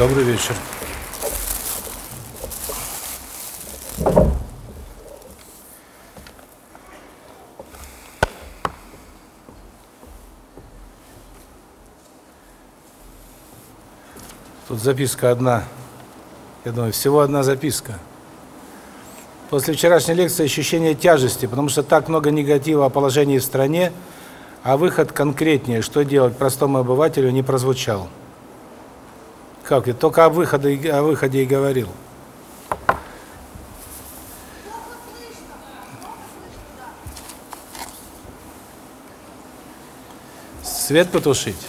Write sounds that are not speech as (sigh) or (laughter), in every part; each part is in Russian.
Добрый вечер. Тут записка одна. Я думаю, всего одна записка. После вчерашней лекции ощущение тяжести, потому что так много негатива о положении в стране, а выход конкретнее, что делать простому обывателю, не прозвучал. Как я только о выходе о выходе и говорил. Свет потушить.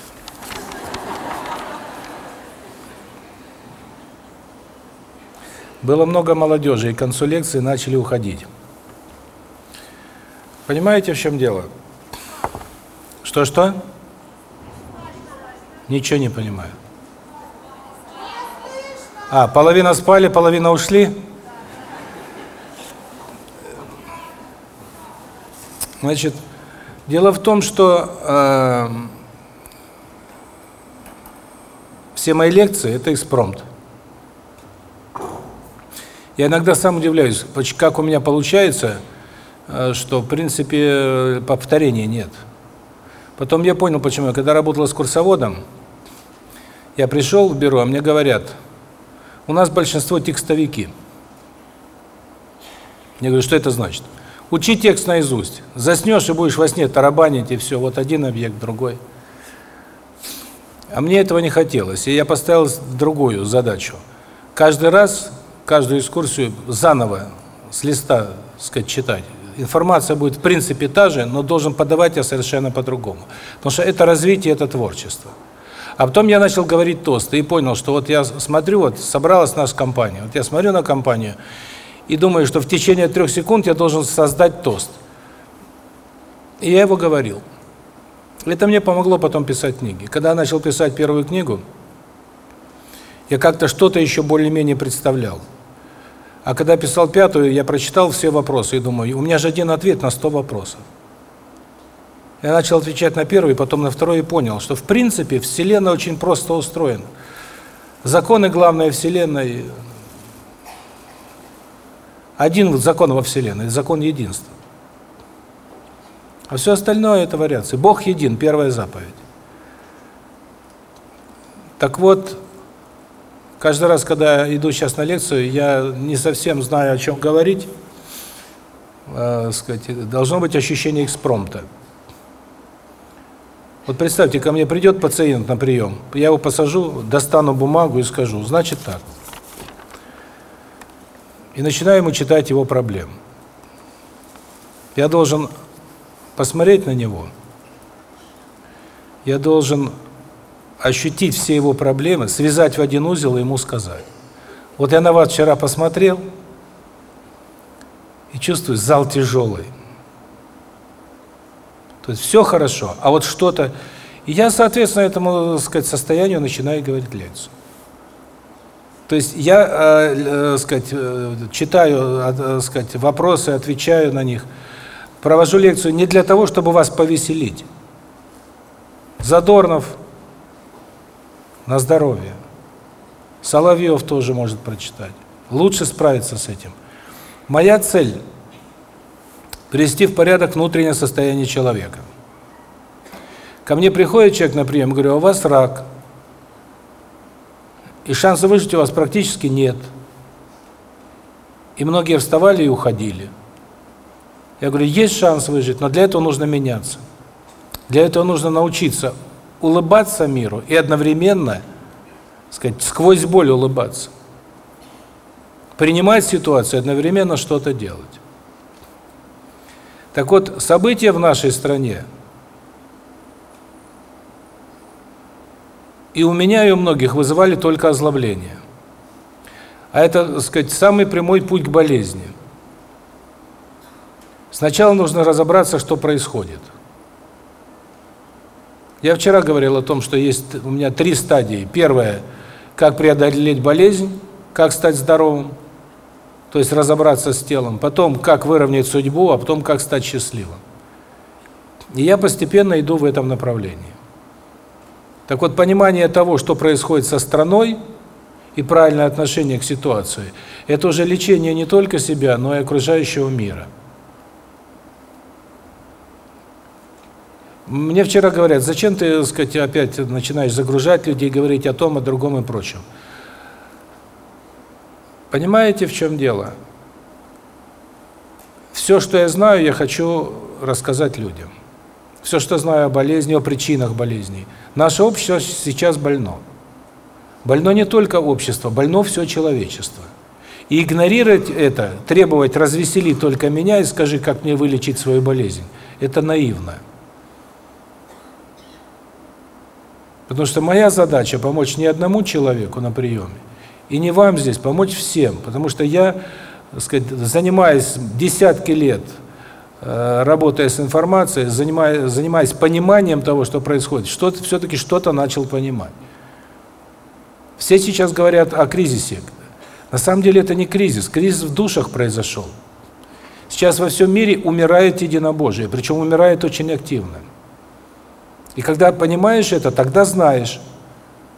Было много молодежи, и к концу лекции начали уходить. Понимаете, в чем дело? Что-что? Ничего не понимаю. А, половина спали, половина ушли? Значит, дело в том, что э, все мои лекции – это экспромт. Я иногда сам удивляюсь, как у меня получается, э, что, в принципе, повторения нет. Потом я понял, почему. Когда работал с курсоводом, я пришел в бюро, а мне говорят, у нас большинство текстовики. Я говорю, что это значит? Учи текст наизусть. Заснешь и будешь во сне тарабанить, и все. Вот один объект, другой. А мне этого не хотелось, и я поставил другую задачу. Каждый раз каждую экскурсию заново с листа, сказать, читать. Информация будет в принципе та же, но должен подавать я совершенно по-другому. Потому что это развитие, это творчество. А потом я начал говорить тосты и понял, что вот я смотрю, вот собралась наша компания. Вот я смотрю на компанию и думаю, что в течение трех секунд я должен создать тост. И я его говорил. Это мне помогло потом писать книги. Когда я начал писать первую книгу, я как-то что-то еще более-менее представлял. А когда писал пятую, я прочитал все вопросы и думаю, у меня же один ответ на 100 вопросов. Я начал отвечать на первый, потом на второй и понял, что в принципе Вселенная очень просто устроена. Законы главной Вселенной один закон во Вселенной, закон единства. А все остальное это вариации. Бог един, первая заповедь. Так вот, Каждый раз, когда иду сейчас на лекцию, я не совсем знаю, о чем говорить. Э, сказать, должно быть ощущение экспромта. Вот представьте, ко мне придет пациент на прием, я его посажу, достану бумагу и скажу, значит так. И начинаю ему читать его проблемы. Я должен посмотреть на него, я должен ощутить все его проблемы, связать в один узел и ему сказать. Вот я на вас вчера посмотрел и чувствую, зал тяжелый. То все хорошо, а вот что-то... И я, соответственно, этому, так сказать, состоянию начинаю говорить лекцию. То есть я, э, э, сказать, э, читаю, э, сказать, вопросы, отвечаю на них. Провожу лекцию не для того, чтобы вас повеселить. Задорнов на здоровье. Соловьев тоже может прочитать. Лучше справиться с этим. Моя цель – привести в порядок внутреннее состояние человека. Ко мне приходит человек на прием, говорю, «А у вас рак. И шанса выжить у вас практически нет. И многие вставали и уходили. Я говорю, есть шанс выжить, но для этого нужно меняться. Для этого нужно научиться улыбаться миру и одновременно, сказать, сквозь боль улыбаться. Принимать ситуацию, одновременно что-то делать. Так вот, события в нашей стране и у меня, и у многих вызывали только озлобление. А это, так сказать, самый прямой путь к болезни. Сначала нужно разобраться, что происходит. Я вчера говорил о том, что есть у меня три стадии. Первая как преодолеть болезнь, как стать здоровым, то есть разобраться с телом. Потом как выровнять судьбу, а потом как стать счастливым. И я постепенно иду в этом направлении. Так вот, понимание того, что происходит со страной, и правильное отношение к ситуации, это уже лечение не только себя, но и окружающего мира. Мне вчера говорят, зачем ты, так сказать, опять начинаешь загружать людей, говорить о том, о другом и прочем. Понимаете, в чем дело? Все, что я знаю, я хочу рассказать людям. Все, что знаю о болезни, о причинах болезней. Наше общество сейчас больно. Больно не только общество, больно все человечество. И игнорировать это, требовать развесели только меня и скажи, как мне вылечить свою болезнь, это наивно. Потому что моя задача помочь не одному человеку на приеме, и не вам здесь, помочь всем, потому что я, так сказать, занимаясь десятки лет, э, работая с информацией, занимаясь, занимаясь пониманием того, что происходит, что-то все-таки что-то начал понимать. Все сейчас говорят о кризисе. На самом деле это не кризис, кризис в душах произошел. Сейчас во всем мире умирает единобожие, причем умирает очень активно. И когда понимаешь это, тогда знаешь,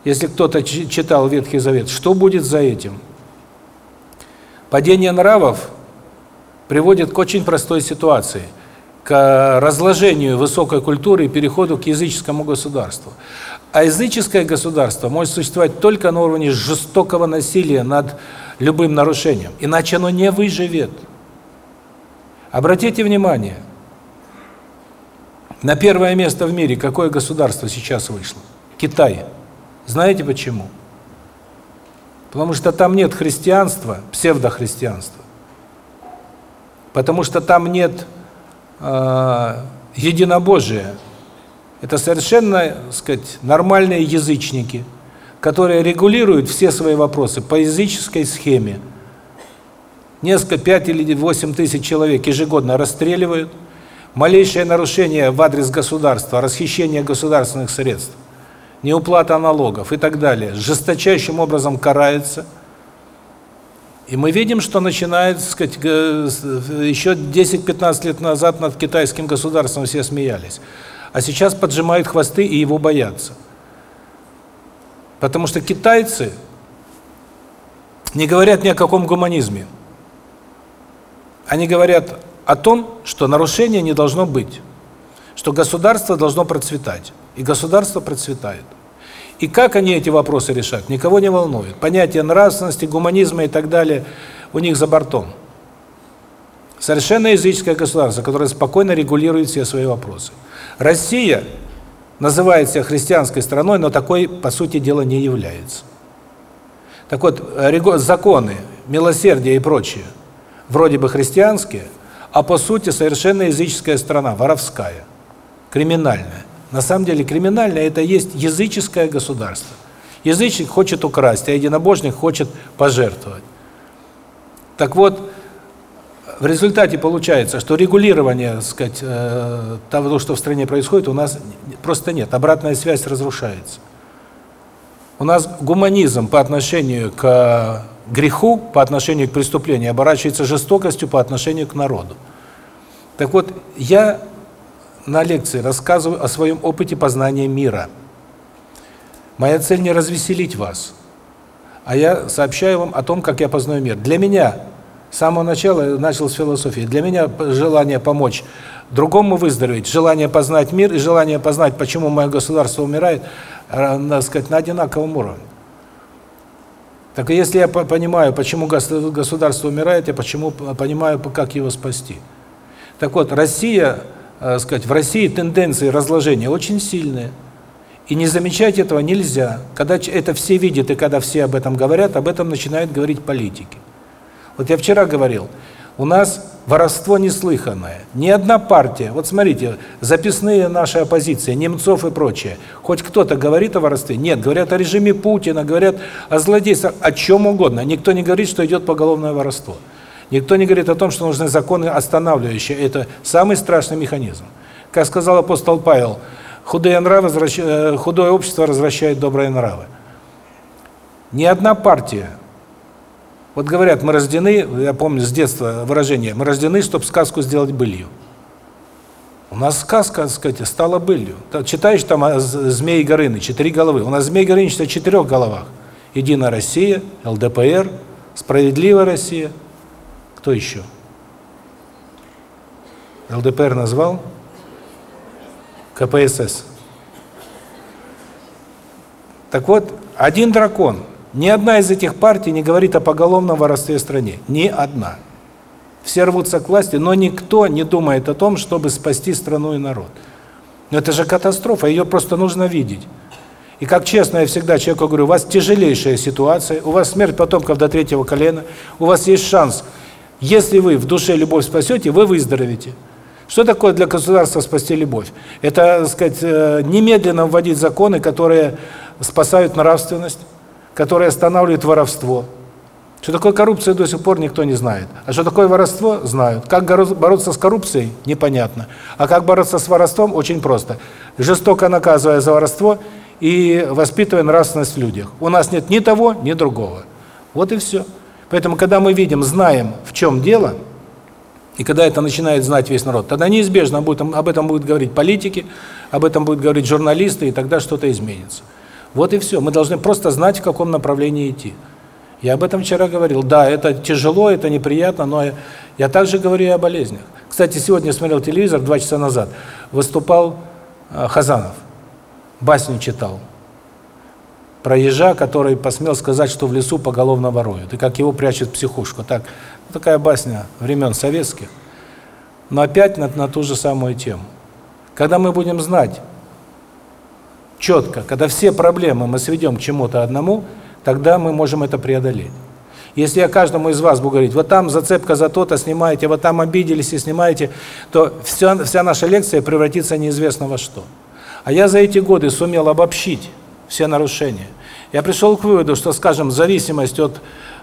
если кто-то читал Ветхий Завет, что будет за этим? Падение нравов приводит к очень простой ситуации, к разложению высокой культуры и переходу к языческому государству. А языческое государство может существовать только на уровне жестокого насилия над любым нарушением, иначе оно не выживет. Обратите внимание, на первое место в мире какое государство сейчас вышло? Китай. Знаете почему? Потому что там нет христианства, псевдохристианства. Потому что там нет э, единобожия. Это совершенно, сказать, нормальные язычники, которые регулируют все свои вопросы по языческой схеме. Несколько, пять или восемь тысяч человек ежегодно расстреливают. Малейшее нарушение в адрес государства, расхищение государственных средств неуплата налогов и так далее, жесточайшим образом карается. И мы видим, что начинает, сказать, еще 10-15 лет назад над китайским государством все смеялись. А сейчас поджимают хвосты и его боятся. Потому что китайцы не говорят ни о каком гуманизме. Они говорят о том, что нарушения не должно быть, что государство должно процветать. И государство процветает. И как они эти вопросы решают, никого не волнует. Понятие нравственности, гуманизма и так далее у них за бортом. Совершенно языческое государство, которое спокойно регулирует все свои вопросы. Россия называет себя христианской страной, но такой, по сути дела, не является. Так вот, законы, милосердие и прочее, вроде бы христианские, а по сути совершенно языческая страна, воровская, криминальная. На самом деле криминальное это есть языческое государство. Язычник хочет украсть, а единобожник хочет пожертвовать. Так вот, в результате получается, что регулирование, так сказать, э, того, что в стране происходит, у нас просто нет. Обратная связь разрушается. У нас гуманизм по отношению к греху, по отношению к преступлению оборачивается жестокостью по отношению к народу. Так вот, я на лекции рассказываю о своем опыте познания мира. Моя цель не развеселить вас, а я сообщаю вам о том, как я познаю мир. Для меня, с самого начала начал с философии, для меня желание помочь другому выздороветь, желание познать мир и желание познать, почему мое государство умирает, э, надо сказать, на одинаковом уровне. Так если я понимаю, почему государство умирает, я почему понимаю, как его спасти. Так вот, Россия э, сказать, в России тенденции разложения очень сильные. И не замечать этого нельзя. Когда это все видят и когда все об этом говорят, об этом начинают говорить политики. Вот я вчера говорил, у нас воровство неслыханное. Ни одна партия, вот смотрите, записные нашей оппозиции, Немцов и прочее, хоть кто-то говорит о воровстве? Нет, говорят о режиме Путина, говорят о злодействах, о чем угодно. Никто не говорит, что идет поголовное воровство. Никто не говорит о том, что нужны законы останавливающие. Это самый страшный механизм. Как сказал апостол Павел, худые нравы. Э, худое общество возвращает добрые нравы. Ни одна партия, вот говорят, мы рождены, я помню с детства выражение, мы рождены, чтобы сказку сделать былью. У нас сказка, так сказать, стала былью. Читаешь там о Змее Горыныч, четыре головы. У нас Змей Горыныч о четырех головах. Единая Россия, ЛДПР, Справедливая Россия. Кто еще? ЛДПР назвал? КПСС. Так вот, один дракон. Ни одна из этих партий не говорит о поголовном воровстве в стране. Ни одна. Все рвутся к власти, но никто не думает о том, чтобы спасти страну и народ. Но это же катастрофа, ее просто нужно видеть. И как честно я всегда человеку говорю, у вас тяжелейшая ситуация, у вас смерть потомков до третьего колена, у вас есть шанс, если вы в душе любовь спасете, вы выздоровите. Что такое для государства спасти любовь? Это, так сказать, э, немедленно вводить законы, которые спасают нравственность, которые останавливают воровство. Что такое коррупция, до сих пор никто не знает. А что такое воровство, знают. Как бороться с коррупцией, непонятно. А как бороться с воровством, очень просто. Жестоко наказывая за воровство и воспитывая нравственность в людях. У нас нет ни того, ни другого. Вот и все. Поэтому, когда мы видим, знаем, в чем дело, и когда это начинает знать весь народ, тогда неизбежно об этом, об этом будут говорить политики, об этом будут говорить журналисты, и тогда что-то изменится. Вот и все. Мы должны просто знать, в каком направлении идти. Я об этом вчера говорил. Да, это тяжело, это неприятно, но я, я также говорю и о болезнях. Кстати, сегодня смотрел телевизор, два часа назад, выступал э, Хазанов, басню читал про ежа, который посмел сказать, что в лесу поголовно воруют, и как его прячут в психушку. Так, такая басня времен советских, но опять на, на ту же самую тему. Когда мы будем знать четко, когда все проблемы мы сведем к чему-то одному – тогда мы можем это преодолеть. Если я каждому из вас буду говорить, вот там зацепка за то-то снимаете, вот там обиделись и снимаете, то вся, вся наша лекция превратится неизвестно во что. А я за эти годы сумел обобщить все нарушения. Я пришел к выводу, что, скажем, зависимость от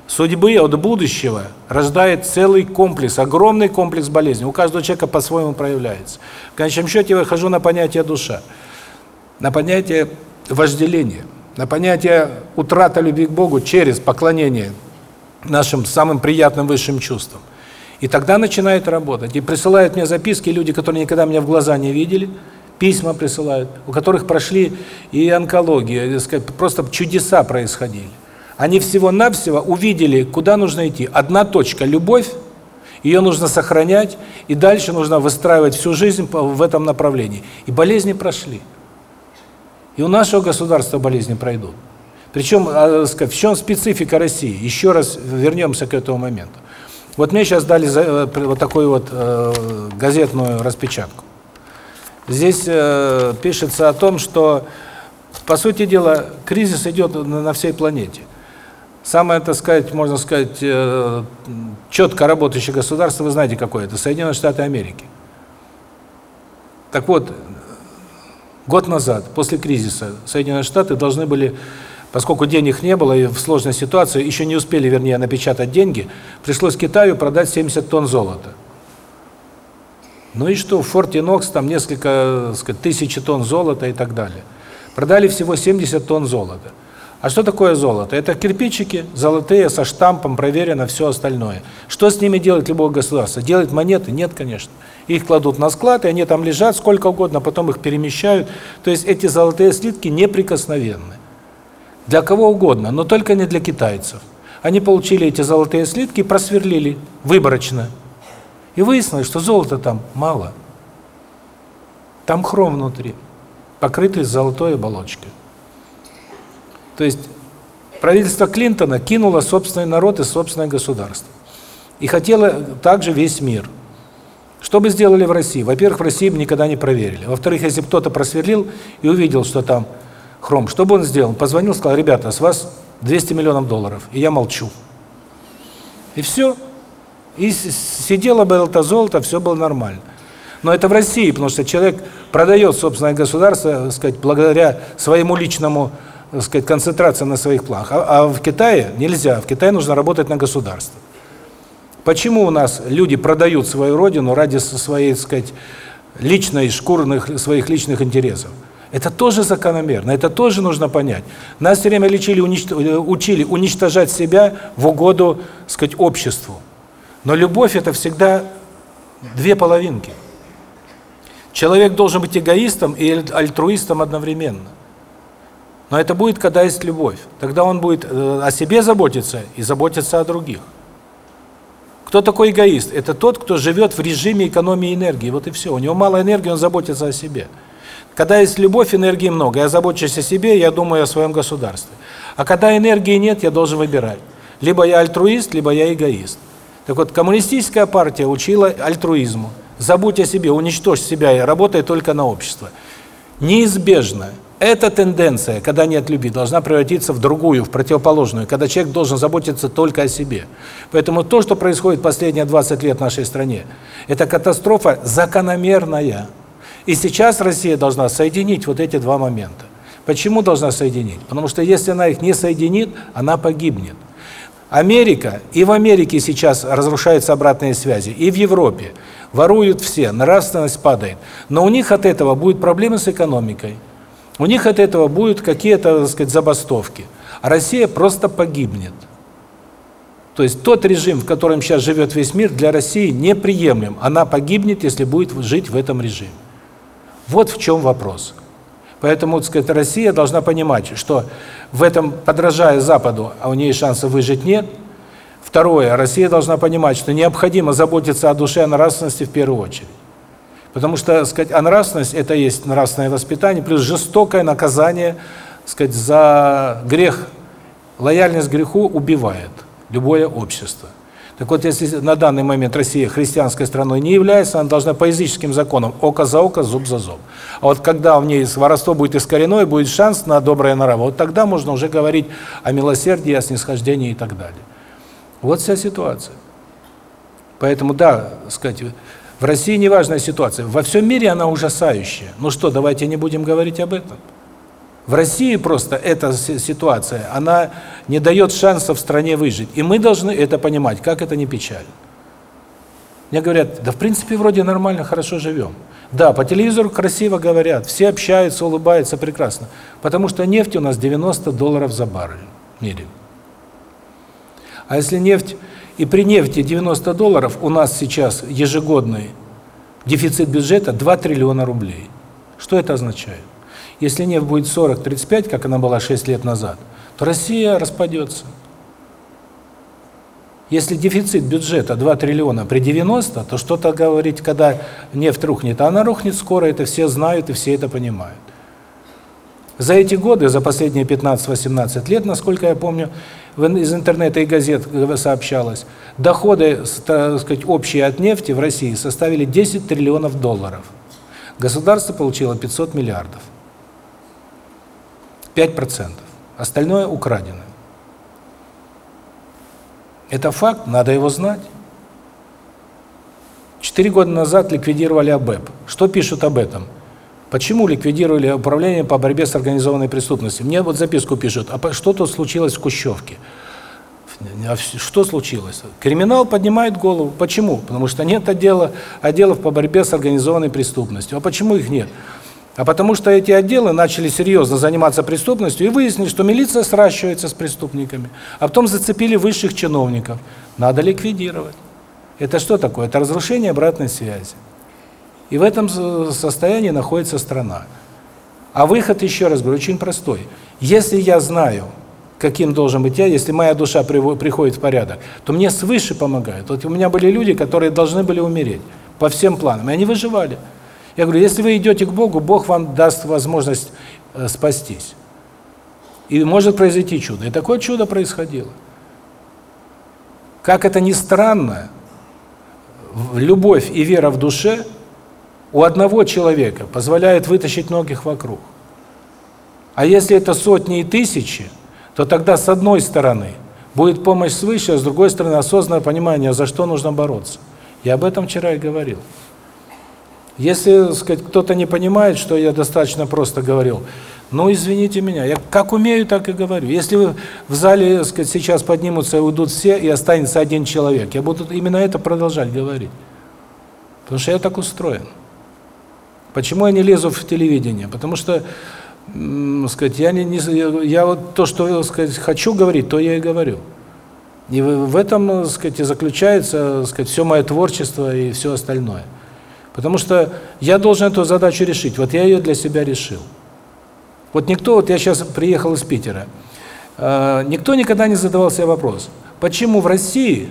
судьбы, от будущего рождает целый комплекс, огромный комплекс болезней. У каждого человека по-своему проявляется. В конечном счете выхожу на понятие душа, на понятие вожделения на понятие утрата любви к Богу через поклонение нашим самым приятным высшим чувствам. И тогда начинает работать. И присылают мне записки люди, которые никогда меня в глаза не видели, письма присылают, у которых прошли и онкология, сказать, просто чудеса происходили. Они всего-навсего увидели, куда нужно идти. Одна точка – любовь, ее нужно сохранять, и дальше нужно выстраивать всю жизнь в этом направлении. И болезни прошли. И у нашего государства болезни пройдут. Причем, а, в чем специфика России? Еще раз вернемся к этому моменту. Вот мне сейчас дали э, вот такую вот э, газетную распечатку. Здесь э, пишется о том, что, по сути дела, кризис идет на, на всей планете. Самое, так сказать, можно сказать, э, четко работающее государство, вы знаете, какое это, Соединенные Штаты Америки. Так вот, Год назад, после кризиса, Соединенные Штаты должны были, поскольку денег не было и в сложной ситуации, еще не успели, вернее, напечатать деньги, пришлось Китаю продать 70 тонн золота. Ну и что, в Форте Нокс там несколько, сказать, тысячи тонн золота и так далее. Продали всего 70 тонн золота. А что такое золото? Это кирпичики, золотые, со штампом, проверено все остальное. Что с ними делает любое государство? Делать монеты? Нет, конечно. Их кладут на склад, и они там лежат сколько угодно, потом их перемещают. То есть эти золотые слитки неприкосновенны. Для кого угодно, но только не для китайцев. Они получили эти золотые слитки просверлили выборочно. И выяснилось, что золота там мало. Там хром внутри, покрытый золотой оболочкой. То есть правительство Клинтона кинуло собственный народ и собственное государство. И хотело также весь мир – что бы сделали в России? Во-первых, в России бы никогда не проверили. Во-вторых, если кто-то просверлил и увидел, что там хром, что бы он сделал? Позвонил, сказал, ребята, с вас 200 миллионов долларов, и я молчу. И все. И сидело бы это золото, все было нормально. Но это в России, потому что человек продает собственное государство, так сказать, благодаря своему личному, так сказать, концентрации на своих планах. А, а в Китае нельзя. В Китае нужно работать на государство. Почему у нас люди продают свою родину ради своей, так сказать, личной, шкурных, своих личных интересов? Это тоже закономерно, это тоже нужно понять. Нас все время лечили, уничт... учили уничтожать себя в угоду, так сказать, обществу. Но любовь – это всегда две половинки. Человек должен быть эгоистом и альтруистом одновременно. Но это будет, когда есть любовь. Тогда он будет э, о себе заботиться и заботиться о других. Кто такой эгоист? Это тот, кто живет в режиме экономии энергии. Вот и все. У него мало энергии, он заботится о себе. Когда есть любовь, энергии много. Я забочусь о себе, я думаю о своем государстве. А когда энергии нет, я должен выбирать. Либо я альтруист, либо я эгоист. Так вот, коммунистическая партия учила альтруизму. Забудь о себе, уничтожь себя и работай только на общество. Неизбежно эта тенденция, когда нет любви, должна превратиться в другую, в противоположную, когда человек должен заботиться только о себе. Поэтому то, что происходит последние 20 лет в нашей стране, это катастрофа закономерная. И сейчас Россия должна соединить вот эти два момента. Почему должна соединить? Потому что если она их не соединит, она погибнет. Америка, и в Америке сейчас разрушаются обратные связи, и в Европе. Воруют все, нравственность падает. Но у них от этого будут проблемы с экономикой. У них от этого будут какие-то, так сказать, забастовки. А Россия просто погибнет. То есть тот режим, в котором сейчас живет весь мир, для России неприемлем. Она погибнет, если будет жить в этом режиме. Вот в чем вопрос. Поэтому, так сказать, Россия должна понимать, что в этом, подражая Западу, а у нее шансов выжить нет. Второе, Россия должна понимать, что необходимо заботиться о душе, о нравственности в первую очередь. Потому что, сказать, а нравственность это есть нравственное воспитание плюс жестокое наказание, сказать, за грех. Лояльность к греху убивает любое общество. Так вот, если на данный момент Россия христианской страной не является, она должна по языческим законам око за око, зуб за зуб. А вот когда в ней воровство будет искорено, будет шанс на доброе нраво, вот тогда можно уже говорить о милосердии, о снисхождении и так далее. Вот вся ситуация. Поэтому, да, сказать, в России неважная ситуация. Во всем мире она ужасающая. Ну что, давайте не будем говорить об этом. В России просто эта ситуация, она не дает шансов стране выжить. И мы должны это понимать, как это не печально. Мне говорят, да в принципе вроде нормально, хорошо живем. Да, по телевизору красиво говорят, все общаются, улыбаются, прекрасно. Потому что нефть у нас 90 долларов за баррель в мире. А если нефть и при нефти 90 долларов у нас сейчас ежегодный дефицит бюджета 2 триллиона рублей. Что это означает? Если нефть будет 40-35, как она была 6 лет назад, то Россия распадется. Если дефицит бюджета 2 триллиона при 90, то что-то говорить, когда нефть рухнет, а она рухнет скоро, это все знают и все это понимают. За эти годы, за последние 15-18 лет, насколько я помню, из интернета и газет сообщалось, доходы, так сказать, общие от нефти в России составили 10 триллионов долларов. Государство получило 500 миллиардов. 5%. Остальное украдено. Это факт, надо его знать. Четыре года назад ликвидировали АБЭП. Что пишут об этом? Почему ликвидировали управление по борьбе с организованной преступностью? Мне вот записку пишут, а что тут случилось в Кущевке? А что случилось? Криминал поднимает голову. Почему? Потому что нет отдела отделов по борьбе с организованной преступностью. А почему их нет? А потому что эти отделы начали серьезно заниматься преступностью и выяснили, что милиция сращивается с преступниками. А потом зацепили высших чиновников. Надо ликвидировать. Это что такое? Это разрушение обратной связи. И в этом состоянии находится страна. А выход, еще раз говорю, очень простой. Если я знаю, каким должен быть я, если моя душа приходит в порядок, то мне свыше помогают. Вот у меня были люди, которые должны были умереть по всем планам, и они выживали. Я говорю, если вы идете к Богу, Бог вам даст возможность э, спастись. И может произойти чудо. И такое чудо происходило. Как это ни странно, любовь и вера в душе – у одного человека позволяет вытащить многих вокруг. А если это сотни и тысячи, то тогда с одной стороны будет помощь свыше, а с другой стороны осознанное понимание, за что нужно бороться. Я об этом вчера и говорил. Если, сказать, кто-то не понимает, что я достаточно просто говорил, ну, извините меня, я как умею, так и говорю. Если в зале, сказать, сейчас поднимутся и уйдут все, и останется один человек, я буду именно это продолжать говорить. Потому что я так устроен. Почему я не лезу в телевидение? Потому что, сказать, я не, не я вот то, что, сказать, хочу говорить, то я и говорю. И в этом, сказать, и заключается, сказать, все мое творчество и все остальное. Потому что я должен эту задачу решить. Вот я ее для себя решил. Вот никто, вот я сейчас приехал из Питера, э, никто никогда не задавал себе вопрос, почему в России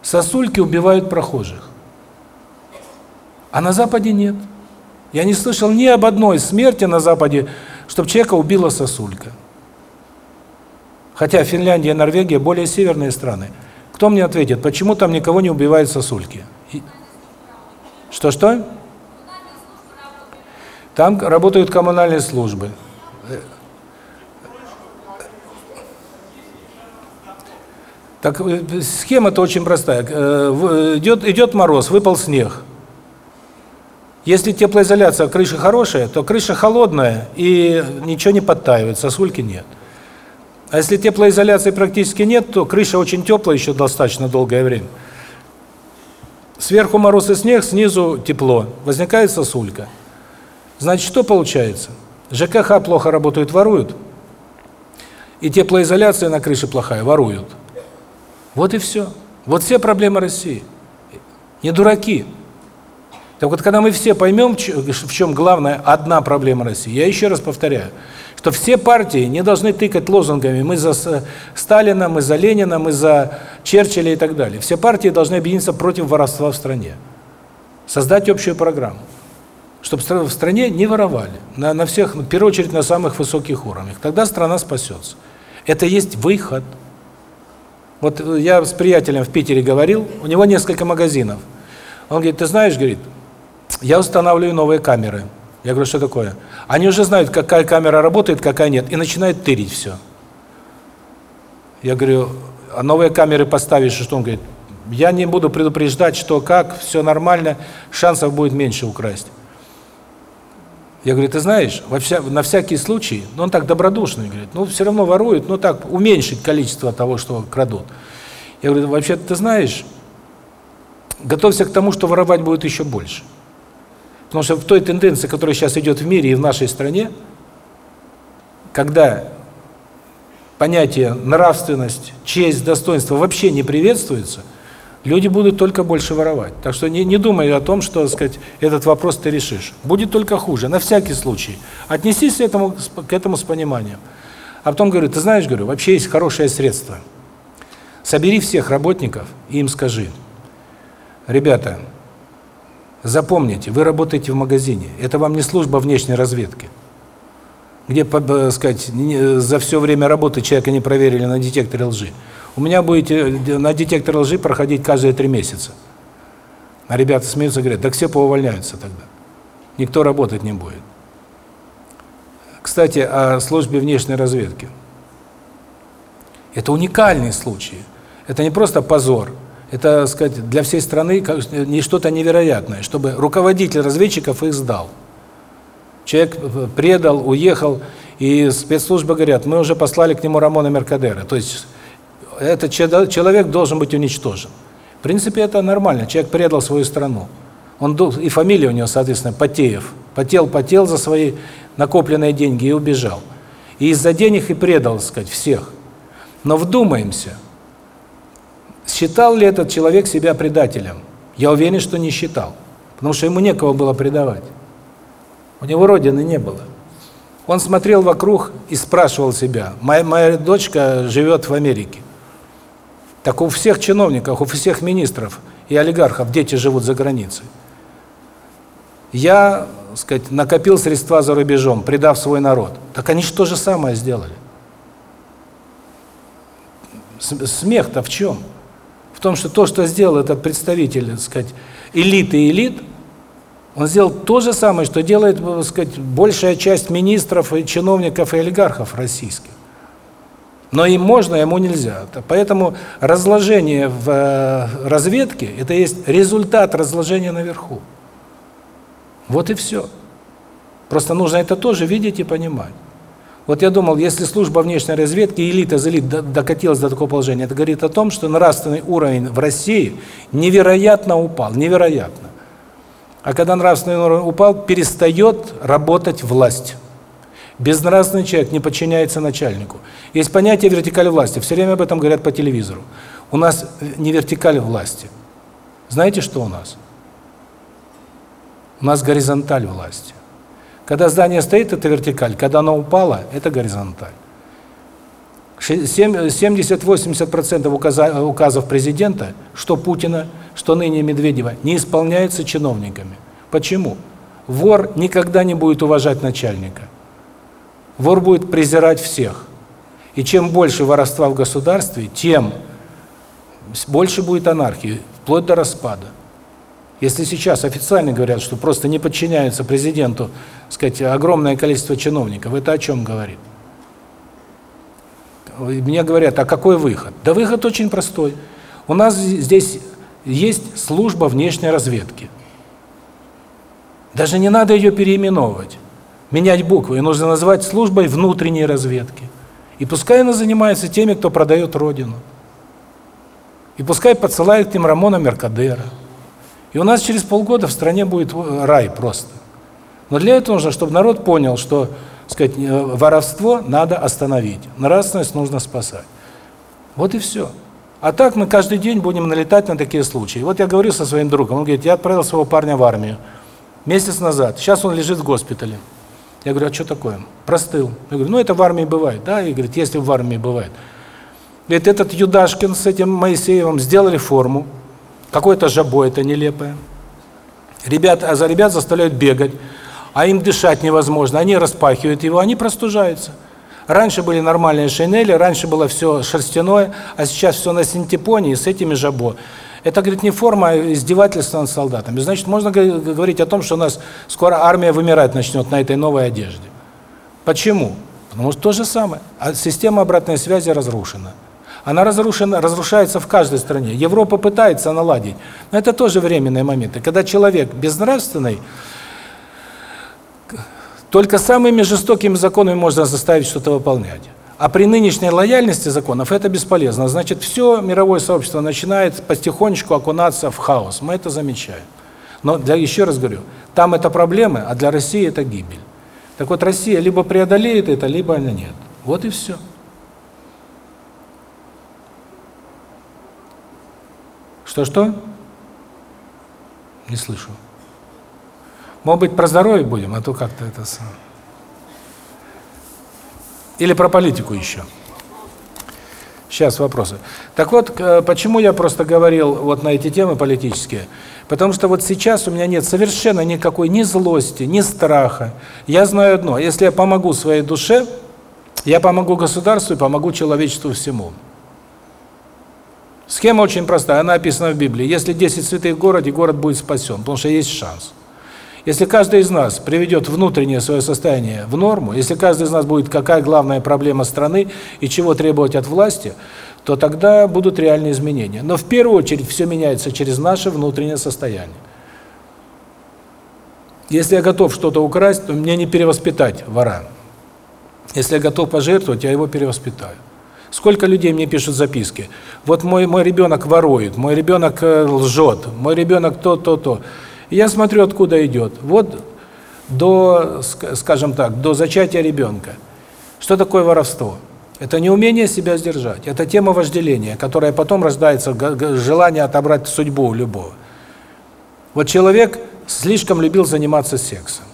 сосульки убивают прохожих, а на Западе нет. Я не слышал ни об одной смерти на Западе, чтобы человека убила сосулька. Хотя Финляндия, Норвегия более северные страны. Кто мне ответит, почему там никого не убивают сосульки? Что-что? Там работают коммунальные службы. Так э, схема-то очень простая. Э, идет идет мороз, выпал снег. Если теплоизоляция крыши хорошая, то крыша холодная и ничего не подтаивает, сосульки нет. А если теплоизоляции практически нет, то крыша очень теплая еще достаточно долгое время. Сверху мороз и снег, снизу тепло. Возникает сосулька. Значит, что получается? ЖКХ плохо работают, воруют. И теплоизоляция на крыше плохая, воруют. Вот и все. Вот все проблемы России. Не дураки. Так вот, когда мы все поймем, в чем главная одна проблема России, я еще раз повторяю, что все партии не должны тыкать лозунгами «мы за Сталина», «мы за Ленина», «мы за Черчилля» и так далее. Все партии должны объединиться против воровства в стране. Создать общую программу. Чтобы в стране не воровали. На, на всех, в первую очередь, на самых высоких уровнях. Тогда страна спасется. Это есть выход. Вот я с приятелем в Питере говорил, у него несколько магазинов. Он говорит, ты знаешь, говорит, я устанавливаю новые камеры. Я говорю, что такое? Они уже знают, какая камера работает, какая нет, и начинают тырить все. Я говорю, а новые камеры поставишь, что он говорит? Я не буду предупреждать, что как, все нормально, шансов будет меньше украсть. Я говорю, ты знаешь, вообще на всякий случай, ну он так добродушный, говорит, ну все равно воруют, ну так, уменьшить количество того, что крадут. Я говорю, вообще ты знаешь, готовься к тому, что воровать будет еще больше. Потому что в той тенденции, которая сейчас идет в мире и в нашей стране, когда понятие нравственность, честь, достоинство вообще не приветствуется, люди будут только больше воровать. Так что не, не думай о том, что, сказать, этот вопрос ты решишь. Будет только хуже, на всякий случай. Отнесись этому, к этому с пониманием. А потом говорю, ты знаешь, говорю, вообще есть хорошее средство. Собери всех работников и им скажи, ребята, Запомните, вы работаете в магазине. Это вам не служба внешней разведки. Где, э, сказать, за все время работы человека не проверили на детекторе лжи. У меня будете э, на детектор лжи проходить каждые три месяца. А ребята смеются говорят, так все поувольняются тогда. Никто работать не будет. Кстати, о службе внешней разведки. Это уникальный случай. Это не просто позор. Это, сказать, для всей страны не что-то невероятное, чтобы руководитель разведчиков их сдал. Человек э, предал, уехал, и спецслужбы говорят, мы уже послали к нему Рамона Меркадера. То есть этот человек должен быть уничтожен. В принципе, это нормально. Человек предал свою страну. Он и фамилия у него, соответственно, Потеев. Потел, потел за свои накопленные деньги и убежал. И из-за денег и предал, так сказать, всех. Но вдумаемся – Считал ли этот человек себя предателем? Я уверен, что не считал, потому что ему некого было предавать. У него родины не было. Он смотрел вокруг и спрашивал себя, моя, моя дочка живет в Америке. Так у всех чиновников, у всех министров и олигархов дети живут за границей. Я, сказать, накопил средства за рубежом, предав свой народ. Так они же то же самое сделали. Смех-то в чем? Том, что то, что сделал этот представитель, так сказать, элиты элит, он сделал то же самое, что делает, так сказать, большая часть министров и чиновников и олигархов российских. Но им можно, ему нельзя. Поэтому разложение в э, разведке – это есть результат разложения наверху. Вот и все. Просто нужно это тоже видеть и понимать. Вот я думал, если служба внешней разведки, элита из элит докатилась до такого положения, это говорит о том, что нравственный уровень в России невероятно упал, невероятно. А когда нравственный уровень упал, перестает работать власть. Безнравственный человек не подчиняется начальнику. Есть понятие вертикали власти, все время об этом говорят по телевизору. У нас не вертикаль власти. Знаете, что у нас? У нас горизонталь власти. Когда здание стоит, это вертикаль, когда оно упало, это горизонталь. 70-80% указов президента, что Путина, что ныне Медведева, не исполняются чиновниками. Почему? Вор никогда не будет уважать начальника. Вор будет презирать всех. И чем больше воровства в государстве, тем больше будет анархии, вплоть до распада. Если сейчас официально говорят, что просто не подчиняются президенту, сказать, огромное количество чиновников, это о чем говорит? Мне говорят, а какой выход? Да выход очень простой. У нас здесь есть служба внешней разведки. Даже не надо ее переименовывать, менять буквы. Ее нужно назвать службой внутренней разведки. И пускай она занимается теми, кто продает Родину. И пускай подсылает к ним Рамона Меркадера. И у нас через полгода в стране будет рай просто. Но для этого нужно, чтобы народ понял, что, сказать, э, воровство надо остановить, нравственность нужно спасать. Вот и все. А так мы каждый день будем налетать на такие случаи. Вот я говорю со своим другом, он говорит, я отправил своего парня в армию месяц назад, сейчас он лежит в госпитале. Я говорю, а что такое? Простыл. Я говорю, ну это в армии бывает. Да, и говорит, если в армии бывает. Говорит, этот Юдашкин с этим Моисеевым сделали форму, какое-то жабо это нелепое. Ребят, а за ребят заставляют бегать, а им дышать невозможно, они распахивают его, они простужаются. Раньше были нормальные шинели, раньше было все шерстяное, а сейчас все на синтепоне и с этими жабо. Это, говорит, не форма а издевательства над солдатами. Значит, можно говорить о том, что у нас скоро армия вымирать начнет на этой новой одежде. Почему? Потому что то же самое. А система обратной связи разрушена. Она разрушена, разрушается в каждой стране. Европа пытается наладить. Но это тоже временные моменты. Когда человек безнравственный, только самыми жестокими законами можно заставить что-то выполнять. А при нынешней лояльности законов это бесполезно. Значит, все мировое сообщество начинает потихонечку окунаться в хаос. Мы это замечаем. Но для еще раз говорю, там это проблемы, а для России это гибель. Так вот, Россия либо преодолеет это, либо она нет. Вот и все. Что-что? Не слышу. Может быть, про здоровье будем, а то как-то это... Или про политику еще? Сейчас вопросы. Так вот, почему я просто говорил вот на эти темы политические? Потому что вот сейчас у меня нет совершенно никакой ни злости, ни страха. Я знаю одно, если я помогу своей душе, я помогу государству и помогу человечеству всему. Схема очень простая, она описана в Библии. Если 10 святых в городе, город будет спасен, потому что есть шанс. Если каждый из нас приведет внутреннее свое состояние в норму, если каждый из нас будет какая главная проблема страны и чего требовать от власти, то тогда будут реальные изменения. Но в первую очередь все меняется через наше внутреннее состояние. Если я готов что-то украсть, то мне не перевоспитать вора. Если я готов пожертвовать, я его перевоспитаю. Сколько людей мне пишут записки. Вот мой мой ребенок ворует, мой ребенок э, лжет, мой ребенок то, то, то. Я смотрю, откуда идет. Вот до, скажем так, до зачатия ребенка. Что такое воровство? Это неумение себя сдержать. Это тема вожделения, которая потом рождается желание отобрать судьбу у любого. Вот человек слишком любил заниматься сексом.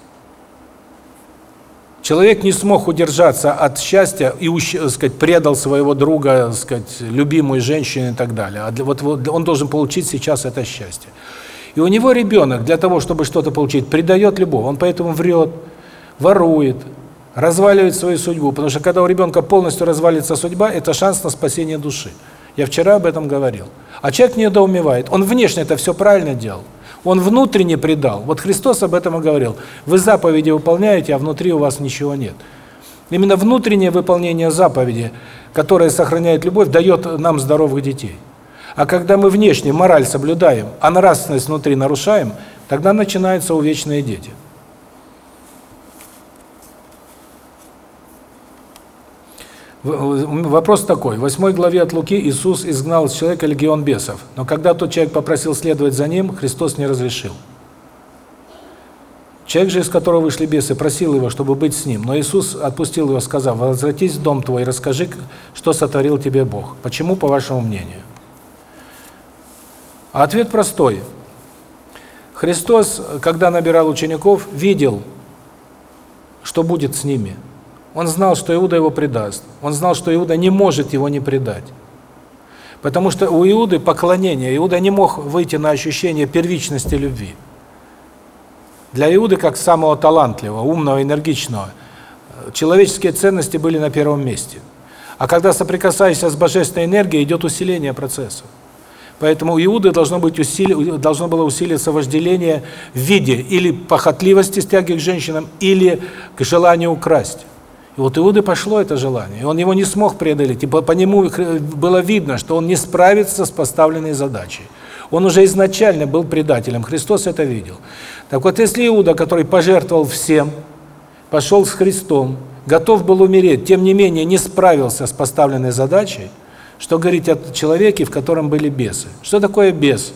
Человек не смог удержаться от счастья и, сказать, предал своего друга, сказать, любимую женщину и так далее. А для, вот, вот он должен получить сейчас это счастье. И у него ребенок для того, чтобы что-то получить, предает любовь. Он поэтому врет, ворует, разваливает свою судьбу. Потому что когда у ребенка полностью развалится судьба, это шанс на спасение души. Я вчера об этом говорил. А человек недоумевает. Он внешне это все правильно делал. Он внутренне предал. Вот Христос об этом и говорил. Вы заповеди выполняете, а внутри у вас ничего нет. Именно внутреннее выполнение заповеди, которое сохраняет любовь, дает нам здоровых детей. А когда мы внешне мораль соблюдаем, а нравственность внутри нарушаем, тогда начинаются увечные дети. Вопрос такой. В 8 главе от Луки Иисус изгнал из человека легион бесов. Но когда тот человек попросил следовать за ним, Христос не разрешил. Человек же, из которого вышли бесы, просил его, чтобы быть с ним. Но Иисус отпустил его, сказав, возвратись в дом твой и расскажи, что сотворил тебе Бог. Почему, по вашему мнению? А ответ простой. Христос, когда набирал учеников, видел что будет с ними. Он знал, что Иуда его предаст. Он знал, что Иуда не может его не предать. Потому что у Иуды поклонение. Иуда не мог выйти на ощущение первичности любви. Для Иуды, как самого талантливого, умного, энергичного, человеческие ценности были на первом месте. А когда соприкасаешься с божественной энергией, идет усиление процесса. Поэтому у Иуды должно быть усили, должно было усилиться вожделение в виде или похотливости, стяги к женщинам, или к желанию украсть. И вот Иуды пошло это желание, и он его не смог преодолеть, и по, по нему было видно, что он не справится с поставленной задачей. Он уже изначально был предателем, Христос это видел. Так вот, если Иуда, который пожертвовал всем, пошел с Христом, готов был умереть, тем не менее не справился с поставленной задачей, что говорить о человеке, в котором были бесы? Что такое бес?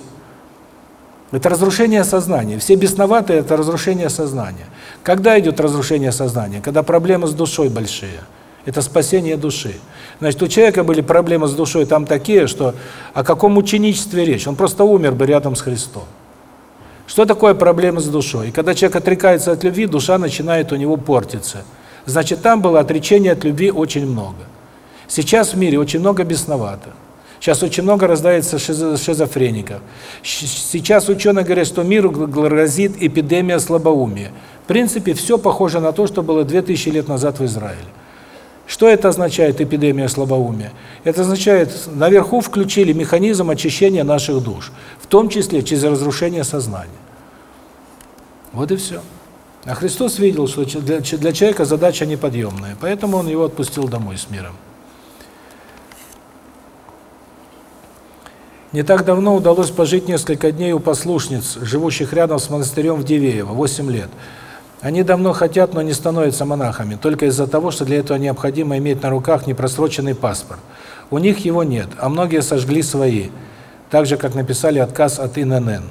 Это разрушение сознания. Все бесноватые – это разрушение сознания. Когда идет разрушение сознания? Когда проблемы с душой большие. Это спасение души. Значит, у человека были проблемы с душой там такие, что о каком ученичестве речь? Он просто умер бы рядом с Христом. Что такое проблемы с душой? И когда человек отрекается от любви, душа начинает у него портиться. Значит, там было отречение от любви очень много. Сейчас в мире очень много бесноватых. Сейчас очень много рождается шизофреников. Сейчас ученые говорят, что миру грозит эпидемия слабоумия. В принципе, все похоже на то, что было 2000 лет назад в Израиле. Что это означает, эпидемия слабоумия? Это означает, наверху включили механизм очищения наших душ, в том числе через разрушение сознания. Вот и все. А Христос видел, что для человека задача неподъемная, поэтому Он его отпустил домой с миром. Не так давно удалось пожить несколько дней у послушниц, живущих рядом с монастырем в Дивеево, 8 лет. Они давно хотят, но не становятся монахами, только из-за того, что для этого необходимо иметь на руках непросроченный паспорт. У них его нет, а многие сожгли свои, так же, как написали отказ от ИНН.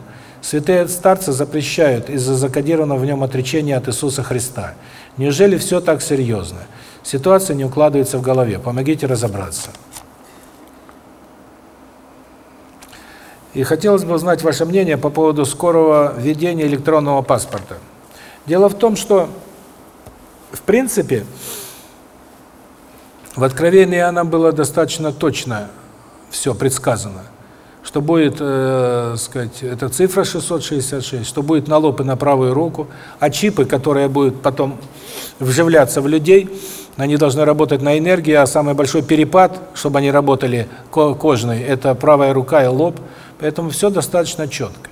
Святые старцы запрещают из-за закодированного в нем отречения от Иисуса Христа. Неужели все так серьезно? Ситуация не укладывается в голове. Помогите разобраться. И хотелось бы узнать ваше мнение по поводу скорого введения электронного паспорта. Дело в том, что, в принципе, в Откровении Иоанна было достаточно точно все предсказано, что будет, э, сказать, эта цифра 666, что будет налопы на правую руку, а чипы, которые будут потом вживляться в людей, они должны работать на энергии, а самый большой перепад, чтобы они работали кожный, это правая рука и лоб – Поэтому все достаточно четко.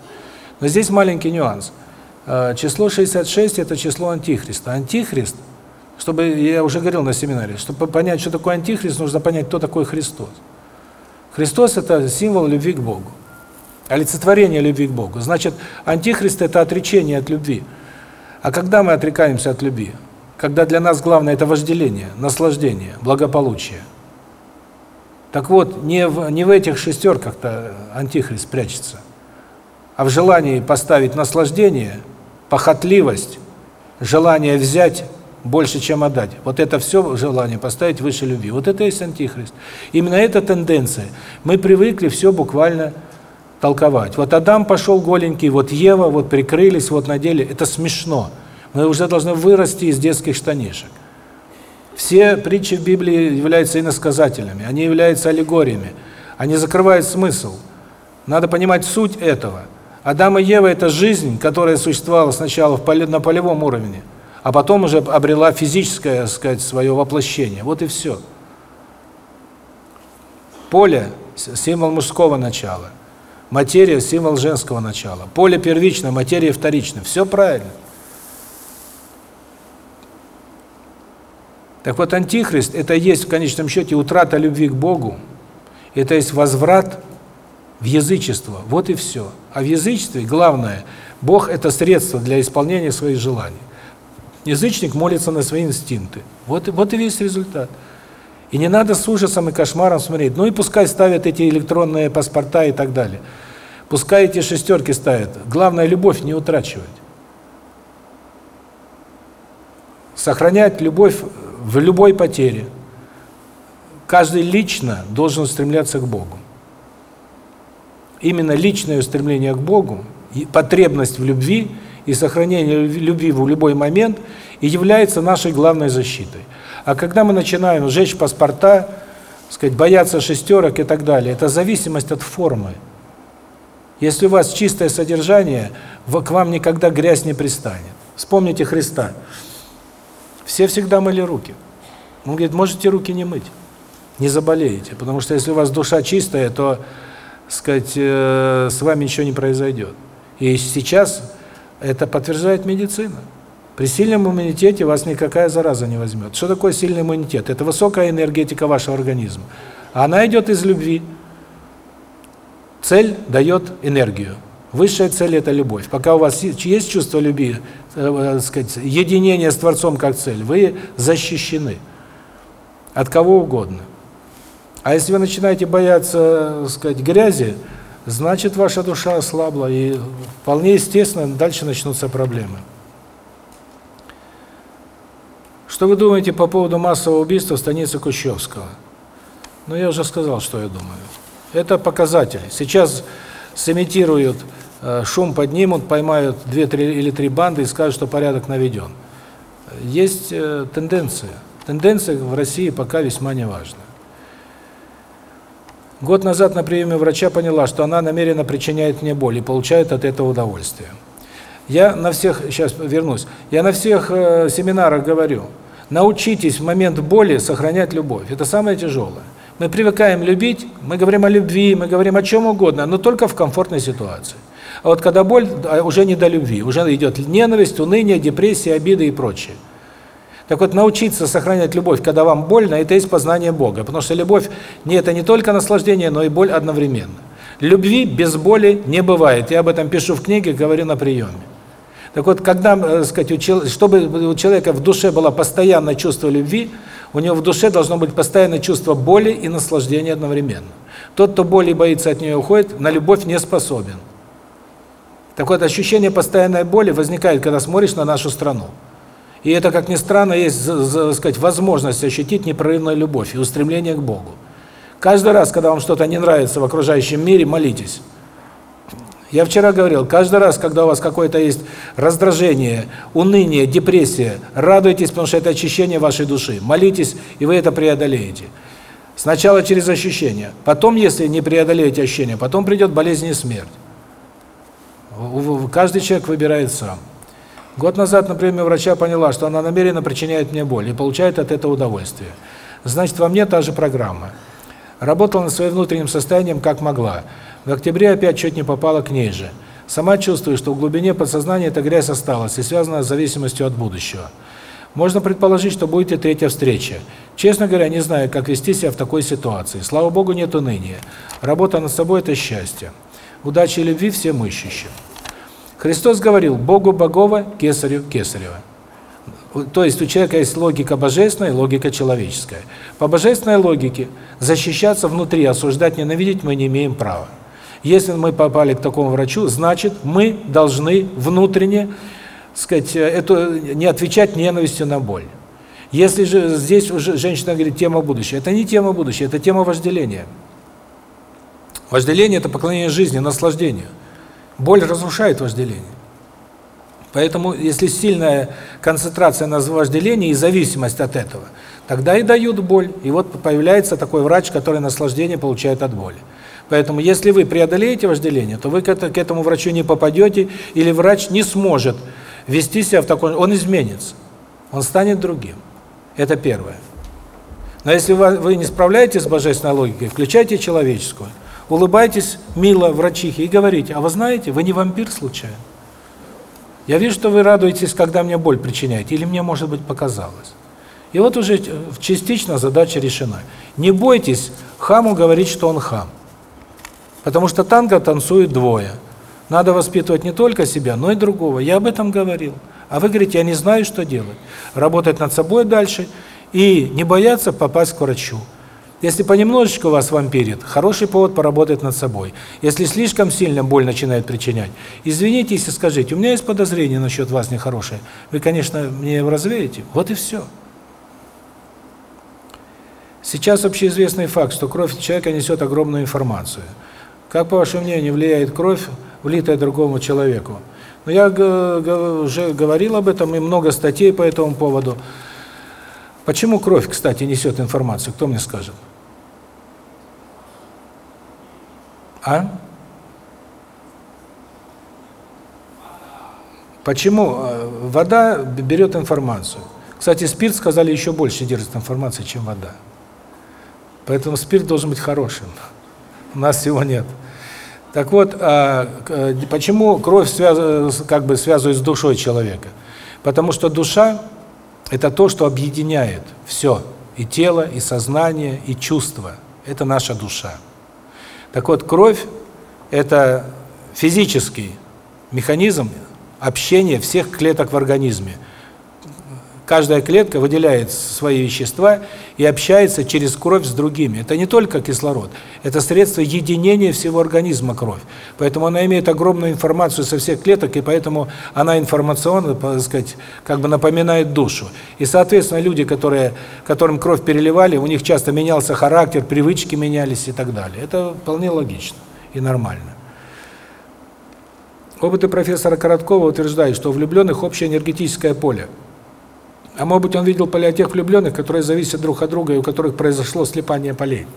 Но здесь маленький нюанс. Э, число 66 – это число Антихриста. Антихрист, чтобы, я уже говорил на семинаре, чтобы понять, что такое Антихрист, нужно понять, кто такой Христос. Христос – это символ любви к Богу, олицетворение любви к Богу. Значит, Антихрист – это отречение от любви. А когда мы отрекаемся от любви? Когда для нас главное – это вожделение, наслаждение, благополучие – так вот, не в, не в этих шестерках-то антихрист прячется, а в желании поставить наслаждение, похотливость, желание взять больше, чем отдать. Вот это все желание поставить выше любви. Вот это и есть антихрист. Именно эта тенденция. Мы привыкли все буквально толковать. Вот Адам пошел голенький, вот Ева, вот прикрылись, вот надели. Это смешно. Мы уже должны вырасти из детских штанишек. Все притчи в Библии являются иносказательными, они являются аллегориями, они закрывают смысл. Надо понимать суть этого. Адам и Ева – это жизнь, которая существовала сначала в поле, на полевом уровне, а потом уже обрела физическое, так сказать, свое воплощение. Вот и все. Поле – символ мужского начала, материя – символ женского начала, поле первично, материя вторично. Все правильно. Так вот, антихрист – это есть в конечном счете утрата любви к Богу, это есть возврат в язычество. Вот и все. А в язычестве главное – Бог – это средство для исполнения своих желаний. Язычник молится на свои инстинкты. Вот, вот и весь результат. И не надо с ужасом и кошмаром смотреть. Ну и пускай ставят эти электронные паспорта и так далее. Пускай эти шестерки ставят. Главное – любовь не утрачивать. Сохранять любовь в любой потере каждый лично должен стремляться к Богу. Именно личное стремление к Богу, потребность в любви и сохранение любви в любой момент и является нашей главной защитой. А когда мы начинаем сжечь паспорта, сказать, бояться шестерок и так далее, это зависимость от формы. Если у вас чистое содержание, к вам никогда грязь не пристанет. Вспомните Христа. Все всегда мыли руки. Он говорит, можете руки не мыть, не заболеете, потому что если у вас душа чистая, то, сказать, э, с вами ничего не произойдет. И сейчас это подтверждает медицина. При сильном иммунитете вас никакая зараза не возьмет. Что такое сильный иммунитет? Это высокая энергетика вашего организма. Она идет из любви. Цель дает энергию. Высшая цель – это любовь. Пока у вас есть чувство любви, э, э сказать, единение с Творцом как цель, вы защищены от кого угодно. А если вы начинаете бояться, сказать, грязи, значит, ваша душа ослабла, и вполне естественно, дальше начнутся проблемы. Что вы думаете по поводу массового убийства в станице Кущевского? Ну, я уже сказал, что я думаю. Это показатель. Сейчас сымитируют шум поднимут, поймают две три или три банды и скажут, что порядок наведен. Есть э, тенденция. Тенденция в России пока весьма неважна. Год назад на приеме врача поняла, что она намеренно причиняет мне боль и получает от этого удовольствие. Я на всех, сейчас вернусь, я на всех э, семинарах говорю, научитесь в момент боли сохранять любовь. Это самое тяжелое. Мы привыкаем любить, мы говорим о любви, мы говорим о чем угодно, но только в комфортной ситуации. А вот когда боль, а уже не до любви, уже идет ненависть, уныние, депрессия, обиды и прочее. Так вот, научиться сохранять любовь, когда вам больно, это есть познание Бога. Потому что любовь не это не только наслаждение, но и боль одновременно. Любви без боли не бывает. Я об этом пишу в книге, говорю на приеме. Так вот, когда, э, сказать, у, чтобы у человека в душе было постоянное чувство любви, у него в душе должно быть постоянное чувство боли и наслаждения одновременно. Тот, кто боли боится от нее уходит, на любовь не способен. Так вот, ощущение постоянной боли возникает, когда смотришь на нашу страну. И это, как ни странно, есть, так сказать, возможность ощутить непрерывную любовь и устремление к Богу. Каждый раз, когда вам что-то не нравится в окружающем мире, молитесь. Я вчера говорил, каждый раз, когда у вас какое-то есть раздражение, уныние, депрессия, радуйтесь, потому что это очищение вашей души. Молитесь, и вы это преодолеете. Сначала через ощущение, потом, если не преодолеете ощущение, потом придет болезнь и смерть. Каждый человек выбирает сам. Год назад, например, врача поняла, что она намеренно причиняет мне боль и получает от этого удовольствие. Значит, во мне та же программа. Работала над своим внутренним состоянием как могла. В октябре опять чуть не попала к ней же. Сама чувствую, что в глубине подсознания эта грязь осталась и связана с зависимостью от будущего. Можно предположить, что будет и третья встреча. Честно говоря, не знаю, как вести себя в такой ситуации. Слава Богу, нет уныния. Работа над собой – это счастье. Удачи и любви всем ищущим. Христос говорил «Богу Богова, Кесарю Кесарева». То есть у человека есть логика божественная и логика человеческая. По божественной логике защищаться внутри, осуждать, ненавидеть мы не имеем права. Если мы попали к такому врачу, значит, мы должны внутренне, сказать, это не отвечать ненавистью на боль. Если же здесь уже женщина говорит тема будущего, это не тема будущего, это тема вожделения. Вожделение это поклонение жизни, наслаждению. Боль разрушает вожделение. Поэтому, если сильная концентрация на вожделении и зависимость от этого, тогда и дают боль. И вот появляется такой врач, который наслаждение получает от боли. Поэтому, если вы преодолеете вожделение, то вы к этому врачу не попадете, или врач не сможет вести себя в такой... Он изменится, он станет другим. Это первое. Но если вы не справляетесь с божественной логикой, включайте человеческую улыбайтесь мило врачихе и говорите, а вы знаете, вы не вампир случайно? Я вижу, что вы радуетесь, когда мне боль причиняете, или мне, может быть, показалось. И вот уже частично задача решена. Не бойтесь хаму говорить, что он хам. Потому что танго танцует двое. Надо воспитывать не только себя, но и другого. Я об этом говорил. А вы говорите, я не знаю, что делать. Работать над собой дальше и не бояться попасть к врачу. Если понемножечку у вас вампирит, хороший повод поработать над собой. Если слишком сильно боль начинает причинять, извинитесь и скажите, у меня есть подозрение насчет вас нехорошее. Вы, конечно, мне развеете. Вот и все. Сейчас общеизвестный факт, что кровь человека несет огромную информацию. Как, по вашему мнению, влияет кровь, влитая другому человеку? Но я уже говорил об этом, и много статей по этому поводу. Почему кровь, кстати, несет информацию? Кто мне скажет? А? Почему э, вода берет информацию? Кстати, спирт, сказали, еще больше держит информации, чем вода. Поэтому спирт должен быть хорошим. У нас его нет. Так вот, а, почему кровь связ, как бы связывает с душой человека? Потому что душа – это то, что объединяет все. И тело, и сознание, и чувство. Это наша душа. Так вот, кровь – это физический механизм общения всех клеток в организме – Каждая клетка выделяет свои вещества и общается через кровь с другими. Это не только кислород, это средство единения всего организма кровь. Поэтому она имеет огромную информацию со всех клеток, и поэтому она информационно, так сказать, как бы напоминает душу. И, соответственно, люди, которые, которым кровь переливали, у них часто менялся характер, привычки менялись и так далее. Это вполне логично и нормально. Опыты профессора Короткова утверждают, что у влюбленных общее энергетическое поле – а может быть, он видел поля тех влюбленных, которые зависят друг от друга и у которых произошло слипание полей.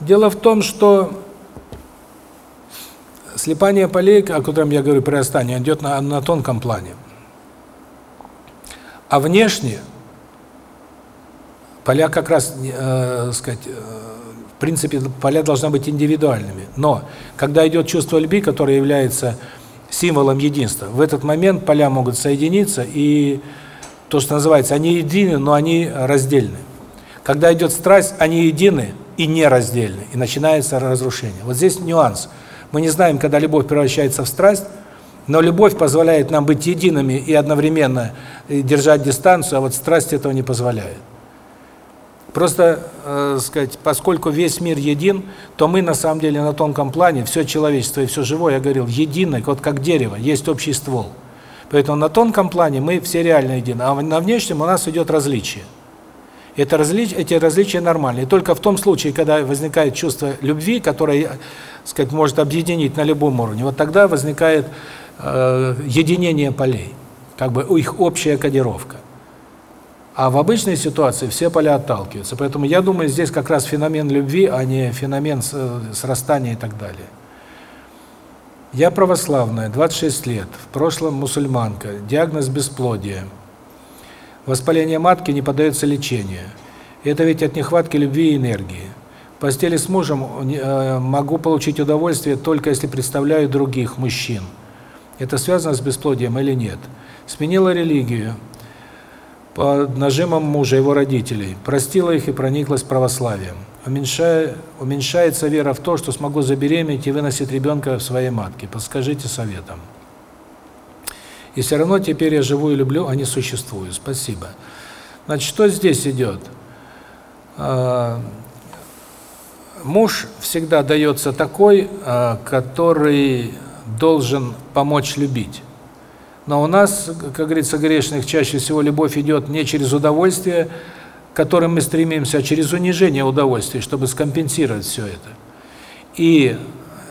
Дело в том, что слипание полей, о котором я говорю при остании, идет на, на тонком плане. А внешне поля как раз, э, сказать, э, в принципе, поля должны быть индивидуальными. Но когда идет чувство любви, которое является символом единства. В этот момент поля могут соединиться, и то, что называется, они едины, но они раздельны. Когда идет страсть, они едины и нераздельны, и начинается разрушение. Вот здесь нюанс. Мы не знаем, когда любовь превращается в страсть, но любовь позволяет нам быть едиными и одновременно держать дистанцию, а вот страсть этого не позволяет. Просто, э, сказать, поскольку весь мир един, то мы на самом деле на тонком плане, все человечество и все живое, я говорил, единое, вот как дерево, есть общий ствол. Поэтому на тонком плане мы все реально едины, а на внешнем у нас идет различие. Это различ... Эти различия нормальные. только в том случае, когда возникает чувство любви, которое, сказать, может объединить на любом уровне, вот тогда возникает э, единение полей, как бы их общая кодировка. А в обычной ситуации все поля отталкиваются. Поэтому я думаю, здесь как раз феномен любви, а не феномен срастания и так далее. Я православная, 26 лет, в прошлом мусульманка, диагноз бесплодие. Воспаление матки не поддается лечению. Это ведь от нехватки любви и энергии. В постели с мужем э, могу получить удовольствие только если представляю других мужчин. Это связано с бесплодием или нет? Сменила религию нажимом мужа, его родителей, простила их и прониклась православием. Уменьшая, уменьшается вера в то, что смогу забеременеть и выносить ребенка в своей матке. Подскажите советом. И все равно теперь я живу и люблю, а не существую. Спасибо. Значит, что здесь идет? А, муж всегда дается такой, а, который должен помочь любить. Но у нас, как говорится, грешных чаще всего любовь идет не через удовольствие, к которым мы стремимся, а через унижение удовольствия, чтобы скомпенсировать все это. И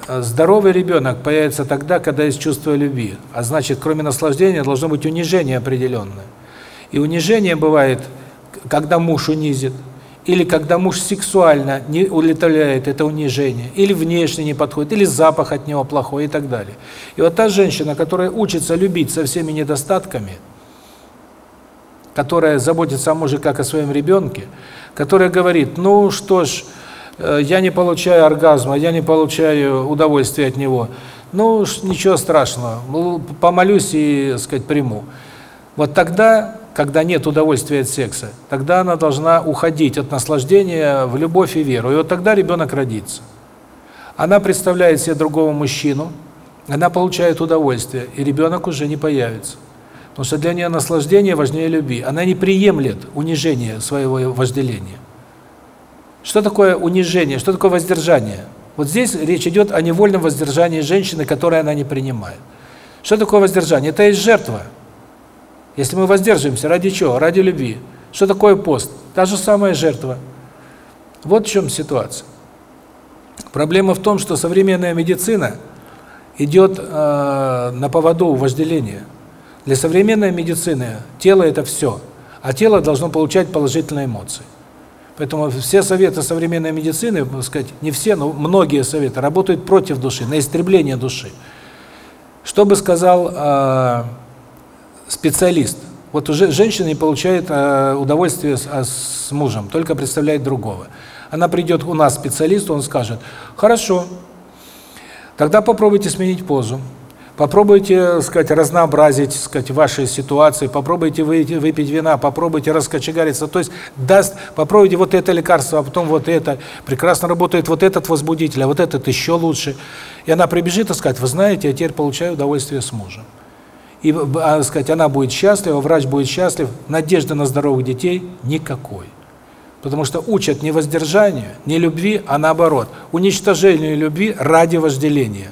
э, здоровый ребенок появится тогда, когда есть чувство любви. А значит, кроме наслаждения должно быть унижение определенное. И унижение бывает, когда муж унизит, или когда муж сексуально не удовлетворяет это унижение, или внешне не подходит, или запах от него плохой и так далее. И вот та женщина, которая учится любить со всеми недостатками, которая заботится о муже как о своем ребенке, которая говорит, ну что ж, э, я не получаю оргазма, я не получаю удовольствия от него, ну ничего страшного, помолюсь и, сказать, приму. Вот тогда когда нет удовольствия от секса, тогда она должна уходить от наслаждения в любовь и веру. И вот тогда ребенок родится. Она представляет себе другого мужчину, она получает удовольствие, и ребенок уже не появится. Потому что для нее наслаждение важнее любви. Она не приемлет унижение своего вожделения. Что такое унижение? Что такое воздержание? Вот здесь речь идет о невольном воздержании женщины, которое она не принимает. Что такое воздержание? Это есть жертва. Если мы воздерживаемся, ради чего? Ради любви. Что такое пост? Та же самая жертва. Вот в чем ситуация. Проблема в том, что современная медицина идет э, на поводу у вожделения. Для современной медицины тело – это все, а тело должно получать положительные эмоции. Поэтому все советы современной медицины, так сказать, не все, но многие советы работают против души, на истребление души. Что бы сказал э, специалист? Вот уже женщина не получает э, удовольствие с, э, с мужем, только представляет другого. Она придет у нас специалист, он скажет: "Хорошо. Тогда попробуйте сменить позу. Попробуйте, сказать, разнообразить, сказать, ваши ситуации, попробуйте выйти, выпить вина, попробуйте раскочегариться, то есть даст, попробуйте вот это лекарство, а потом вот это, прекрасно работает вот этот возбудитель, а вот этот еще лучше. И она прибежит и скажет, вы знаете, я теперь получаю удовольствие с мужем. И, а, сказать, она будет счастлива, врач будет счастлив, надежды на здоровых детей никакой. Потому что учат не воздержанию, не любви, а наоборот, уничтожению любви ради вожделения.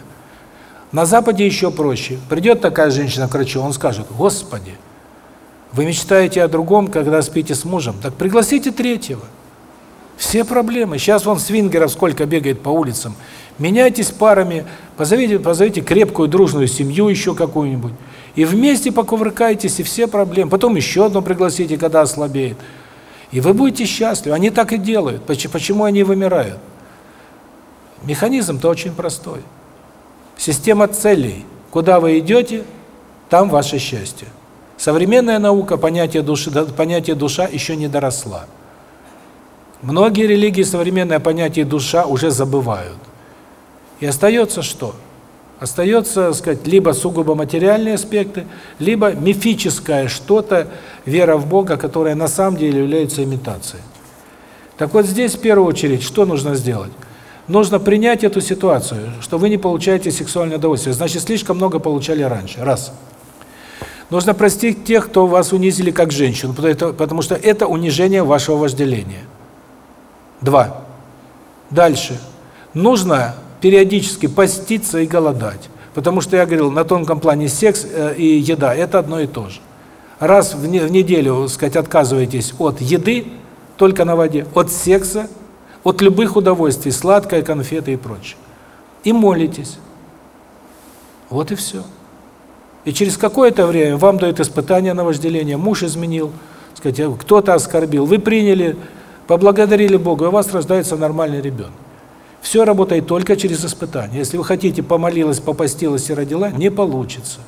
На Западе еще проще. Придет такая женщина к врачу, он скажет, «Господи, вы мечтаете о другом, когда спите с мужем? Так пригласите третьего». Все проблемы. Сейчас вон свингеров сколько бегает по улицам. Меняйтесь парами, позовите, позовите крепкую дружную семью еще какую-нибудь. И вместе покувыркайтесь, и все проблемы. Потом еще одну пригласите, когда ослабеет. И вы будете счастливы. Они так и делают. Почему они вымирают? Механизм-то очень простой. Система целей. Куда вы идете, там ваше счастье. Современная наука понятие души, понятие душа еще не доросла. Многие религии современное понятие душа уже забывают. И остается что? Остается, сказать, либо сугубо материальные аспекты, либо мифическое что-то, вера в Бога, которая на самом деле является имитацией. Так вот здесь в первую очередь что нужно сделать? Нужно принять эту ситуацию, что вы не получаете сексуальное удовольствие. Значит, слишком много получали раньше. Раз. Нужно простить тех, кто вас унизили как женщину, потому что это унижение вашего вожделения. Два. Дальше. Нужно периодически поститься и голодать. Потому что я говорил, на тонком плане секс э, и еда – это одно и то же. Раз в неделю, сказать, отказываетесь от еды, только на воде, от секса от любых удовольствий, сладкое, конфеты и прочее. И молитесь. Вот и все. И через какое-то время вам дают испытание на вожделение, муж изменил, сказать, кто-то оскорбил, вы приняли, поблагодарили Бога, и у вас рождается нормальный ребенок. Все работает только через испытание. Если вы хотите, помолилась, попостилась и родила, не получится.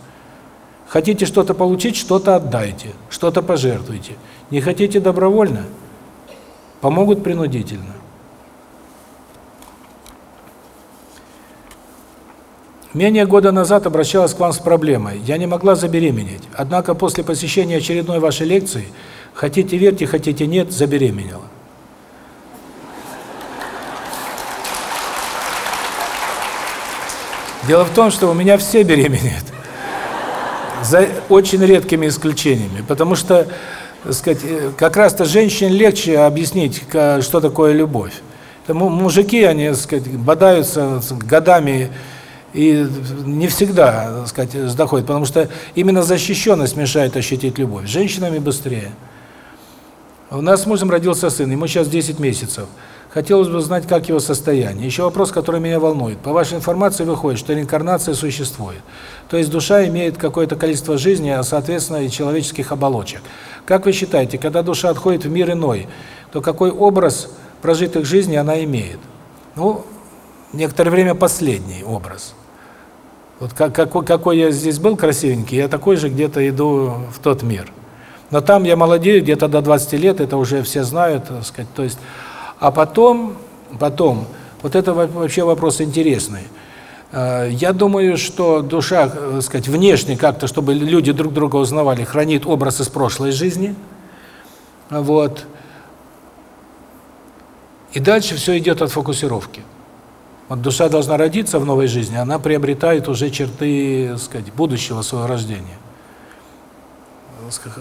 Хотите что-то получить, что-то отдайте, что-то пожертвуйте. Не хотите добровольно, помогут принудительно. Менее года назад обращалась к вам с проблемой. Я не могла забеременеть. Однако после посещения очередной вашей лекции, хотите верьте, хотите нет, забеременела. Дело в том, что у меня все беременеют. За очень редкими исключениями. Потому что, так сказать, э, как раз-то женщине легче объяснить, что такое любовь. Мужики, они, так сказать, бодаются годами и не всегда, так сказать, доходит, потому что именно защищенность мешает ощутить любовь. Женщинами быстрее. У нас с мужем родился сын, ему сейчас 10 месяцев. Хотелось бы знать, как его состояние. Еще вопрос, который меня волнует. По вашей информации выходит, что реинкарнация существует. То есть душа имеет какое-то количество жизни, а соответственно и человеческих оболочек. Как вы считаете, когда душа отходит в мир иной, то какой образ прожитых жизней она имеет? Ну, некоторое время последний образ. Вот как, какой, какой я здесь был красивенький, я такой же где-то иду в тот мир. Но там я молодею, где-то до 20 лет, это уже все знают, так сказать, то есть, а потом, потом, вот это вообще вопрос интересный. А, я думаю, что душа, так сказать, внешне как-то, чтобы люди друг друга узнавали, хранит образ из прошлой жизни, вот, и дальше все идет от фокусировки. Вот душа должна родиться в новой жизни, она приобретает уже черты, сказать, будущего своего рождения.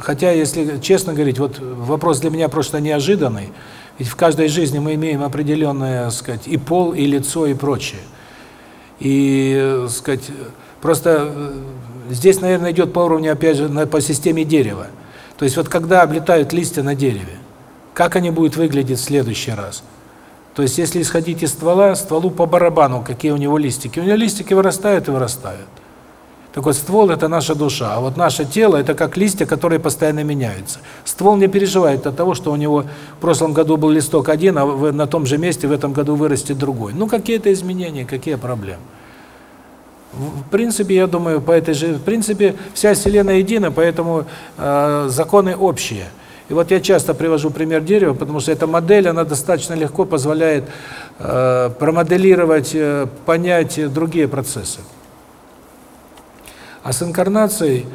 Хотя, если честно говорить, вот вопрос для меня просто неожиданный. Ведь в каждой жизни мы имеем определенное, сказать, и пол, и лицо, и прочее. И, сказать, просто э, здесь, наверное, идет по уровню, опять же, по системе дерева. То есть вот когда облетают листья на дереве, как они будут выглядеть в следующий раз? То есть, если исходить из ствола, стволу по барабану, какие у него листики. У него листики вырастают и вырастают. Так вот, ствол – это наша душа, а вот наше тело – это как листья, которые постоянно меняются. Ствол не переживает от того, что у него в прошлом году был листок один, а на том же месте в этом году вырастет другой. Ну, какие-то изменения, какие проблемы. В принципе, я думаю, по этой же, в принципе, вся Вселенная едина, поэтому э, законы общие. И вот я часто привожу пример дерева, потому что эта модель, она достаточно легко позволяет э, промоделировать, э, понять другие процессы. А с инкарнацией,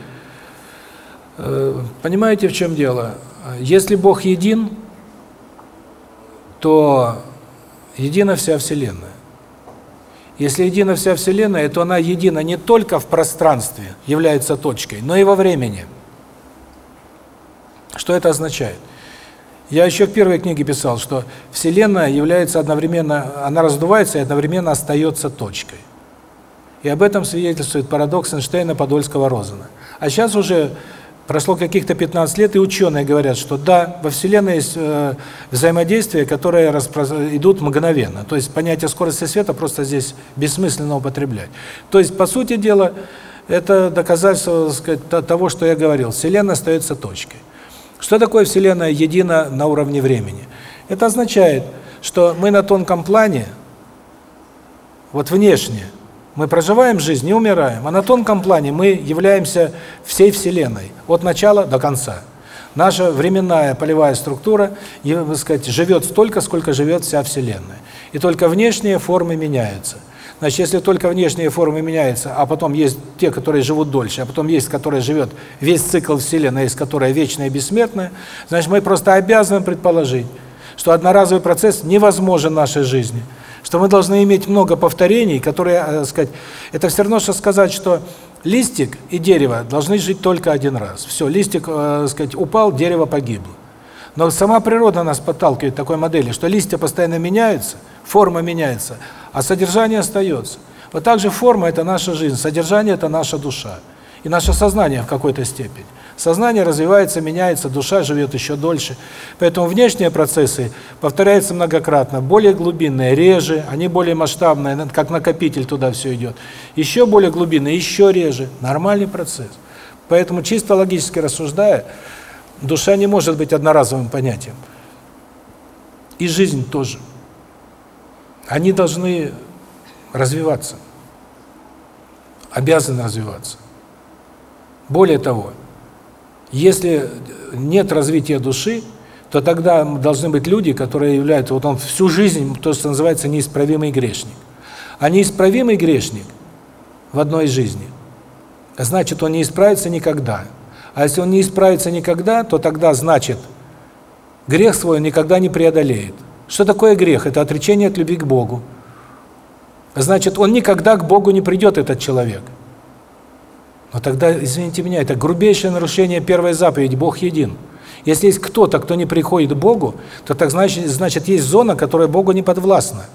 э, понимаете, в чем дело? Если Бог един, то едина вся Вселенная. Если едина вся Вселенная, то она едина не только в пространстве, является точкой, но и во времени. Что это означает? Я еще в первой книге писал, что Вселенная является одновременно, она раздувается и одновременно остается точкой. И об этом свидетельствует парадокс Эйнштейна, Подольского, Розена. А сейчас уже прошло каких-то 15 лет, и ученые говорят, что да, во Вселенной есть э, взаимодействия, которые идут мгновенно. То есть понятие скорости света просто здесь бессмысленно употреблять. То есть, по сути дела, это доказательство сказать, того, что я говорил. Вселенная остается точкой. Что такое Вселенная едина на уровне времени? Это означает, что мы на тонком плане, вот внешне, мы проживаем жизнь, не умираем, а на тонком плане мы являемся всей Вселенной, от начала до конца. Наша временная полевая структура, так сказать, живет столько, сколько живет вся Вселенная. И только внешние формы меняются – Значит, если только внешние формы меняются, а потом есть те, которые живут дольше, а потом есть, которые живет весь цикл Вселенной, есть которая вечная и бессмертная, значит, мы просто обязаны предположить, что одноразовый процесс невозможен в нашей жизни, что мы должны иметь много повторений, которые, так э, сказать, это все равно, что сказать, что листик и дерево должны жить только один раз. Все, листик, так э, сказать, упал, дерево погибло. Но сама природа нас подталкивает к такой модели, что листья постоянно меняются, форма меняется, а содержание остается. Вот так же форма – это наша жизнь, содержание – это наша душа. И наше сознание в какой-то степени. Сознание развивается, меняется, душа живет еще дольше. Поэтому внешние процессы повторяются многократно, более глубинные, реже, они более масштабные, как накопитель туда все идет. Еще более глубинные, еще реже. Нормальный процесс. Поэтому чисто логически рассуждая, душа не может быть одноразовым понятием. И жизнь тоже они должны развиваться, обязаны развиваться. Более того, если нет развития души, то тогда должны быть люди, которые являются, вот он всю жизнь, то, что называется, неисправимый грешник. А неисправимый грешник в одной жизни, значит, он не исправится никогда. А если он не исправится никогда, то тогда, значит, грех свой никогда не преодолеет. Что такое грех? Это отречение от любви к Богу. Значит, он никогда к Богу не придет, этот человек. Но тогда, извините меня, это грубейшее нарушение первой заповеди «Бог един». Если есть кто-то, кто не приходит к Богу, то так значит, значит есть зона, которая Богу не подвластна.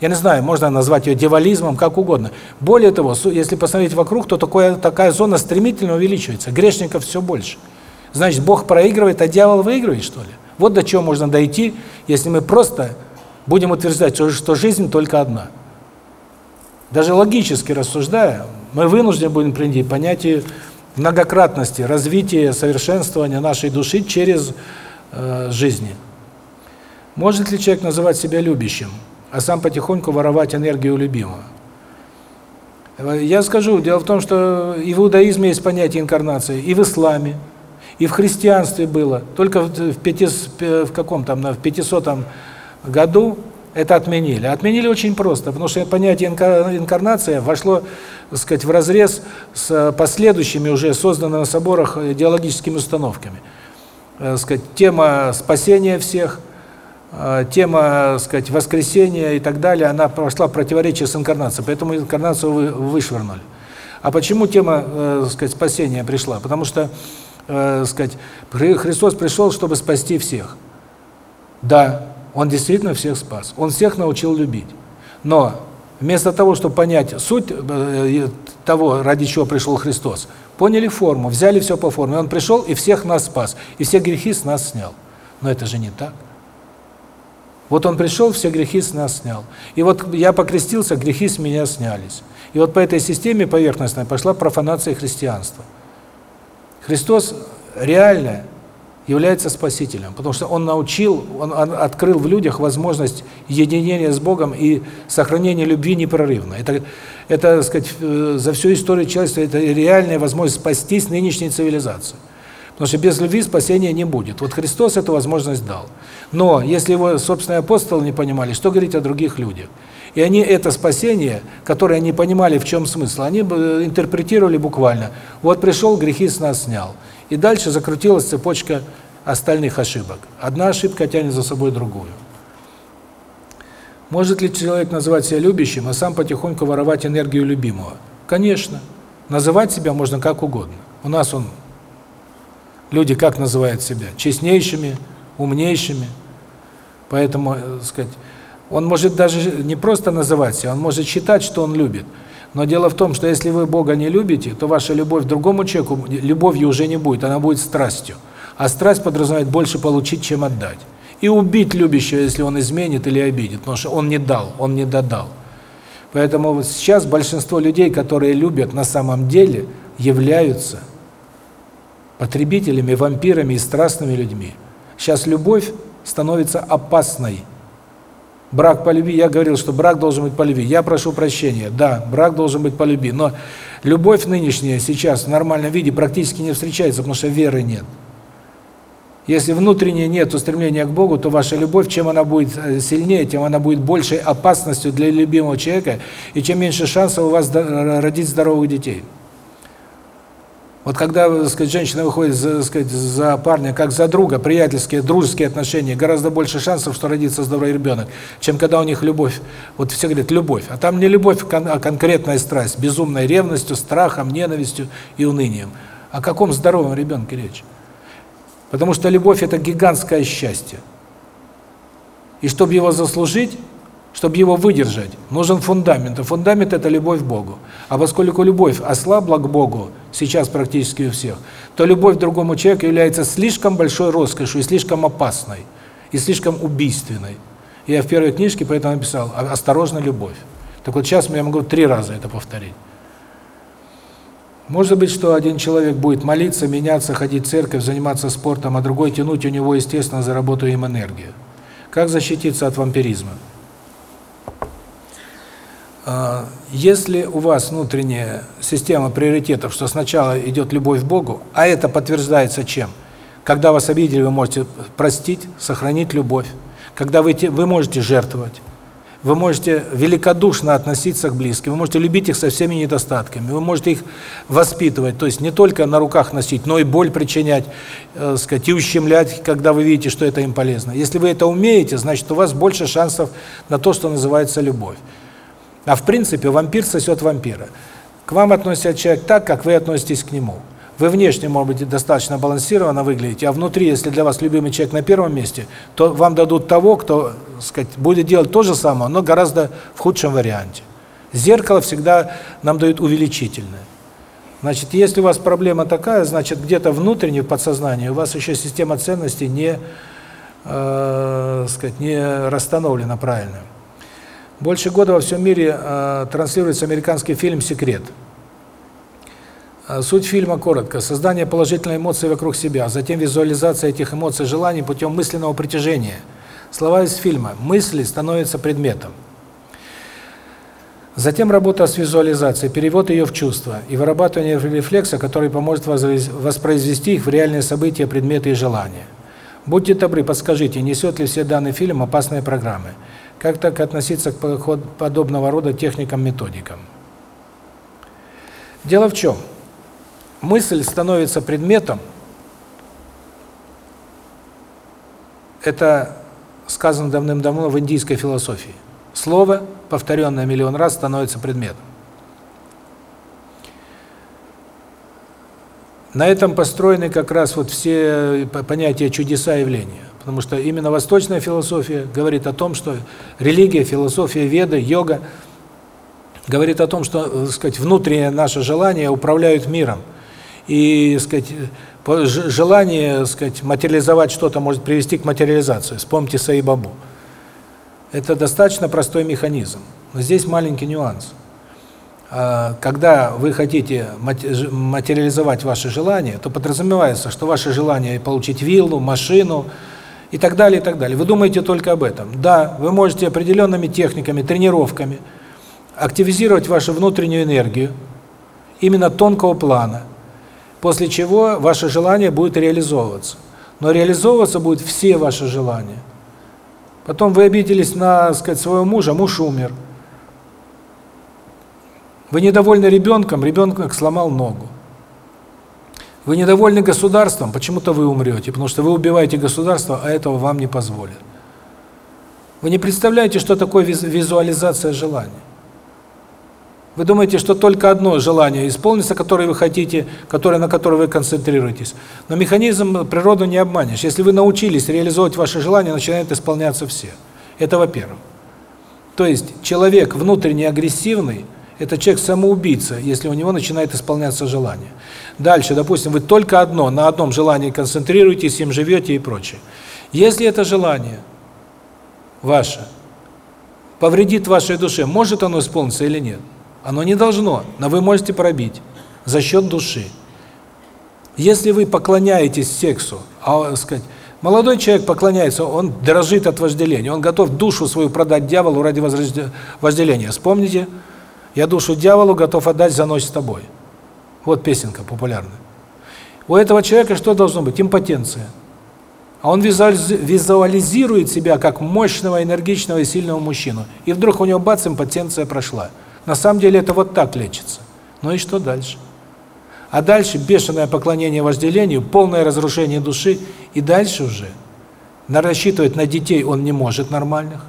Я не знаю, можно назвать ее дьяволизмом, как угодно. Более того, если посмотреть вокруг, то такое, такая зона стремительно увеличивается. Грешников все больше. Значит, Бог проигрывает, а дьявол выигрывает, что ли? Вот до чего можно дойти, если мы просто будем утверждать, что жизнь только одна. Даже логически рассуждая, мы вынуждены будем принять понятие многократности, развития, совершенствования нашей души через э, жизни. Может ли человек называть себя любящим, а сам потихоньку воровать энергию любимого? Я скажу, дело в том, что и в иудаизме есть понятие инкарнации, и в исламе, и в христианстве было. Только в, пятис, в каком там, в 500 году это отменили. Отменили очень просто, потому что понятие инкарнация вошло, так сказать, в разрез с последующими уже созданными на соборах идеологическими установками. Так сказать, тема спасения всех, а, тема, так сказать, воскресения и так далее, она прошла противоречие с инкарнацией, поэтому инкарнацию вы, вышвырнули. А почему тема, э, так сказать, спасения пришла? Потому что э, сказать, Христос пришел, чтобы спасти всех. Да, Он действительно всех спас. Он всех научил любить. Но вместо того, чтобы понять суть э, того, ради чего пришел Христос, поняли форму, взяли все по форме. Он пришел и всех нас спас, и все грехи с нас снял. Но это же не так. Вот он пришел, все грехи с нас снял. И вот я покрестился, грехи с меня снялись. И вот по этой системе поверхностной пошла профанация христианства. Христос реально является спасителем, потому что он научил, он открыл в людях возможность единения с Богом и сохранения любви непрерывно. Это это, так сказать, э, за всю историю человечества это реальная возможность спастись нынешней цивилизации. Потому что без любви спасения не будет. Вот Христос эту возможность дал. Но если его собственные апостолы не понимали, что говорить о других людях? И они это спасение, которое они понимали, в чем смысл, они интерпретировали буквально. Вот пришел, грехи с нас снял. И дальше закрутилась цепочка остальных ошибок. Одна ошибка тянет за собой другую. Может ли человек называть себя любящим, а сам потихоньку воровать энергию любимого? Конечно. Называть себя можно как угодно. У нас он люди как называют себя? Честнейшими, умнейшими. Поэтому, так э, сказать, он может даже не просто называть себя, он может считать, что он любит. Но дело в том, что если вы Бога не любите, то ваша любовь к другому человеку любовью уже не будет, она будет страстью. А страсть подразумевает больше получить, чем отдать. И убить любящего, если он изменит или обидит, потому что он не дал, он не додал. Поэтому сейчас большинство людей, которые любят на самом деле, являются потребителями, вампирами и страстными людьми. Сейчас любовь становится опасной. Брак по любви, я говорил, что брак должен быть по любви. Я прошу прощения, да, брак должен быть по любви, но любовь нынешняя сейчас в нормальном виде практически не встречается, потому что веры нет. Если внутренне нет устремления к Богу, то ваша любовь, чем она будет э, сильнее, тем она будет большей опасностью для любимого человека, и чем меньше шансов у вас родить здоровых детей. Вот когда, так сказать, женщина выходит, так сказать, за парня как за друга, приятельские, дружеские отношения, гораздо больше шансов, что родится здоровый ребенок, чем когда у них любовь. Вот все говорят любовь, а там не любовь, а конкретная страсть, безумной ревностью, страхом, ненавистью и унынием. О каком здоровом ребенке речь? Потому что любовь это гигантское счастье. И чтобы его заслужить, чтобы его выдержать, нужен фундамент. А фундамент – это любовь к Богу. А поскольку любовь ослабла к Богу, сейчас практически у всех, то любовь к другому человеку является слишком большой роскошью, и слишком опасной, и слишком убийственной. Я в первой книжке поэтому написал «Осторожно, любовь». Так вот сейчас я могу три раза это повторить. Может быть, что один человек будет молиться, меняться, ходить в церковь, заниматься спортом, а другой тянуть у него, естественно, за работу им энергию. Как защититься от вампиризма? А, если у вас внутренняя система приоритетов, что сначала идет любовь к Богу, а это подтверждается чем? Когда вас обидели, вы можете простить, сохранить любовь. Когда вы вы можете жертвовать. Вы можете великодушно относиться к близким, вы можете любить их со всеми недостатками, вы можете их воспитывать, то есть не только на руках носить, но и боль причинять, э, сказать, и ущемлять, когда вы видите, что это им полезно. Если вы это умеете, значит, у вас больше шансов на то, что называется любовь. А в принципе вампир сосет вампира. К вам относится человек так, как вы относитесь к нему. Вы внешне, может быть, достаточно балансированно выглядите, а внутри, если для вас любимый человек на первом месте, то вам дадут того, кто, сказать, будет делать то же самое, но гораздо в худшем варианте. Зеркало всегда нам дают увеличительное. Значит, если у вас проблема такая, значит, где-то внутренне в подсознании у вас еще система ценностей не, э, сказать, не расстановлена правильно. Больше года во всем мире э, транслируется американский фильм «Секрет». Э, суть фильма коротко. Создание положительной эмоции вокруг себя, затем визуализация этих эмоций желаний путем мысленного притяжения. Слова из фильма. Мысли становятся предметом. Затем работа с визуализацией, перевод ее в чувства и вырабатывание рефлекса, который поможет воспроизвести их в реальные события, предметы и желания. Будьте добры, подскажите, несет ли все данный фильм опасные программы? Как так относиться к подобного рода техникам-методикам? Дело в чем? Мысль становится предметом. Это сказано давным-давно в индийской философии. Слово, повторенное миллион раз, становится предметом. На этом построены как раз вот все понятия чудеса явления. Потому что именно восточная философия говорит о том, что религия, философия, веда, йога говорит о том, что, так сказать, внутреннее наше желание управляют миром. И, так сказать, желание, так сказать, материализовать что-то может привести к материализации. Вспомните Саибабу. Это достаточно простой механизм. Но здесь маленький нюанс. А, когда вы хотите материализовать ваши желания, то подразумевается, что ваше желание получить виллу, машину и так далее, и так далее. Вы думаете только об этом. Да, вы можете определенными техниками, тренировками активизировать вашу внутреннюю энергию, именно тонкого плана, после чего ваше желание будет реализовываться. Но реализовываться будут все ваши желания. Потом вы обиделись на, сказать, своего мужа, муж умер. Вы недовольны ребенком, ребенок сломал ногу. Вы недовольны государством, почему-то вы умрете, потому что вы убиваете государство, а этого вам не позволят. Вы не представляете, что такое визуализация желаний. Вы думаете, что только одно желание исполнится, которое вы хотите, которое на которое вы концентрируетесь. Но механизм природы не обманешь. Если вы научились реализовывать ваши желания, начинают исполняться все. Это во-первых. То есть человек внутренне агрессивный это человек-самоубийца, если у него начинает исполняться желание. Дальше, допустим, вы только одно, на одном желании концентрируетесь, им живете и прочее. Если это желание ваше повредит вашей душе, может оно исполниться или нет? Оно не должно, но вы можете пробить за счет души. Если вы поклоняетесь сексу, а, сказать, молодой человек поклоняется, он дрожит от вожделения, он готов душу свою продать дьяволу ради вожделения. Вспомните, я душу дьяволу готов отдать за ночь с тобой. Вот песенка популярная. У этого человека что должно быть? Импотенция. А он визуализирует себя как мощного, энергичного и сильного мужчину. И вдруг у него бац, импотенция прошла. На самом деле это вот так лечится. Ну и что дальше? А дальше бешеное поклонение вожделению, полное разрушение души, и дальше уже рассчитывать на детей он не может нормальных.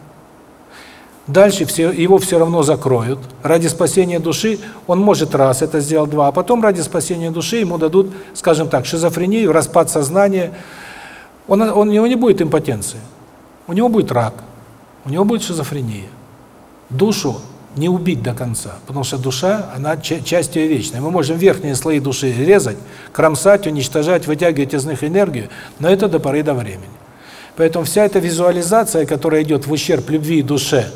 Дальше все, его все равно закроют. Ради спасения души он может раз это сделать, два, а потом ради спасения души ему дадут, скажем так, шизофрению, распад сознания. Он, он, у него не будет импотенции. У него будет рак. У него будет шизофрения. Душу не убить до конца, потому что душа, она часть ее вечная. Мы можем верхние слои души резать, кромсать, уничтожать, вытягивать из них энергию, но это до поры до времени. Поэтому вся эта визуализация, которая идет в ущерб любви и душе,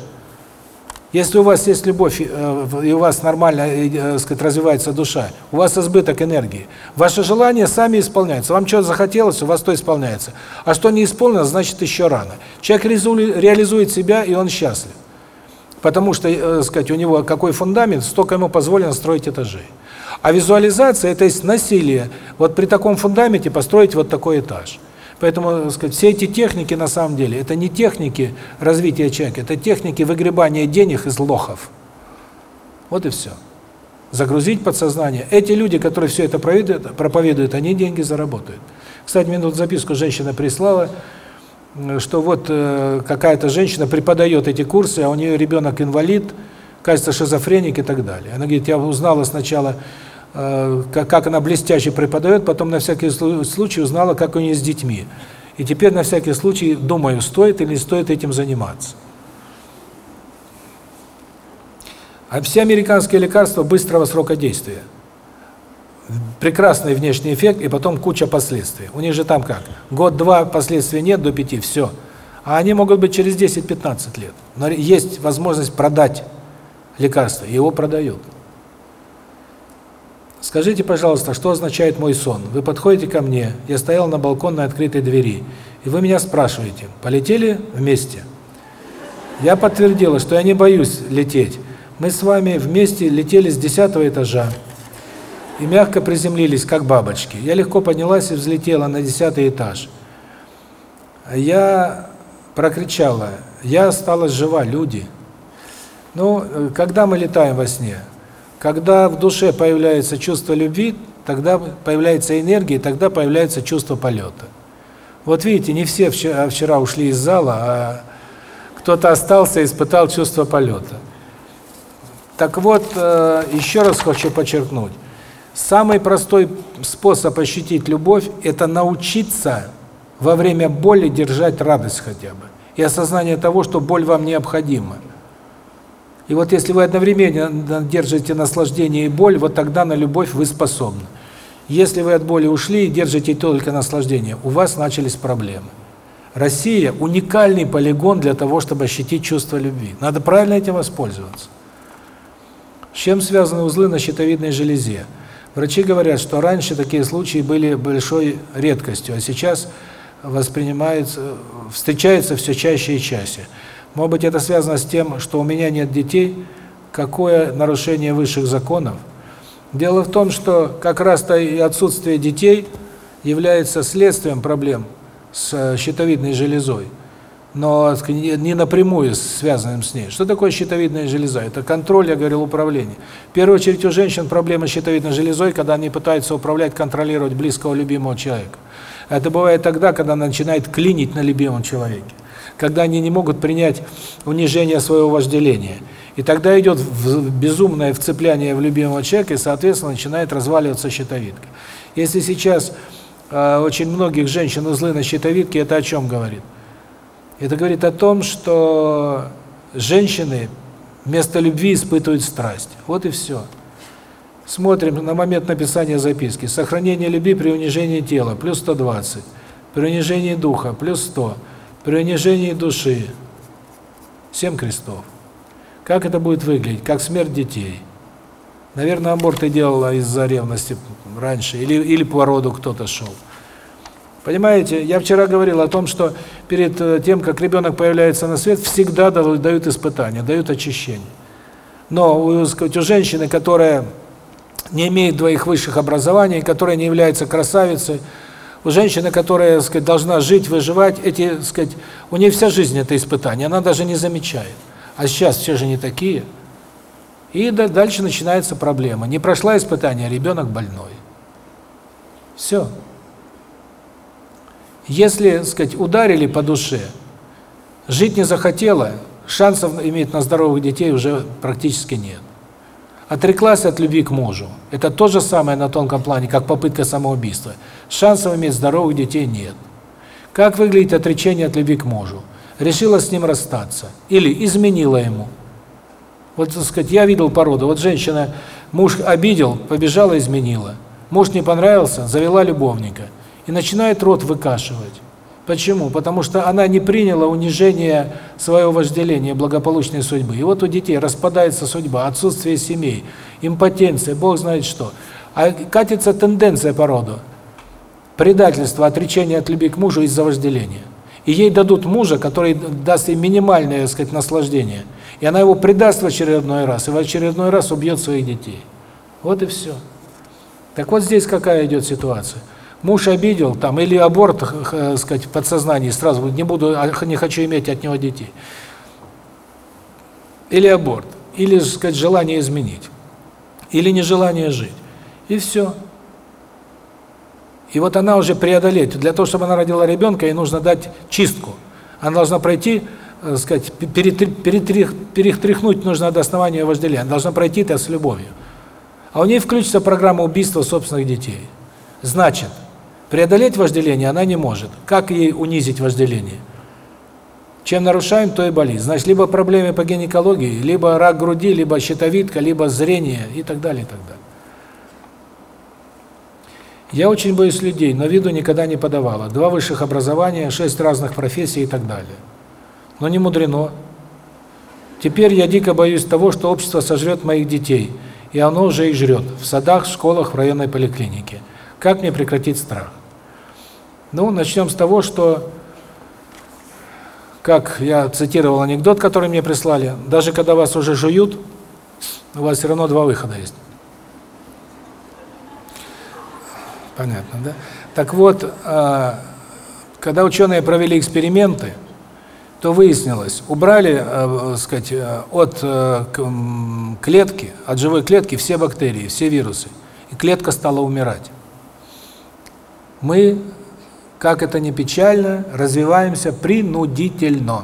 если у вас есть любовь, э, и у вас нормально, э, э, сказать, развивается душа, у вас избыток энергии, ваши желания сами исполняются. Вам что захотелось, у вас то исполняется. А что не исполнилось, значит еще рано. Человек реализует себя, и он счастлив. Потому что, э, сказать, у него какой фундамент, столько ему позволено строить этажей. А визуализация – это есть насилие. Вот при таком фундаменте построить вот такой этаж. Поэтому, сказать, все эти техники на самом деле это не техники развития человека, это техники выгребания денег из лохов. Вот и все. Загрузить подсознание. Эти люди, которые все это проповедуют, они деньги заработают. Кстати, мне тут записку женщина прислала, что вот э, какая-то женщина преподает эти курсы, а у нее ребенок инвалид, кажется, шизофреник и так далее. Она говорит, я узнала сначала как она блестяще преподает, потом на всякий случай узнала, как у нее с детьми. И теперь на всякий случай думаю, стоит или не стоит этим заниматься. А все американские лекарства быстрого срока действия. Прекрасный внешний эффект и потом куча последствий. У них же там как? Год-два последствий нет, до пяти, все. А они могут быть через 10-15 лет. Но есть возможность продать лекарство, его продают. Скажите, пожалуйста, что означает мой сон? Вы подходите ко мне, я стоял на балконной открытой двери, и вы меня спрашиваете, полетели вместе? Я подтвердила, что я не боюсь лететь. Мы с вами вместе летели с десятого этажа и мягко приземлились, как бабочки. Я легко поднялась и взлетела на десятый этаж. Я прокричала, я осталась жива, люди. Ну, э, когда мы летаем во сне? Когда в душе появляется чувство любви, тогда появляется энергия, тогда появляется чувство полета. Вот видите, не все вчера, вчера ушли из зала, а кто-то остался и испытал чувство полета. Так вот, э, еще раз хочу подчеркнуть. Самый простой способ ощутить любовь – это научиться во время боли держать радость хотя бы. И осознание того, что боль вам необходима. И вот если вы одновременно держите наслаждение и боль, вот тогда на любовь вы способны. Если вы от боли ушли и держите только наслаждение, у вас начались проблемы. Россия – уникальный полигон для того, чтобы ощутить чувство любви. Надо правильно этим воспользоваться. С чем связаны узлы на щитовидной железе? Врачи говорят, что раньше такие случаи были большой редкостью, а сейчас воспринимаются, встречаются все чаще и чаще. Может быть, это связано с тем, что у меня нет детей, какое нарушение высших законов. Дело в том, что как раз-то и отсутствие детей является следствием проблем с щитовидной железой но не напрямую связанным с ней. Что такое щитовидная железа? Это контроль, я говорил, управление. В первую очередь у женщин проблемы с щитовидной железой, когда они пытаются управлять, контролировать близкого любимого человека. Это бывает тогда, когда она начинает клинить на любимом человеке. Когда они не могут принять унижение своего вожделения. И тогда идет безумное вцепляние в любимого человека, и, соответственно, начинает разваливаться щитовидка. Если сейчас э, очень многих женщин узлы на щитовидке, это о чем говорит? Это говорит о том, что женщины вместо любви испытывают страсть. Вот и все. Смотрим на момент написания записки. Сохранение любви при унижении тела – плюс 120. При унижении духа – плюс 100. При унижении души – 7 крестов. Как это будет выглядеть? Как смерть детей. Наверное, аборты делала из-за ревности раньше, или, или по роду кто-то шел. Понимаете, я вчера говорил о том, что перед э, тем, как ребенок появляется на свет, всегда дают испытания, дают очищение. Но у, сказать, у женщины, которая не имеет двоих высших образований, которая не является красавицей, у женщины, которая, сказать, должна жить, выживать, эти, сказать, у нее вся жизнь это испытание, она даже не замечает. А сейчас все же не такие. И дальше начинается проблема. Не прошла испытание, а ребенок больной. Все. Если, сказать, ударили по душе, жить не захотела, шансов иметь на здоровых детей уже практически нет. Отреклась от любви к мужу. Это то же самое на тонком плане, как попытка самоубийства. Шансов иметь здоровых детей нет. Как выглядит отречение от любви к мужу? Решила с ним расстаться. Или изменила ему. Вот, так сказать, я видел породу. Вот женщина, муж обидел, побежала, изменила. Муж не понравился, завела любовника и начинает рот выкашивать. Почему? Потому что она не приняла унижение своего вожделения, благополучной судьбы. И вот у детей распадается судьба, отсутствие семей, импотенция, Бог знает что. А катится тенденция по роду. Предательство, отречение от любви к мужу из-за вожделения. И ей дадут мужа, который даст ей минимальное, так сказать, наслаждение. И она его предаст в очередной раз, и в очередной раз убьет своих детей. Вот и все. Так вот здесь какая идет ситуация муж обидел, там, или аборт, э, сказать, в подсознании, сразу не буду, а, не хочу иметь от него детей. Или аборт, или, сказать, желание изменить, или нежелание жить. И все. И вот она уже преодолеет. Для того, чтобы она родила ребенка, ей нужно дать чистку. Она должна пройти, э, сказать, перетряхнуть нужно до основания вожделения. Она должна пройти это с любовью. А у нее включится программа убийства собственных детей. Значит, Преодолеть вожделение она не может. Как ей унизить вожделение? Чем нарушаем, то и болит. Значит, либо проблемы по гинекологии, либо рак груди, либо щитовидка, либо зрение и так далее, и так далее. Я очень боюсь людей, но виду никогда не подавала. Два высших образования, шесть разных профессий и так далее. Но не мудрено. Теперь я дико боюсь того, что общество сожрет моих детей, и оно уже их жрет в садах, школах, в районной поликлинике. Как мне прекратить страх? Ну, начнем с того, что, как я цитировал анекдот, который мне прислали, даже когда вас уже жуют, у вас все равно два выхода есть. Понятно, да? Так вот, а, когда ученые провели эксперименты, то выяснилось, убрали, э, сказать, э, от клетки, от живой клетки все бактерии, все вирусы, и клетка стала умирать. Мы как это ни печально, развиваемся принудительно.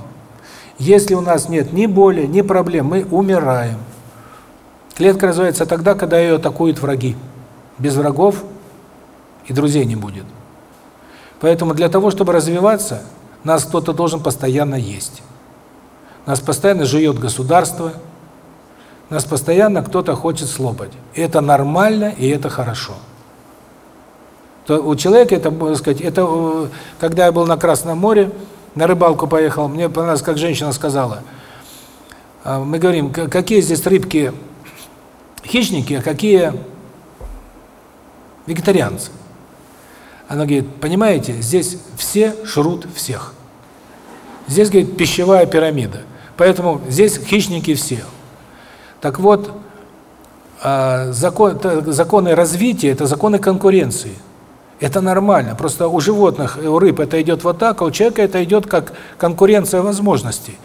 Если у нас нет ни боли, ни проблем, мы умираем. Клетка развивается тогда, когда ее атакуют враги. Без врагов и друзей не будет. Поэтому для того, чтобы развиваться, нас кто-то должен постоянно есть. Нас постоянно жует государство, нас постоянно кто-то хочет слопать. И это нормально, и это хорошо то у человека это, можно сказать, это когда я был на Красном море, на рыбалку поехал, мне понравилось, как женщина сказала. А, мы говорим, какие здесь рыбки хищники, а какие вегетарианцы. Она говорит, понимаете, здесь все шрут всех. Здесь, говорит, пищевая пирамида. Поэтому здесь хищники все. Так вот, а, закон, законы развития – это законы конкуренции. Это нормально. Просто у животных, у рыб это идет вот так, а у человека это идет как конкуренция возможностей.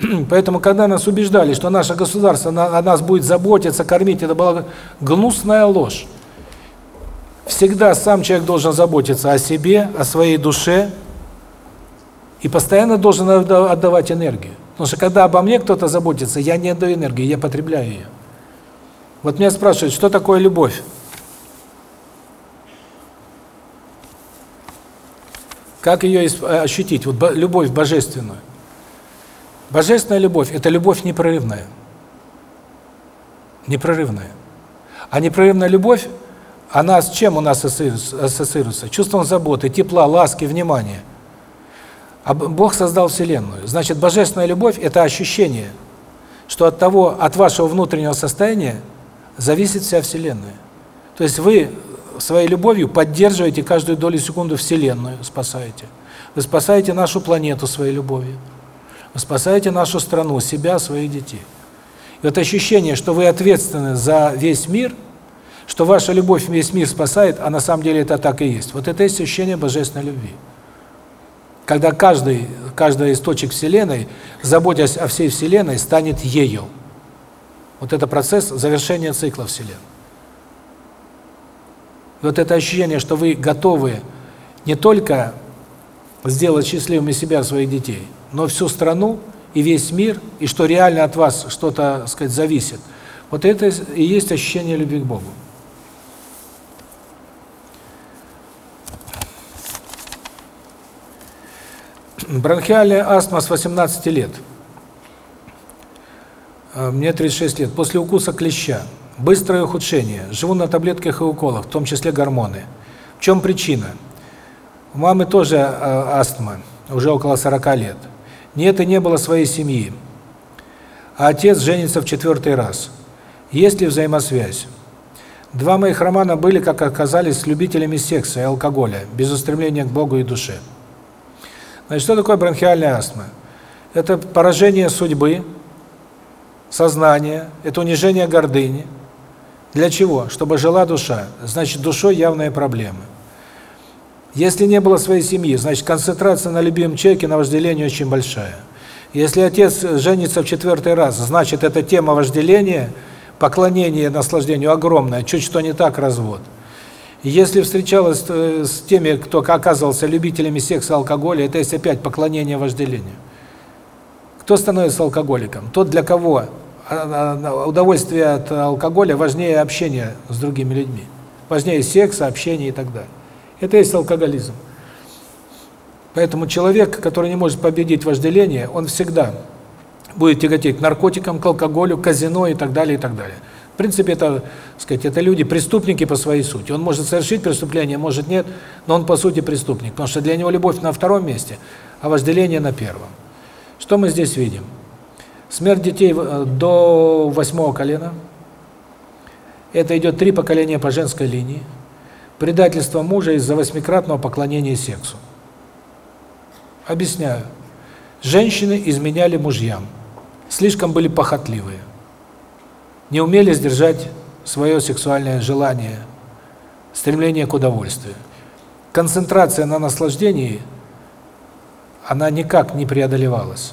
(clears throat) Поэтому, когда нас убеждали, что наше государство о нас будет заботиться, кормить, это была гнусная ложь. Всегда сам человек должен заботиться о себе, о своей душе и постоянно должен отдавать энергию. Потому что когда обо мне кто-то заботится, я не отдаю энергию, я потребляю ее. Вот меня спрашивают, что такое любовь? Как ее ощутить? Вот любовь божественную. Божественная любовь – это любовь непрерывная. Непрерывная. А непрерывная любовь, она с чем у нас ассоциируется? Чувством заботы, тепла, ласки, внимания. А Бог создал Вселенную. Значит, божественная любовь – это ощущение, что от того, от вашего внутреннего состояния зависит вся Вселенная. То есть вы своей любовью поддерживаете каждую долю секунды Вселенную, спасаете. Вы спасаете нашу планету своей любовью. Вы спасаете нашу страну, себя, своих детей. И вот ощущение, что вы ответственны за весь мир, что ваша любовь весь мир спасает, а на самом деле это так и есть. Вот это есть ощущение божественной любви. Когда каждый, каждая из точек Вселенной, заботясь о всей Вселенной, станет ею. Вот это процесс завершения цикла Вселенной. Вот это ощущение, что вы готовы не только сделать счастливыми себя, своих детей, но всю страну и весь мир, и что реально от вас что-то, сказать, зависит. Вот это и есть ощущение любви к Богу. Бронхиальная астма с 18 лет. А, мне 36 лет. После укуса клеща. Быстрое ухудшение. Живу на таблетках и уколах, в том числе гормоны. В чем причина? У мамы тоже а, астма, уже около 40 лет. Нет и не было своей семьи. А отец женится в четвертый раз. Есть ли взаимосвязь? Два моих романа были, как оказались, с любителями секса и алкоголя, без устремления к Богу и душе. Значит, что такое бронхиальная астма? Это поражение судьбы, сознания, это унижение гордыни. Для чего? Чтобы жила душа. Значит, душой явные проблемы. Если не было своей семьи, значит, концентрация на любимом человеке, на вожделении очень большая. Если отец женится в четвертый раз, значит, эта тема вожделения, поклонения наслаждению огромная, чуть что не так развод. Если встречалась э, с теми, кто оказывался любителями секса, алкоголя, это есть опять поклонение вожделению. Кто становится алкоголиком? Тот, для кого а, а, удовольствие от алкоголя важнее общения с другими людьми. Важнее секса, общения и так далее. Это есть алкоголизм. Поэтому человек, который не может победить вожделение, он всегда будет тяготеть к наркотикам, к алкоголю, к казино и так далее, и так далее. Принципе, это, сказать, это люди, преступники по своей сути. Он может совершить преступление, может нет, но он по сути преступник, потому что для него любовь на втором месте, а вожделение на первом. Что мы здесь видим? Смерть детей э, до восьмого колена. Это идет три поколения по женской линии. Предательство мужа из-за восьмикратного поклонения сексу. Объясняю. Женщины изменяли мужьям. Слишком были похотливые. Не умели сдержать свое сексуальное желание, стремление к удовольствию. Концентрация на наслаждении, она никак не преодолевалась.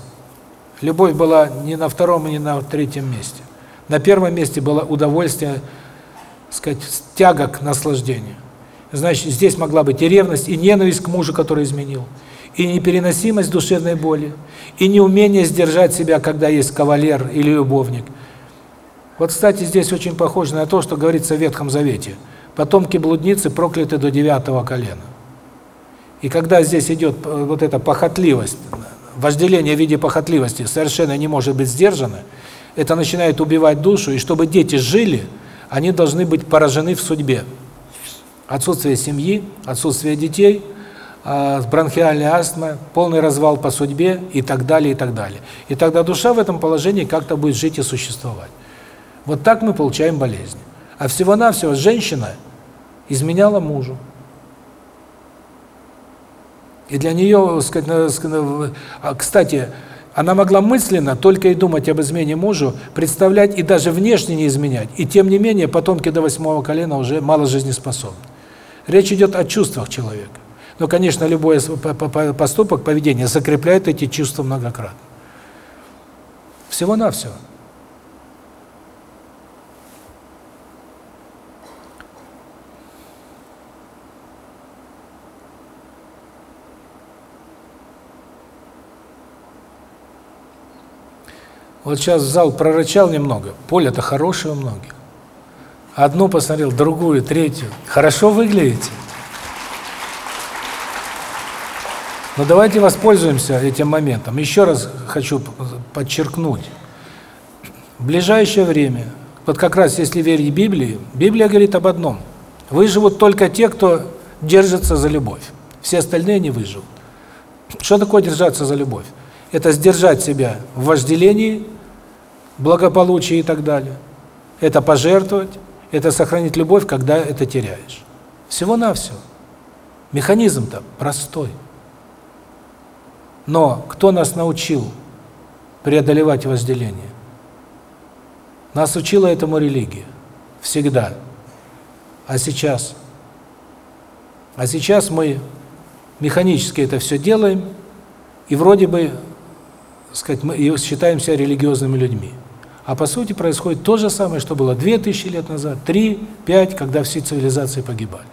Любовь была не на втором и не на третьем месте. На первом месте было удовольствие, сказать, тяга к наслаждению. Значит, здесь могла быть и ревность, и ненависть к мужу, который изменил, и непереносимость душевной боли, и неумение сдержать себя, когда есть кавалер или любовник. Вот, кстати, здесь очень похоже на то, что говорится в Ветхом Завете. Потомки блудницы прокляты до девятого колена. И когда здесь идет э, вот эта похотливость, вожделение в виде похотливости совершенно не может быть сдержано, это начинает убивать душу, и чтобы дети жили, они должны быть поражены в судьбе. Отсутствие семьи, отсутствие детей, а, бронхиальная астма, полный развал по судьбе и так далее, и так далее. И тогда душа в этом положении как-то будет жить и существовать. Вот так мы получаем болезнь. А всего-навсего женщина изменяла мужу. И для нее, а, кстати, она могла мысленно только и думать об измене мужу, представлять и даже внешне не изменять. И тем не менее, потомки до восьмого колена уже мало жизнеспособны. Речь идет о чувствах человека. Но, конечно, любой поступок, поведение закрепляет эти чувства многократно. Всего-навсего. Вот сейчас зал прорычал немного. Поле-то хорошее у многих. Одну посмотрел, другую, третью. Хорошо выглядите. Но давайте воспользуемся этим моментом. Еще раз хочу подчеркнуть. В ближайшее время, вот как раз если верить Библии, Библия говорит об одном. Выживут только те, кто держится за любовь. Все остальные не выживут. Что такое держаться за любовь? Это сдержать себя в вожделении, благополучие и так далее. Это пожертвовать, это сохранить любовь, когда это теряешь. Всего-навсего. Механизм-то простой. Но кто нас научил преодолевать возделение? Нас учила этому религия. Всегда. А сейчас? А сейчас мы механически это все делаем, и вроде бы, сказать, мы считаемся религиозными людьми. А по сути происходит то же самое, что было 2000 лет назад, 3, 5, когда все цивилизации погибали.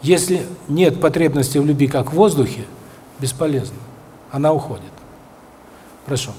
Если нет потребности в любви как в воздухе, бесполезно. Она уходит. Прошу.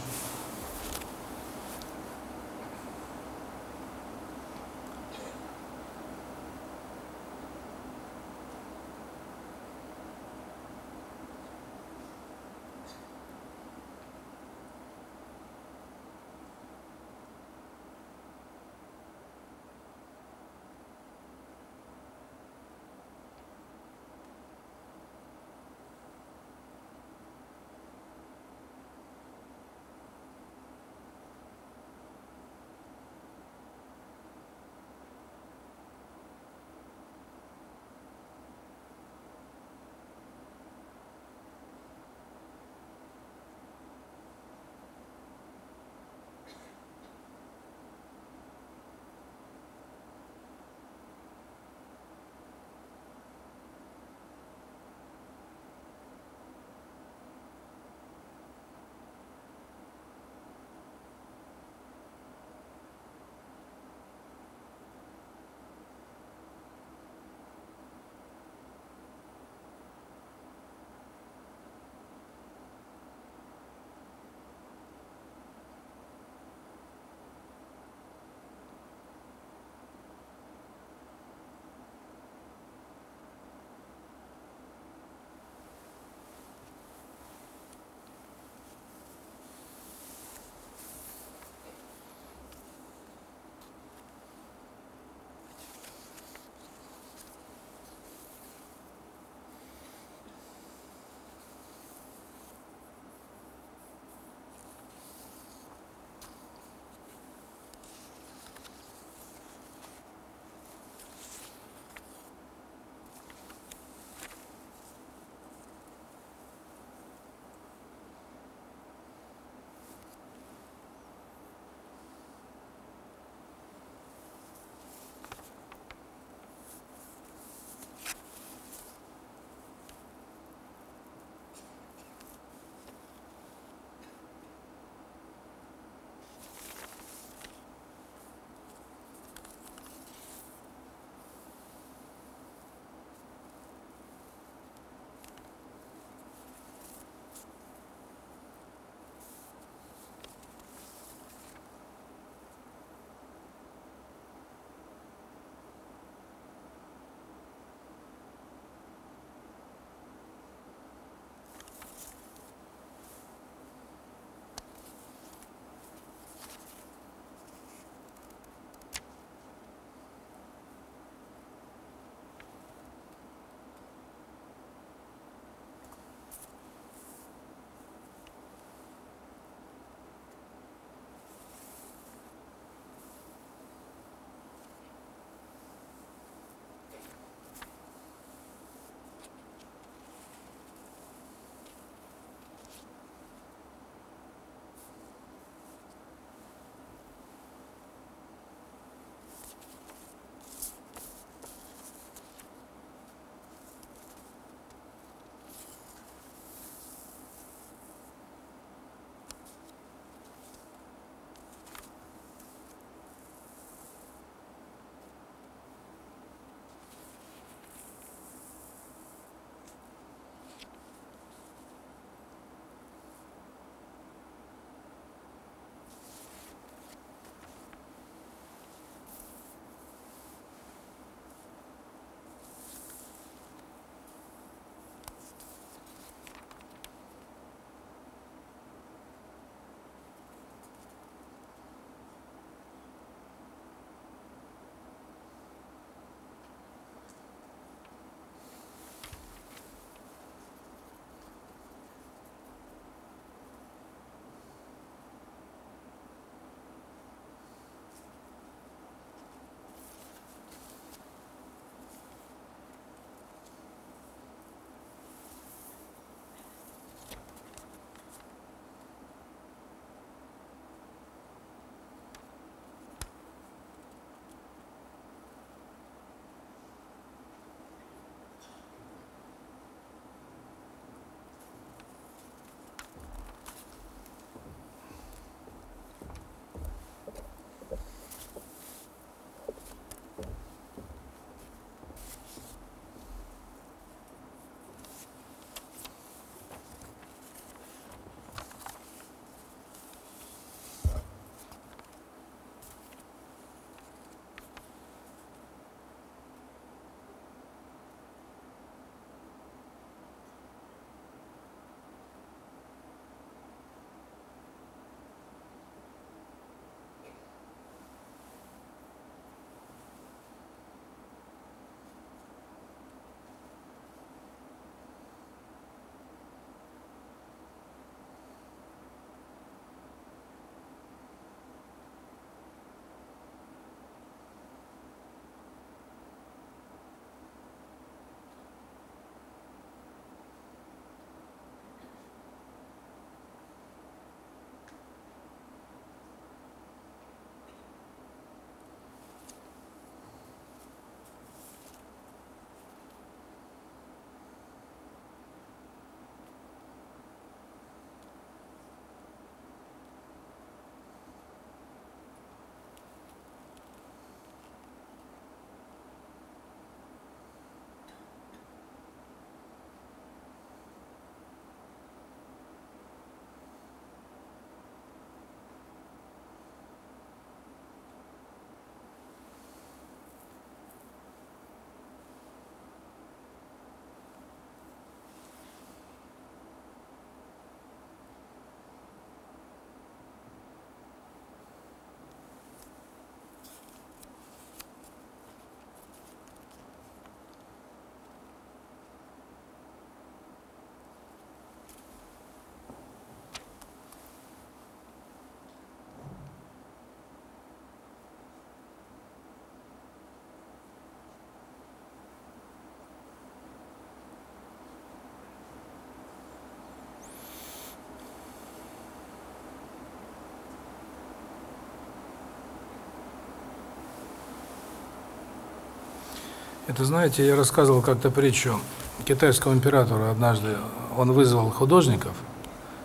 Это, знаете, я рассказывал как-то притчу китайскому императору однажды. Он вызвал художников,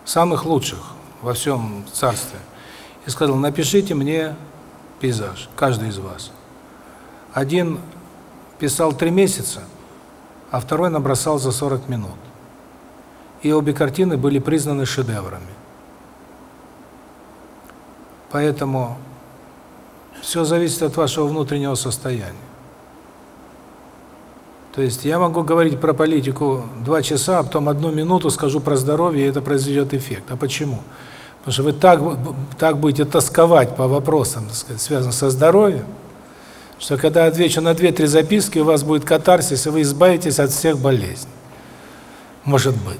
самых лучших во всем царстве, и сказал, напишите мне пейзаж, каждый из вас. Один писал три месяца, а второй набросал за 40 минут. И обе картины были признаны шедеврами. Поэтому все зависит от вашего внутреннего состояния. То есть я могу говорить про политику два часа, а потом одну минуту скажу про здоровье, и это произведет эффект. А почему? Потому что вы так так будете тосковать по вопросам, так сказать, связанным со здоровьем, что когда отвечу на две-три записки, у вас будет катарсис, и вы избавитесь от всех болезней. Может быть.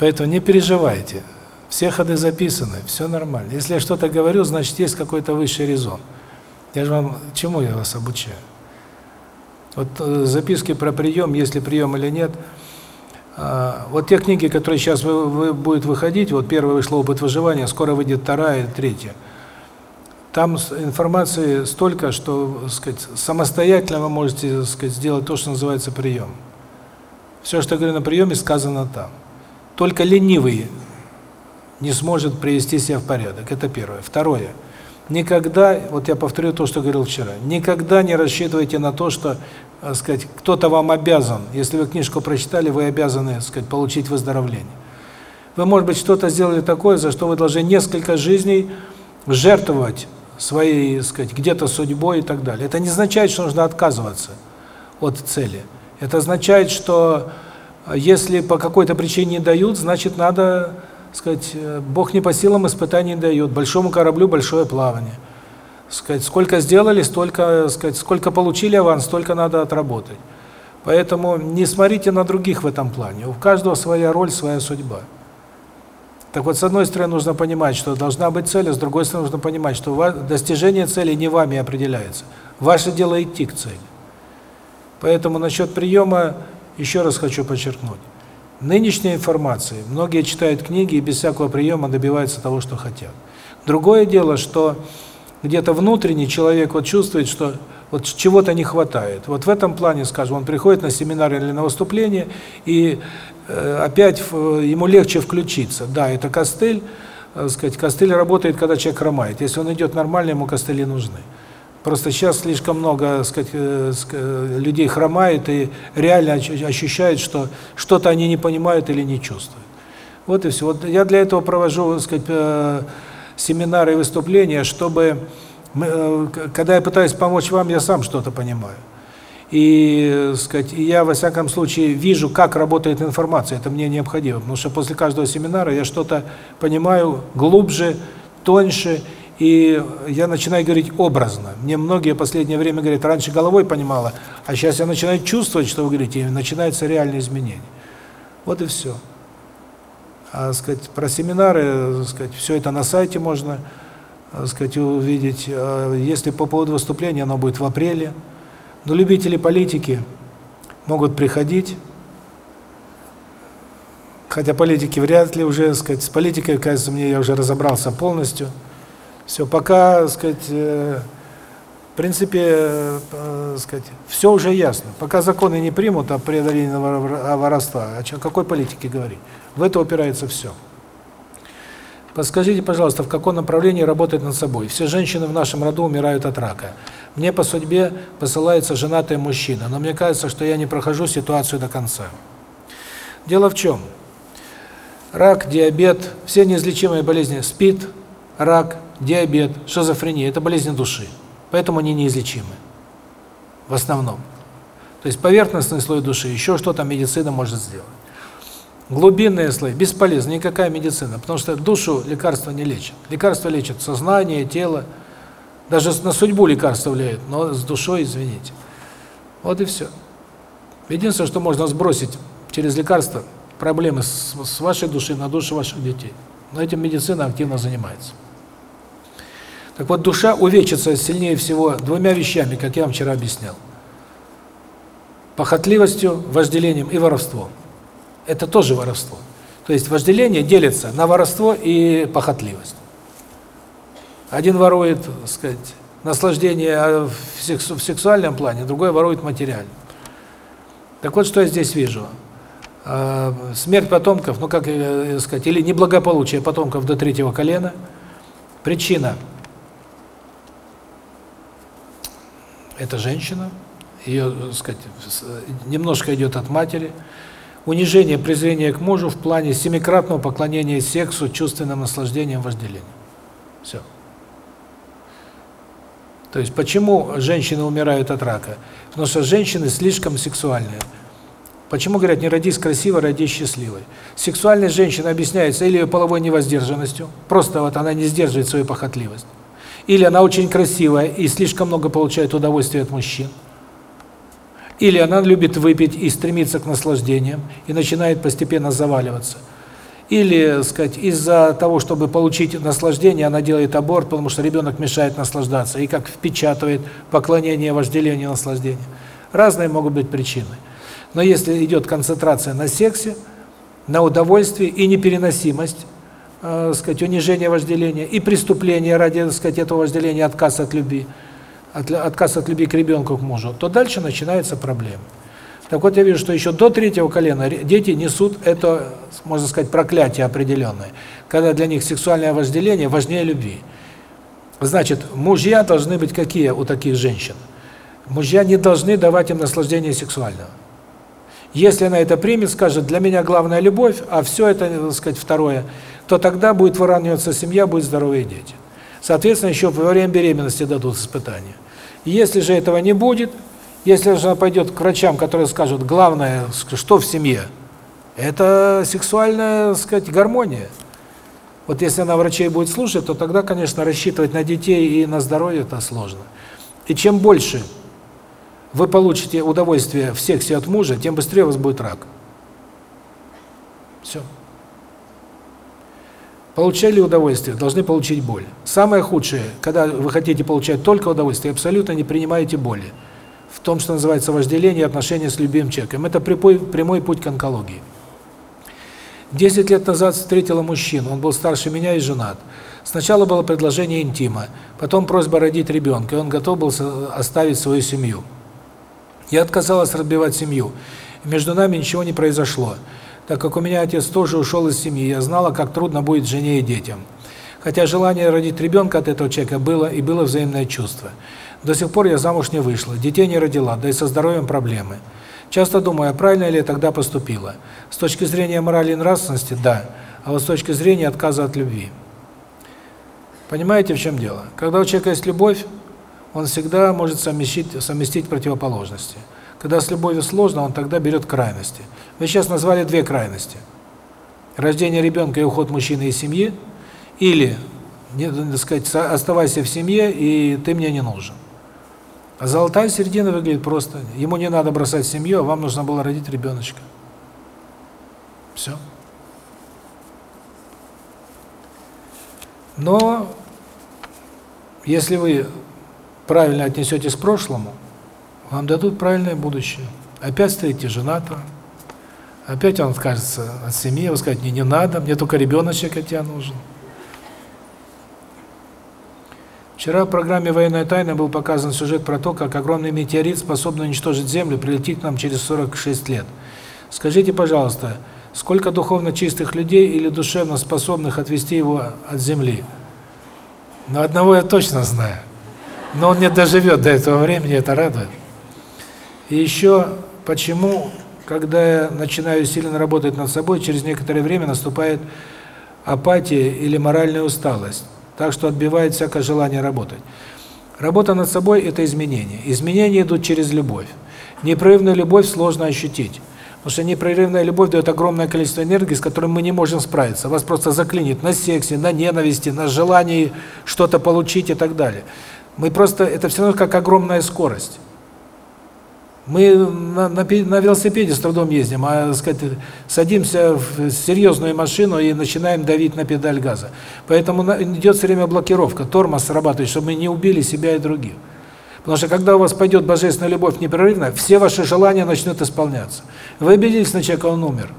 Поэтому не переживайте. Все ходы записаны, все нормально. Если я что-то говорю, значит, есть какой-то высший резон. Я же вам чему я вас обучаю? Вот э, записки про прием, если прием или нет. А, вот те книги, которые сейчас вы, вы будет выходить, вот первая вышла «Опыт выживания», скоро выйдет вторая, третья. Там информации столько, что, сказать, самостоятельно вы можете, сказать, сделать то, что называется прием. Все, что я говорю на приеме, сказано там. Только ленивый не сможет привести себя в порядок. Это первое. Второе. Никогда, вот я повторю то, что говорил вчера, никогда не рассчитывайте на то, что, сказать, кто-то вам обязан. Если вы книжку прочитали, вы обязаны, сказать, получить выздоровление. Вы, может быть, что-то сделали такое, за что вы должны несколько жизней жертвовать своей, сказать, где-то судьбой и так далее. Это не означает, что нужно отказываться от цели. Это означает, что если по какой-то причине не дают, значит, надо сказать, э, Бог не по силам испытаний дает, большому кораблю большое плавание. Сказать, сколько сделали, столько, сказать, сколько получили аванс, столько надо отработать. Поэтому не смотрите на других в этом плане. У каждого своя роль, своя судьба. Так вот, с одной стороны, нужно понимать, что должна быть цель, а с другой стороны, нужно понимать, что достижение цели не вами определяется. Ваше дело идти к цели. Поэтому насчет приема еще раз хочу подчеркнуть нынешней информации многие читают книги и без всякого приема добиваются того, что хотят. Другое дело, что где-то внутренне человек вот чувствует, что вот чего-то не хватает. Вот в этом плане, скажем, он приходит на семинар или на выступление, и э, опять ему легче включиться. Да, это костыль, э, сказать, костыль работает, когда человек хромает. Если он идет нормально, ему костыли нужны. Просто сейчас слишком много, сказать, э, э, людей хромает и реально ощущают, что что-то они не понимают или не чувствуют. Вот и все. Вот я для этого провожу, сказать, э, семинары и выступления, чтобы когда я пытаюсь помочь вам, я сам что-то понимаю. И, сказать, я во всяком случае вижу, как работает информация. Это мне необходимо, потому что после каждого семинара я что-то понимаю глубже, тоньше и я начинаю говорить образно. Мне многие в последнее время говорят, раньше головой понимала, а сейчас я начинаю чувствовать, что вы говорите, и начинаются реальные изменения. Вот и все. А сказать про семинары, сказать, все это на сайте можно, сказать, увидеть. А если по поводу выступления, оно будет в апреле. Но любители политики могут приходить. Хотя политики вряд ли уже, сказать, с политикой, кажется, мне я уже разобрался полностью. Все, пока, сказать, э, в принципе, э, сказать, все уже ясно. Пока законы не примут о преодолении воровства, о какой политике говорить? В это упирается все. Подскажите, пожалуйста, в каком направлении работать над собой? Все женщины в нашем роду умирают от рака. Мне по судьбе посылается женатый мужчина, но мне кажется, что я не прохожу ситуацию до конца. Дело в чем? Рак, диабет, все неизлечимые болезни, СПИД, рак, диабет, шизофрения – это болезни души. Поэтому они неизлечимы. В основном. То есть поверхностный слой души, еще что-то медицина может сделать. Глубинные слои бесполезны, никакая медицина, потому что душу лекарства не лечат. Лекарства лечат сознание, тело, даже на судьбу лекарства влияют, но с душой, извините. Вот и все. Единственное, что можно сбросить через лекарства, проблемы с, с вашей души на душу ваших детей. Но этим медицина активно занимается. Так вот, душа увечится сильнее всего двумя вещами, как я вам вчера объяснял. Похотливостью, вожделением и воровством. Это тоже воровство. То есть вожделение делится на воровство и похотливость. Один ворует, так сказать, наслаждение а, в, сексу, в сексуальном плане, другой ворует материально. Так вот, что я здесь вижу. А, смерть потомков, ну как э, сказать, или неблагополучие потомков до третьего колена. Причина – это женщина, ее, сказать, немножко идет от матери. Унижение, презрение к мужу в плане семикратного поклонения сексу, чувственным наслаждением, вожделением. Все. То есть почему женщины умирают от рака? Потому что женщины слишком сексуальные. Почему говорят, не родись красивой, родись счастливой? Сексуальность женщины объясняется или ее половой невоздержанностью, просто вот она не сдерживает свою похотливость, или она очень красивая и слишком много получает удовольствия от мужчин, или она любит выпить и стремится к наслаждениям, и начинает постепенно заваливаться. Или, сказать, из-за того, чтобы получить наслаждение, она делает аборт, потому что ребенок мешает наслаждаться, и как впечатывает поклонение, вожделение, наслаждение. Разные могут быть причины. Но если идет концентрация на сексе, на удовольствии и непереносимость, э, сказать, унижение вожделения и преступление ради, сказать, этого вожделения, отказ от любви, от, отказ от любви к ребенку, к мужу, то дальше начинаются проблемы. Так вот, я вижу, что еще до третьего колена дети несут это, можно сказать, проклятие определенное, когда для них сексуальное вожделение важнее любви. Значит, мужья должны быть какие у таких женщин? Мужья не должны давать им наслаждение сексуального. Если она это примет, скажет, для меня главная любовь, а все это, так сказать, второе, то тогда будет выравниваться семья, будут здоровые дети. Соответственно, еще во время беременности дадут испытания. Если же этого не будет, если же она пойдет к врачам, которые скажут, главное, что в семье, это сексуальная, так сказать, гармония. Вот если она врачей будет слушать, то тогда, конечно, рассчитывать на детей и на здоровье это сложно. И чем больше вы получите удовольствие в сексе от мужа, тем быстрее у вас будет рак. Все. Получали удовольствие, должны получить боль. Самое худшее, когда вы хотите получать только удовольствие, абсолютно не принимаете боли. В том, что называется вожделение отношения с любимым человеком. Это прямой, прямой путь к онкологии. Десять лет назад встретила мужчину, он был старше меня и женат. Сначала было предложение интима, потом просьба родить ребенка, и он готов был оставить свою семью. Я отказалась разбивать семью. Между нами ничего не произошло, так как у меня отец тоже ушел из семьи, я знала, как трудно будет жене и детям. Хотя желание родить ребенка от этого человека было, и было взаимное чувство. До сих пор я замуж не вышла, детей не родила, да и со здоровьем проблемы. Часто думаю, а правильно ли я тогда поступила? С точки зрения морали и нравственности – да, а вот с точки зрения отказа от любви. Понимаете, в чем дело? Когда у человека есть любовь, он всегда может совместить, совместить противоположности. Когда с любовью сложно, он тогда берет крайности. Вы сейчас назвали две крайности. Рождение ребенка и уход мужчины из семьи, или, не, так сказать, оставайся в семье, и ты мне не нужен. А золотая середина выглядит просто. Ему не надо бросать семью, а вам нужно было родить ребеночка. Все. Но если вы правильно отнесетесь к прошлому, вам дадут правильное будущее. Опять встретите женатого, опять он откажется от семьи, вы скажете, мне не надо, мне только ребеночек от тебя нужен. Вчера в программе «Военная тайна» был показан сюжет про то, как огромный метеорит, способный уничтожить Землю, прилетит к нам через 46 лет. Скажите, пожалуйста, сколько духовно чистых людей или душевно способных отвести его от Земли? Но одного я точно знаю – но он не доживет до этого времени, это радует. И еще, почему, когда я начинаю сильно работать над собой, через некоторое время наступает апатия или моральная усталость, так что отбивает всякое желание работать. Работа над собой – это изменения. Изменения идут через любовь. Непрерывную любовь сложно ощутить. Потому что непрерывная любовь дает огромное количество энергии, с которым мы не можем справиться. Вас просто заклинит на сексе, на ненависти, на желании что-то получить и так далее. Мы просто, это все равно как огромная скорость. Мы на, на, велосипеде с трудом ездим, а сказать, садимся в серьезную машину и начинаем давить на педаль газа. Поэтому идет все время блокировка, тормоз срабатывает, чтобы мы не убили себя и других. Потому что когда у вас пойдет божественная любовь непрерывно, все ваши желания начнут исполняться. Вы обиделись на человека, он умер.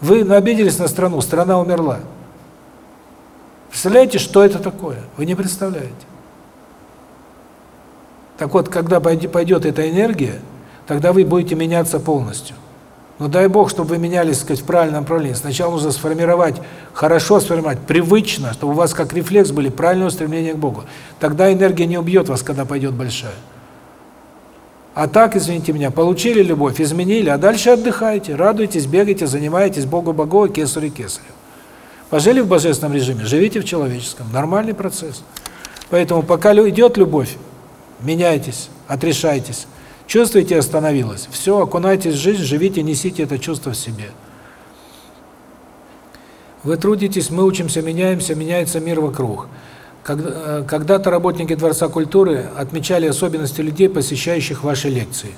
Вы обиделись на страну, страна умерла. Представляете, что это такое? Вы не представляете. Так вот, когда пойдет эта энергия, тогда вы будете меняться полностью. Но дай Бог, чтобы вы менялись, сказать, в правильном направлении. Сначала нужно сформировать, хорошо сформировать, привычно, чтобы у вас как рефлекс были правильные устремления к Богу. Тогда энергия не убьет вас, когда пойдет большая. А так, извините меня, получили любовь, изменили, а дальше отдыхайте, радуйтесь, бегайте, занимаетесь Богу Богу, кесарю кесарю. Пожили в божественном режиме, живите в человеческом. Нормальный процесс. Поэтому пока идет любовь, меняйтесь, отрешайтесь. Чувствуете, остановилось. Все, окунайтесь в жизнь, живите, несите это чувство в себе. Вы трудитесь, мы учимся, меняемся, меняется мир вокруг. Э, когда-то работники Дворца культуры отмечали особенности людей, посещающих ваши лекции.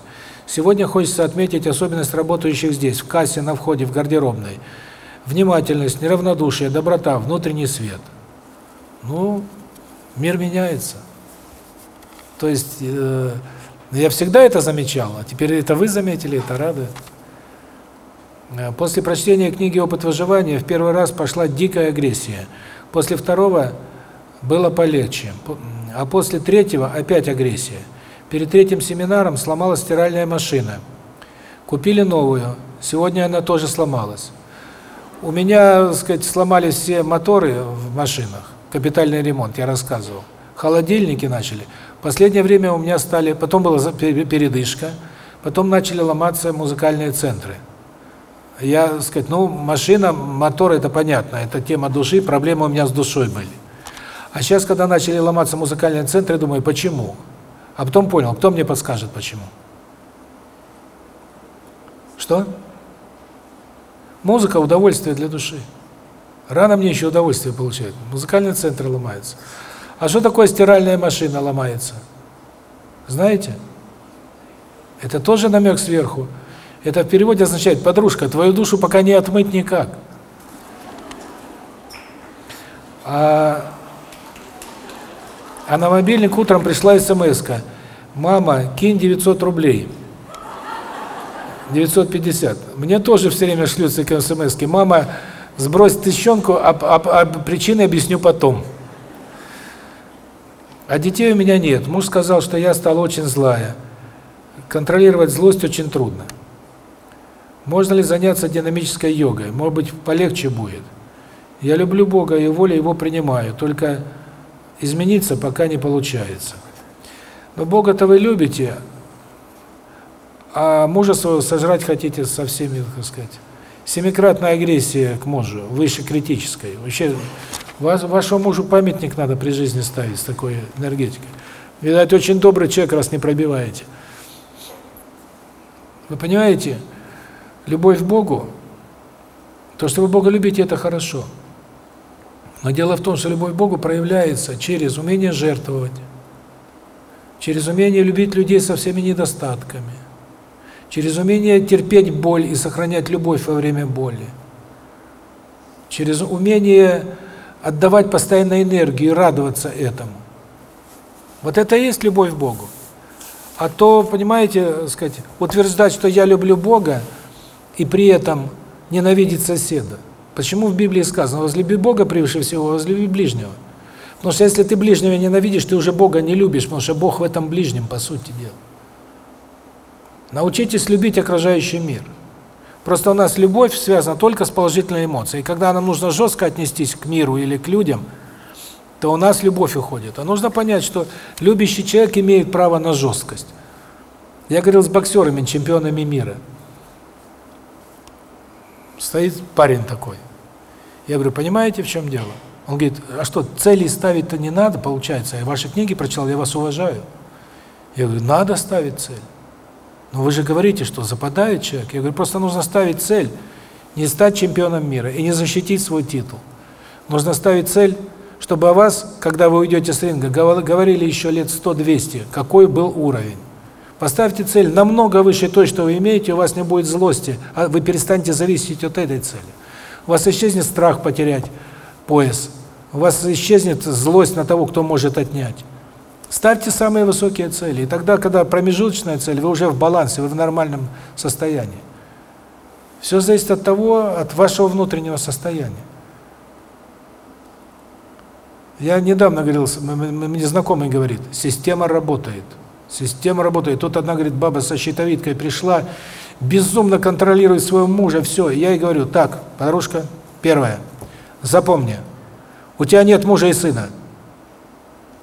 Сегодня хочется отметить особенность работающих здесь, в кассе, на входе, в гардеробной. Внимательность, неравнодушие, доброта, внутренний свет. Ну, мир меняется. То есть... Э, я всегда это замечал, а теперь это вы заметили, это радует. Э, после прочтения книги «Опыт выживания» в первый раз пошла дикая агрессия. После второго было полегче, а после третьего опять агрессия. Перед третьим семинаром сломалась стиральная машина. Купили новую, сегодня она тоже сломалась. У меня, так сказать, сломались все моторы в машинах, капитальный ремонт, я рассказывал. Холодильники начали. Последнее время у меня стали, потом была передышка, потом начали ломаться музыкальные центры. Я, так сказать, ну, машина, мотор это понятно, это тема души, проблемы у меня с душой были. А сейчас, когда начали ломаться музыкальные центры, думаю, почему? А потом понял, кто мне подскажет, почему? Что? Музыка – удовольствие для души. Рано мне еще удовольствие получать. Музыкальные центры ломаются. А что такое стиральная машина ломается? Знаете? Это тоже намек сверху. Это в переводе означает, подружка, твою душу пока не отмыть никак. А, а на мобильник утром пришла смс -ка. Мама, кинь 900 рублей. 950. Мне тоже все время шлют такие смс -ки. Мама, сбрось тысячонку, а, а, а причины объясню потом. А детей у меня нет. Муж сказал, что я стала очень злая. Контролировать злость очень трудно. Можно ли заняться динамической йогой? Может быть, полегче будет. Я люблю Бога и волю Его принимаю, только измениться пока не получается. Но Бога-то вы любите, а мужа своего сожрать хотите со всеми, так сказать. Семикратная агрессия к мужу, выше критической. Вообще вас, вашему мужу памятник надо при жизни ставить с такой энергетикой. Видать, очень добрый человек, раз не пробиваете. Вы понимаете, любовь к Богу, то, что вы Бога любите, это хорошо. Но дело в том, что любовь к Богу проявляется через умение жертвовать, через умение любить людей со всеми недостатками, через умение терпеть боль и сохранять любовь во время боли, через умение отдавать постоянно энергию и радоваться этому. Вот это и есть любовь к Богу. А то, понимаете, сказать, утверждать, что я люблю Бога, и при этом ненавидеть соседа. Почему в Библии сказано, возлюби Бога превыше всего, возлюби ближнего? Потому что если ты ближнего ненавидишь, ты уже Бога не любишь, потому что Бог в этом ближнем, по сути дела. Научитесь любить окружающий мир. Просто у нас любовь связана только с положительной эмоцией. И когда нам нужно жестко отнестись к миру или к людям, то у нас любовь уходит. А нужно понять, что любящий человек имеет право на жесткость. Я говорил с боксерами, чемпионами мира. Стоит парень такой. Я говорю, понимаете, в чем дело? Он говорит, а что, цели ставить-то не надо, получается? Я ваши книги прочитал, я вас уважаю. Я говорю, надо ставить цель. Но вы же говорите, что западает человек. Я говорю, просто нужно ставить цель, не стать чемпионом мира и не защитить свой титул. Нужно ставить цель, чтобы о вас, когда вы уйдете с ринга, говорили еще лет 100-200, какой был уровень. Поставьте цель намного выше той, что вы имеете, у вас не будет злости, а вы перестанете зависеть от этой цели. У вас исчезнет страх потерять пояс, у вас исчезнет злость на того, кто может отнять. Ставьте самые высокие цели. И тогда, когда промежуточная цель, вы уже в балансе, вы в нормальном состоянии. Все зависит от того, от вашего внутреннего состояния. Я недавно говорил, мне знакомый говорит, система работает. Система работает. Тут одна, говорит, баба со щитовидкой пришла, безумно контролирует своего мужа, все. Я ей говорю, так, подружка, первое, запомни, у тебя нет мужа и сына.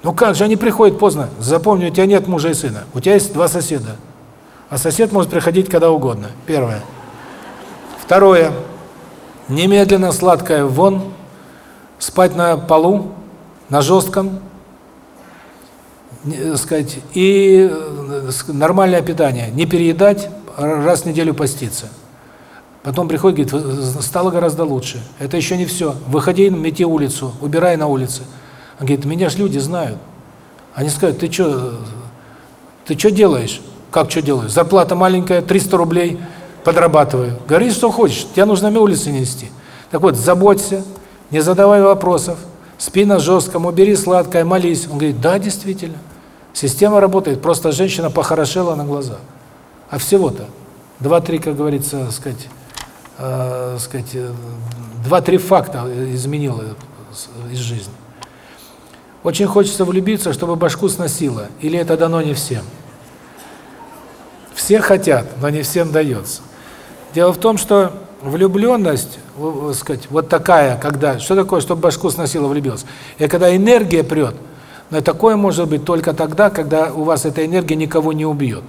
Ну как же, они приходят поздно. Запомни, у тебя нет мужа и сына. У тебя есть два соседа. А сосед может приходить когда угодно. Первое. Второе. Немедленно сладкое вон, спать на полу, на жестком, не, сказать, и э, нормальное питание, не переедать, раз в неделю поститься. Потом приходит, говорит, стало гораздо лучше. Это еще не все. Выходи, мети улицу, убирай на улице. Он говорит, меня же люди знают. Они скажут, ты что, ты что делаешь? Как что делаешь? Зарплата маленькая, 300 рублей, подрабатываю. Говори, что хочешь, тебя нужно на улице нести. Так вот, заботься, не задавай вопросов, спи на жестком, убери сладкое, молись. Он говорит, да, действительно. Система работает, просто женщина похорошела на глазах. А всего-то два-три, как говорится, сказать, э, сказать, э, два-три факта изменила из жизни. Очень хочется влюбиться, чтобы башку сносило, или это дано не всем? Все хотят, но не всем дается. Дело в том, что влюбленность, сказать, вот такая, когда, что такое, чтобы башку сносило, влюбился? Это когда энергия прет, но такое может быть только тогда, когда у вас эта энергия никого не убьет.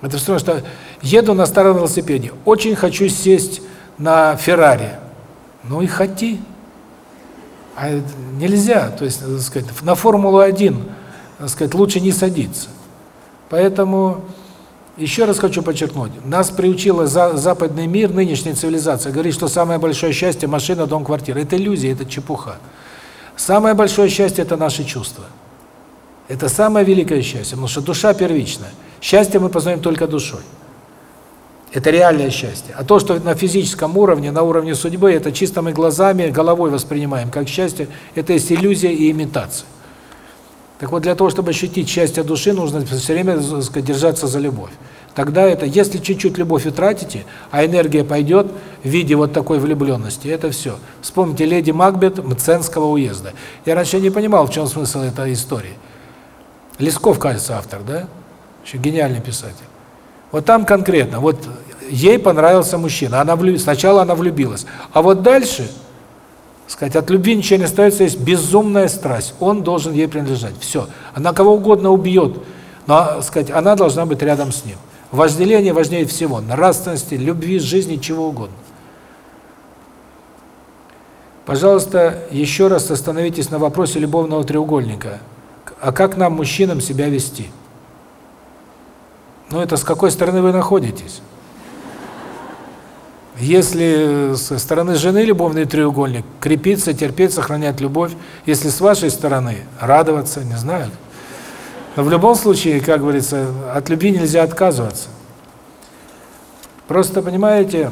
Это все что еду на старом велосипеде, очень хочу сесть на Феррари. Ну и хоти. А нельзя, то есть, так сказать, на Формулу-1, так сказать, лучше не садиться. Поэтому еще раз хочу подчеркнуть, нас приучила за, западный мир, нынешняя цивилизация, говорит, что самое большое счастье – машина, дом, квартира. Это иллюзия, это чепуха. Самое большое счастье – это наши чувства. Это самое великое счастье, потому что душа первичная. Счастье мы познаем только душой. Это реальное счастье. А то, что на физическом уровне, на уровне судьбы, это чисто мы глазами, головой воспринимаем как счастье, это есть иллюзия и имитация. Так вот, для того, чтобы ощутить счастье души, нужно все время сказать, держаться за любовь. Тогда это, если чуть-чуть любовь утратите, а энергия пойдет в виде вот такой влюбленности, это все. Вспомните леди Макбет Мценского уезда. Я раньше не понимал, в чем смысл этой истории. Лесков, кажется, автор, да? Еще гениальный писатель. Вот там конкретно, вот ей понравился мужчина, она влюб... сначала она влюбилась, а вот дальше сказать, от любви ничего не остается, есть безумная страсть. Он должен ей принадлежать. Все. Она кого угодно убьет, но, сказать, она должна быть рядом с ним. Вожделение важнее всего. Нравственности, любви, жизни, чего угодно. Пожалуйста, еще раз остановитесь на вопросе любовного треугольника. А как нам, мужчинам, себя вести? Ну, это с какой стороны вы находитесь? Если со стороны жены любовный треугольник, крепиться, терпеть, сохранять любовь. Если с вашей стороны, радоваться, не знаю. Но в любом случае, как говорится, от любви нельзя отказываться. Просто, понимаете,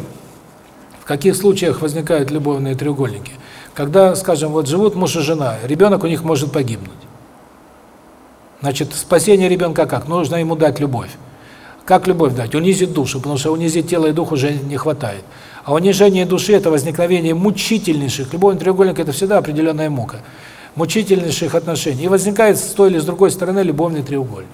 в каких случаях возникают любовные треугольники? Когда, скажем, вот живут муж и жена, ребенок у них может погибнуть. Значит, спасение ребенка как? Нужно ему дать любовь. Как любовь дать? Унизить душу, потому что унизить тело и дух уже не хватает. А унижение души – это возникновение мучительнейших. Любовный треугольник – это всегда определенная мука. Мучительнейших отношений. И возникает с той или с другой стороны любовный треугольник.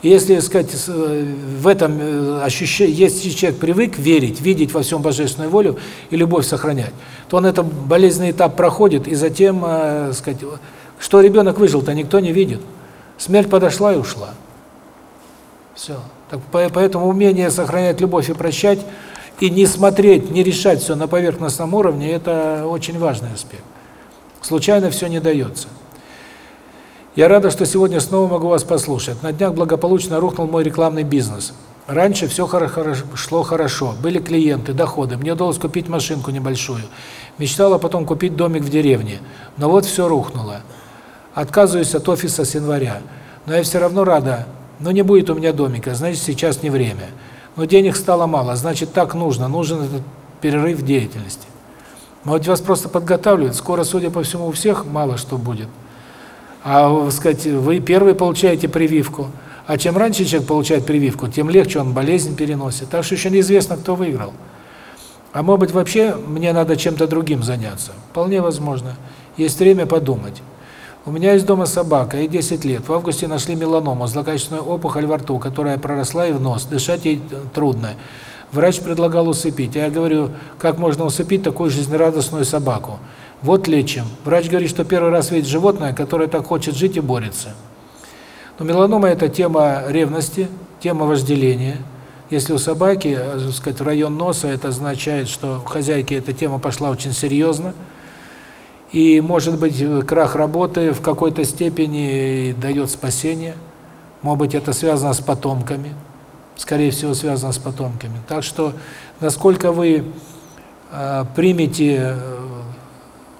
И если, сказать, э, в этом э, ощущение, если человек привык верить, видеть во всем божественную волю и любовь сохранять, то он этот болезненный этап проходит, и затем, э, сказать, что ребенок выжил-то никто не видит. Смерть подошла и ушла. Все. Поэтому умение сохранять любовь и прощать, и не смотреть, не решать все на поверхностном уровне, это очень важный аспект. Случайно все не дается. Я рада, что сегодня снова могу вас послушать. На днях благополучно рухнул мой рекламный бизнес. Раньше все шло хорошо, были клиенты, доходы, мне удалось купить машинку небольшую. Мечтала потом купить домик в деревне, но вот все рухнуло. Отказываюсь от офиса с января, но я все равно рада но не будет у меня домика, значит, сейчас не время. Но денег стало мало, значит, так нужно, нужен этот перерыв деятельности. Может, вас просто подготавливают, скоро, судя по всему, у всех мало что будет. А, сказать, вы первый получаете прививку, а чем раньше человек получает прививку, тем легче он болезнь переносит. Так что еще неизвестно, кто выиграл. А может быть, вообще мне надо чем-то другим заняться? Вполне возможно. Есть время подумать. У меня есть дома собака, ей 10 лет. В августе нашли меланому, злокачественную опухоль во рту, которая проросла и в нос. Дышать ей трудно. Врач предлагал усыпить. Я говорю, как можно усыпить такую жизнерадостную собаку? Вот лечим. Врач говорит, что первый раз видит животное, которое так хочет жить и борется. Но меланома – это тема ревности, тема вожделения. Если у собаки, э, так сказать, район носа, это означает, что у хозяйки эта тема пошла очень серьезно. И, может быть, крах работы в какой-то степени дает спасение. Может быть, это связано с потомками. Скорее всего, связано с потомками. Так что, насколько вы э, примете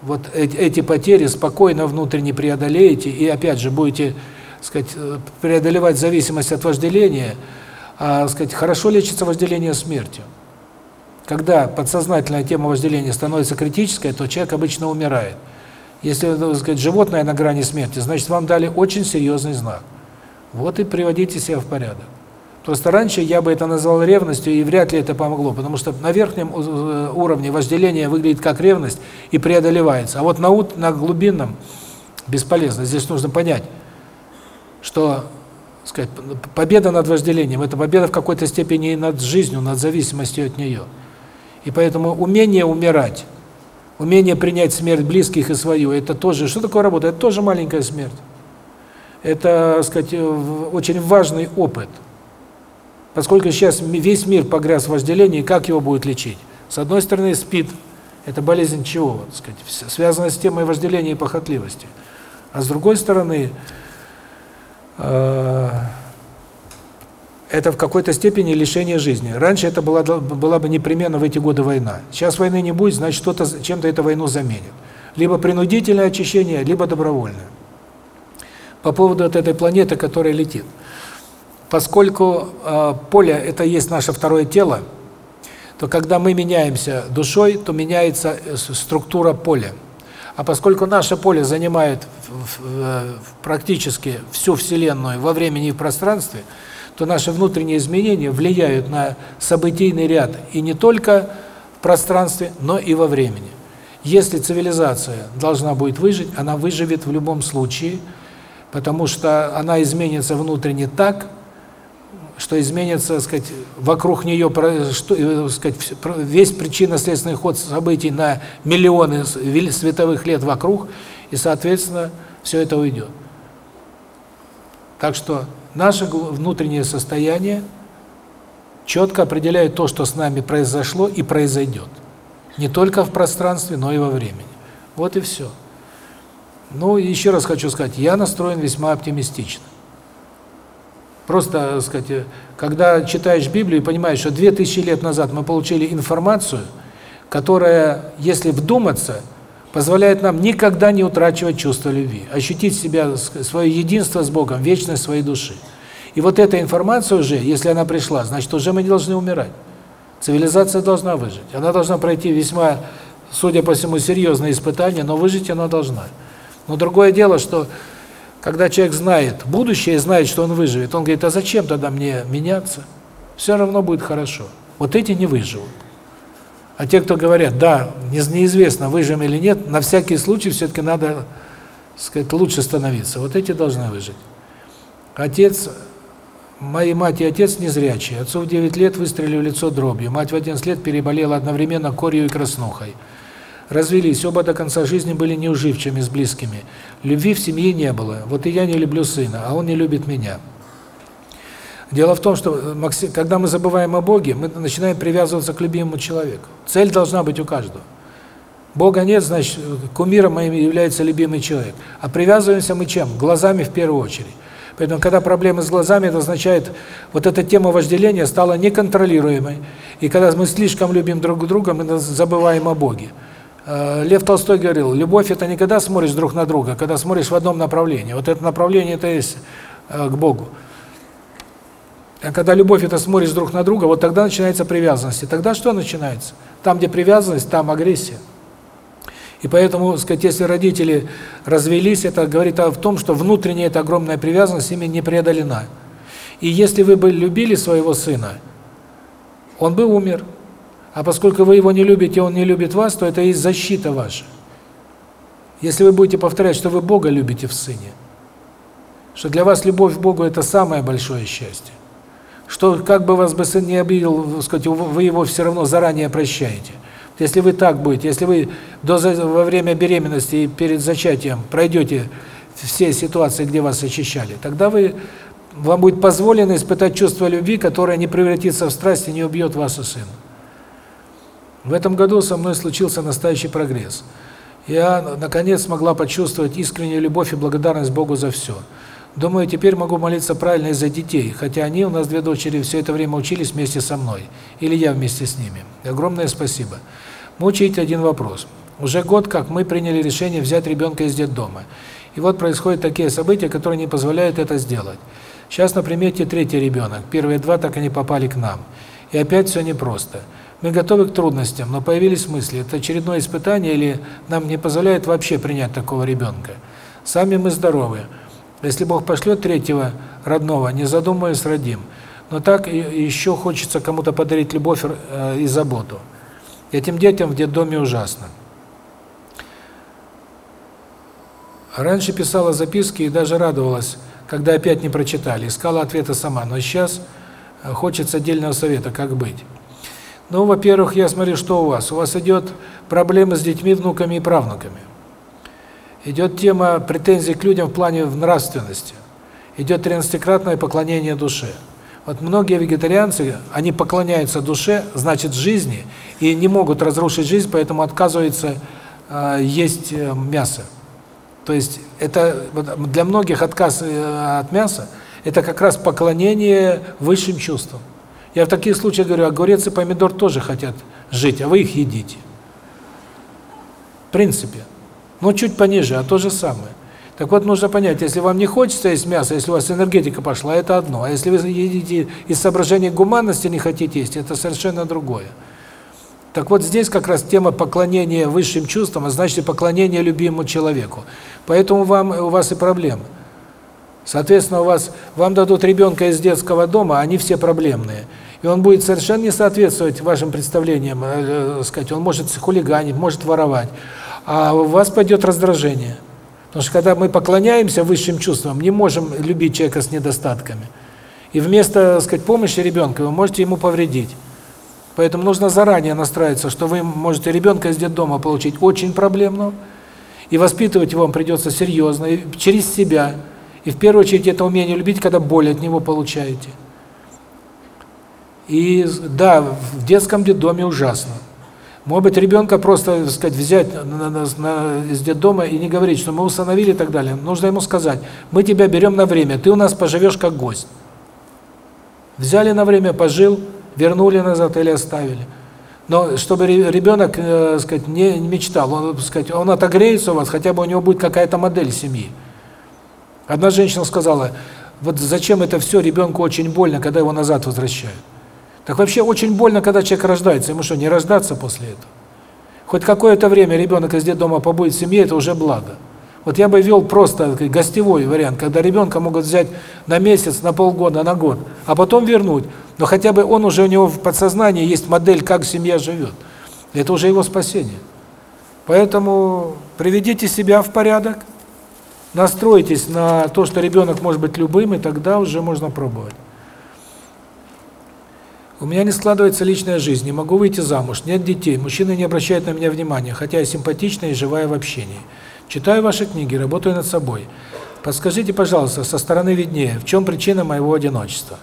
вот эти, эти потери, спокойно внутренне преодолеете, и, опять же, будете сказать, э, преодолевать зависимость от вожделения, а, сказать, хорошо лечится вожделение смертью. Когда подсознательная тема вожделения становится критической, то человек обычно умирает. Если, так сказать, животное на грани смерти, значит, вам дали очень серьезный знак. Вот и приводите себя в порядок. Просто раньше я бы это назвал ревностью, и вряд ли это помогло, потому что на верхнем э, уровне вожделение выглядит как ревность и преодолевается. А вот на, на глубинном бесполезно. Здесь нужно понять, что сказать, победа над вожделением – это победа в какой-то степени над жизнью, над зависимостью от нее. И поэтому умение умирать, умение принять смерть близких и свою – это тоже, что такое работа? Это тоже маленькая смерть. Это, сказать, очень важный опыт. Поскольку сейчас весь мир погряз в вожделении, как его будет лечить? С одной стороны, спит. Это болезнь чего? сказать, связана с темой вожделения и похотливости. А с другой стороны, Э, это в какой-то степени лишение жизни. Раньше это была была бы непременно в эти годы война. Сейчас войны не будет, значит, что-то чем-то эту войну заменит. Либо принудительное очищение, либо добровольное. По поводу от этой планеты, которая летит. Поскольку э, поле это есть наше второе тело, то когда мы меняемся душой, то меняется э, структура поля. А поскольку наше поле занимает практически всю Вселенную во времени и в пространстве, то наши внутренние изменения влияют на событийный ряд и не только в пространстве, но и во времени. Если цивилизация должна будет выжить, она выживет в любом случае, потому что она изменится внутренне так, что изменится, сказать, вокруг нее, что, э, сказать, весь причинно-следственный ход событий на миллионы световых лет вокруг, и, соответственно, все это уйдет. Так что наше внутреннее состояние четко определяет то, что с нами произошло и произойдет. Не только в пространстве, но и во времени. Вот и все. Ну, еще раз хочу сказать, я настроен весьма оптимистично. Просто, так сказать, когда читаешь Библию и понимаешь, что 2000 лет назад мы получили информацию, которая, если вдуматься, позволяет нам никогда не утрачивать чувство любви, ощутить себя, свое единство с Богом, вечность своей души. И вот эта информация уже, если она пришла, значит, уже мы не должны умирать. Цивилизация должна выжить. Она должна пройти весьма, судя по всему, серьезные испытания, но выжить она должна. Но другое дело, что когда человек знает будущее, знает, что он выживет, он говорит, а зачем тогда мне меняться? Все равно будет хорошо. Вот эти не выживут. А те, кто говорят, да, неизвестно, выживем или нет, на всякий случай все-таки надо, сказать, лучше становиться. Вот эти должны выжить. Отец, мои мать и отец незрячие. Отцу в 9 лет выстрелили в лицо дробью. Мать в 11 лет переболела одновременно корью и краснухой. Развелись, оба до конца жизни были неуживчивыми с близкими. Любви в семье не было. Вот и я не люблю сына, а он не любит меня. Дело в том, что когда мы забываем о Боге, мы начинаем привязываться к любимому человеку. Цель должна быть у каждого. Бога нет, значит, кумиром моим является любимый человек. А привязываемся мы чем? Глазами в первую очередь. Поэтому, когда проблемы с глазами, это означает, вот эта тема вожделения стала неконтролируемой. И когда мы слишком любим друг друга, мы забываем о Боге. Э, Лев Толстой говорил, любовь это не когда смотришь друг на друга, а когда смотришь в одном направлении. Вот это направление это есть э, к Богу. А когда любовь это смотришь друг на друга, вот тогда начинается привязанность. И тогда что начинается? Там, где привязанность, там агрессия. И поэтому, сказать, если родители развелись, это говорит о том, что внутренняя эта огромная привязанность ими не преодолена. И если вы бы любили своего сына, он бы умер. А поскольку вы его не любите, он не любит вас, то это и защита ваша. Если вы будете повторять, что вы Бога любите в Сыне, что для вас любовь к Богу – это самое большое счастье, что как бы вас бы Сын не обидел, сказать, вы его все равно заранее прощаете. Если вы так будете, если вы до, во время беременности и перед зачатием пройдете все ситуации, где вас очищали, тогда вы вам будет позволено испытать чувство любви, которое не превратится в страсть и не убьет вас и сына. В этом году со мной случился настоящий прогресс. Я, наконец, смогла почувствовать искреннюю любовь и благодарность Богу за все. Думаю, теперь могу молиться правильно и за детей, хотя они, у нас две дочери, все это время учились вместе со мной, или я вместе с ними. Огромное спасибо. Мучить один вопрос. Уже год, как мы приняли решение взять ребенка из детдома. И вот происходят такие события, которые не позволяют это сделать. Сейчас на примете третий ребенок, первые два так и не попали к нам. И опять все непросто. Мы готовы к трудностям, но появились мысли, это очередное испытание или нам не позволяет вообще принять такого ребенка. Сами мы здоровы. Если Бог пошлет третьего родного, не задумываясь, родим. Но так еще хочется кому-то подарить любовь э, и заботу. Этим детям в детдоме ужасно. Раньше писала записки и даже радовалась, когда опять не прочитали, искала ответа сама, но сейчас э, хочется отдельного совета, как быть. Ну, во-первых, я смотрю, что у вас. У вас идет проблемы с детьми, внуками и правнуками. Идет тема претензий к людям в плане нравственности. Идет тринадцатикратное поклонение душе. Вот многие вегетарианцы, они поклоняются душе, значит, жизни, и не могут разрушить жизнь, поэтому отказываются э, есть э, мясо. То есть это для многих отказ э, от мяса это как раз поклонение высшим чувствам. Я в таких случаях говорю, огурец и помидор тоже хотят жить, а вы их едите. В принципе. Но чуть пониже, а то же самое. Так вот, нужно понять, если вам не хочется есть мясо, если у вас энергетика пошла, это одно. А если вы едите из соображения гуманности не хотите есть, это совершенно другое. Так вот, здесь как раз тема поклонения высшим чувствам, а значит поклонение любимому человеку. Поэтому вам у вас и проблемы. Соответственно, у вас вам дадут ребенка из детского дома, они все проблемные. И он будет совершенно не соответствовать вашим представлениям, э, э, сказать, он может хулиганить, может воровать. А у вас пойдет раздражение. Потому что когда мы поклоняемся высшим чувствам, не можем любить человека с недостатками. И вместо, сказать, помощи ребенка вы можете ему повредить. Поэтому нужно заранее настраиваться, что вы можете ребенка из детдома получить очень проблемного, и воспитывать его вам придется серьезно, через себя. И в первую очередь это умение любить, когда боль от него получаете. И да, в детском детдоме ужасно. Может быть, ребенка просто, так сказать, взять на, на, на, из детдома и не говорить, что мы установили и так далее. Нужно ему сказать, мы тебя берем на время, ты у нас поживешь как гость. Взяли на время, пожил, вернули назад или оставили. Но чтобы ребенок, э, сказать, не мечтал, он, сказать, он отогреется у вас, хотя бы у него будет какая-то модель семьи. Одна женщина сказала, вот зачем это все ребенку очень больно, когда его назад возвращают. Так вообще очень больно, когда человек рождается, ему что, не рождаться после этого? Хоть какое-то время ребенок из детдома побудет в семье, это уже благо. Вот я бы вел просто гостевой вариант, когда ребенка могут взять на месяц, на полгода, на год, а потом вернуть. Но хотя бы он уже у него в подсознании есть модель, как семья живет. Это уже его спасение. Поэтому приведите себя в порядок, настройтесь на то, что ребенок может быть любым, и тогда уже можно пробовать. У меня не складывается личная жизнь, не могу выйти замуж, нет детей, мужчины не обращают на меня внимания, хотя я симпатичная и живая в общении. Читаю ваши книги, работаю над собой. Подскажите, пожалуйста, со стороны виднее, в чем причина моего одиночества?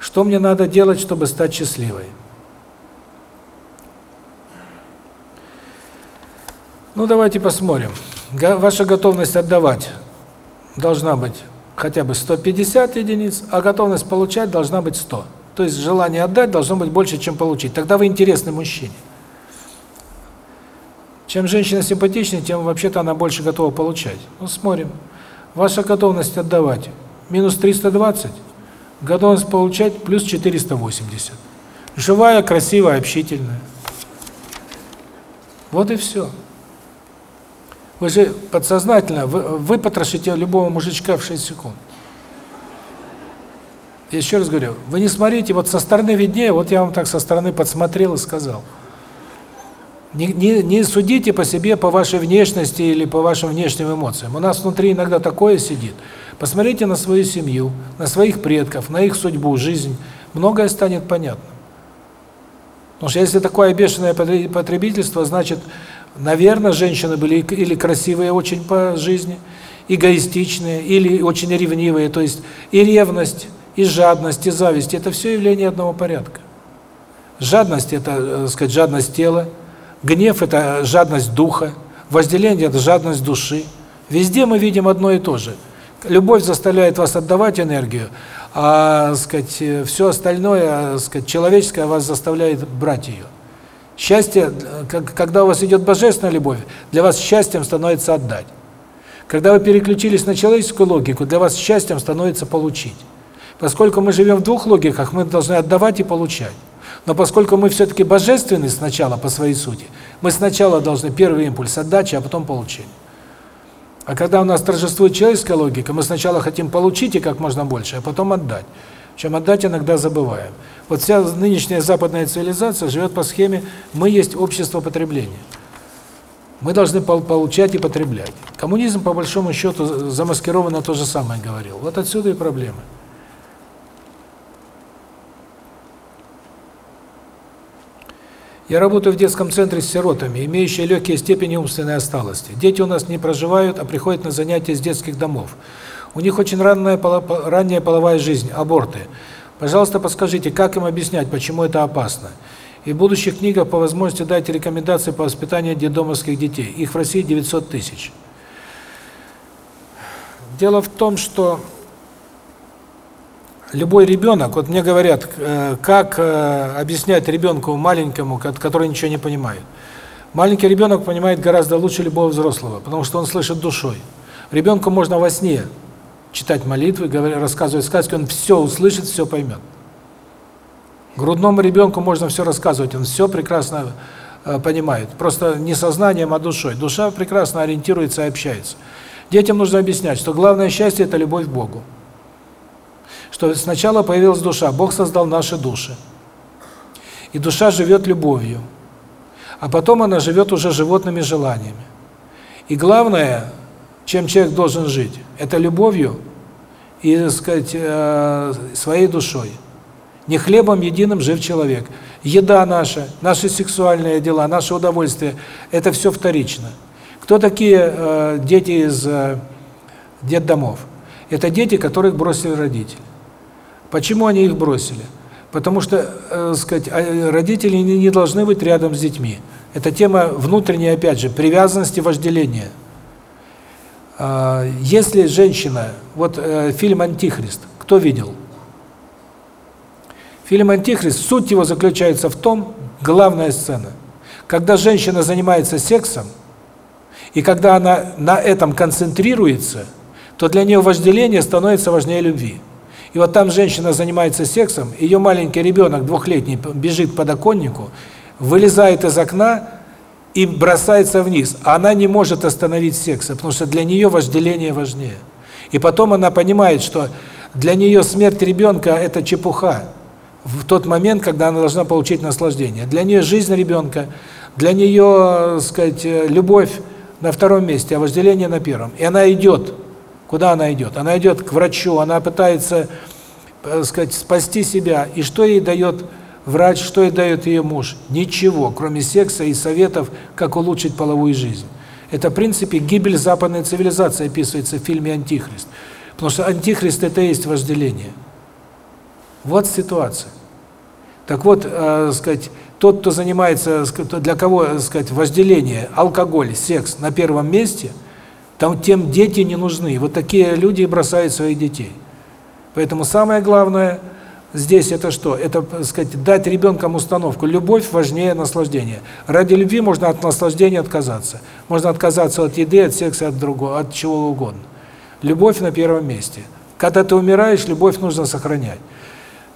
Что мне надо делать, чтобы стать счастливой? Ну, давайте посмотрим. Ваша готовность отдавать должна быть хотя бы 150 единиц, а готовность получать должна быть 100. То есть желание отдать должно быть больше, чем получить. Тогда вы интересны мужчине. Чем женщина симпатичнее, тем вообще-то она больше готова получать. Ну, смотрим. Ваша готовность отдавать минус 320, готовность получать плюс 480. Живая, красивая, общительная. Вот и все. Вы же подсознательно, вы, вы потрошите любого мужичка в 6 секунд. Еще раз говорю, вы не смотрите, вот со стороны виднее, вот я вам так со стороны подсмотрел и сказал. Не, не, не судите по себе, по вашей внешности или по вашим внешним эмоциям. У нас внутри иногда такое сидит. Посмотрите на свою семью, на своих предков, на их судьбу, жизнь. Многое станет понятно. Потому что если такое бешеное потребительство, значит, наверное, женщины были или красивые очень по жизни, эгоистичные, или очень ревнивые. То есть и ревность, и жадность, и зависть – это все явления одного порядка. Жадность – это, так э, сказать, жадность тела, Гнев – это жадность духа, возделение – это жадность души. Везде мы видим одно и то же. Любовь заставляет вас отдавать энергию, а, сказать, все остальное, сказать, человеческое вас заставляет брать ее. Счастье, когда у вас идет божественная любовь, для вас счастьем становится отдать. Когда вы переключились на человеческую логику, для вас счастьем становится получить. Поскольку мы живем в двух логиках, мы должны отдавать и получать. Но поскольку мы все-таки божественны сначала по своей сути, мы сначала должны первый импульс отдачи, а потом получения. А когда у нас торжествует человеческая логика, мы сначала хотим получить и как можно больше, а потом отдать. Чем отдать иногда забываем. Вот вся нынешняя западная цивилизация живет по схеме «мы есть общество потребления». Мы должны получать и потреблять. Коммунизм, по большому счету, замаскированно то же самое говорил. Вот отсюда и проблемы. Я работаю в детском центре с сиротами, имеющие легкие степени умственной отсталости. Дети у нас не проживают, а приходят на занятия из детских домов. У них очень ранняя, ранняя половая жизнь, аборты. Пожалуйста, подскажите, как им объяснять, почему это опасно? И в будущих книгах по возможности дайте рекомендации по воспитанию детдомовских детей. Их в России 900 тысяч. Дело в том, что любой ребенок, вот мне говорят, э, как э, объяснять ребенку маленькому, который ничего не понимает. Маленький ребенок понимает гораздо лучше любого взрослого, потому что он слышит душой. Ребенку можно во сне читать молитвы, рассказывать сказки, он все услышит, все поймет. Грудному ребенку можно все рассказывать, он все прекрасно э, понимает. Просто не сознанием, а душой. Душа прекрасно ориентируется и общается. Детям нужно объяснять, что главное счастье – это любовь к Богу что сначала появилась душа, Бог создал наши души. И душа живет любовью. А потом она живет уже животными желаниями. И главное, чем человек должен жить, это любовью и, так сказать, э, своей душой. Не хлебом единым жив человек. Еда наша, наши сексуальные дела, наше удовольствие – это все вторично. Кто такие э, дети из э, детдомов? Это дети, которых бросили родители. Почему они их бросили? Потому что, э, сказать, а, родители не, не должны быть рядом с детьми. Это тема внутренняя, опять же, привязанности, вожделения. А, если женщина, вот э, фильм «Антихрист», кто видел? Фильм «Антихрист», суть его заключается в том, главная сцена, когда женщина занимается сексом, и когда она на этом концентрируется, то для нее вожделение становится важнее любви. И вот там женщина занимается сексом, ее маленький ребенок двухлетний бежит по подоконнику, вылезает из окна и бросается вниз. Она не может остановить секс, потому что для нее вожделение важнее. И потом она понимает, что для нее смерть ребенка – это чепуха в тот момент, когда она должна получить наслаждение. Для нее жизнь ребенка, для нее, сказать, любовь на втором месте, а вожделение на первом. И она идет Куда она идет? Она идет к врачу, она пытается, так э, сказать, спасти себя. И что ей дает врач, что ей дает ее муж? Ничего, кроме секса и советов, как улучшить половую жизнь. Это, в принципе, гибель западной цивилизации описывается в фильме «Антихрист». Потому что антихрист – это и есть вожделение. Вот ситуация. Так вот, э, сказать, тот, кто занимается, для кого, сказать, вожделение, алкоголь, секс на первом месте – там тем дети не нужны. Вот такие люди бросают своих детей. Поэтому самое главное здесь это что? Это, так сказать, дать ребенкам установку. Любовь важнее наслаждения. Ради любви можно от наслаждения отказаться. Можно отказаться от еды, от секса, от другого, от чего угодно. Любовь на первом месте. Когда ты умираешь, любовь нужно сохранять.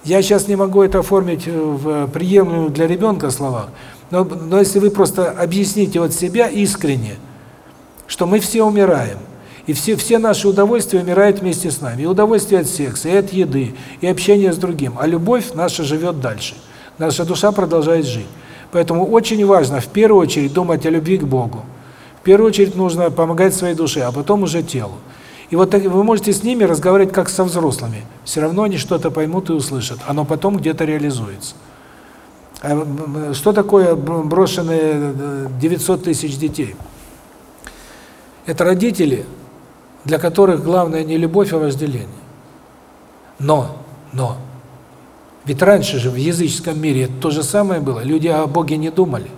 Я сейчас не могу это оформить в приемлемых для ребенка словах, но, но если вы просто объясните вот себя искренне, что мы все умираем. И все все наши удовольствия умирают вместе с нами. И удовольствие от секса, и от еды, и общения с другим. А любовь наша живет дальше. Наша душа продолжает жить. Поэтому очень важно в первую очередь думать о любви к Богу. В первую очередь нужно помогать своей душе, а потом уже телу. И вот вы можете с ними разговаривать как со взрослыми. Все равно они что-то поймут и услышат. Оно потом где-то реализуется. А что такое брошенные 900 тысяч детей? Это родители, для которых главное не любовь, а вожделение. Но, но, ведь раньше же в языческом мире то же самое было. Люди о Боге не думали.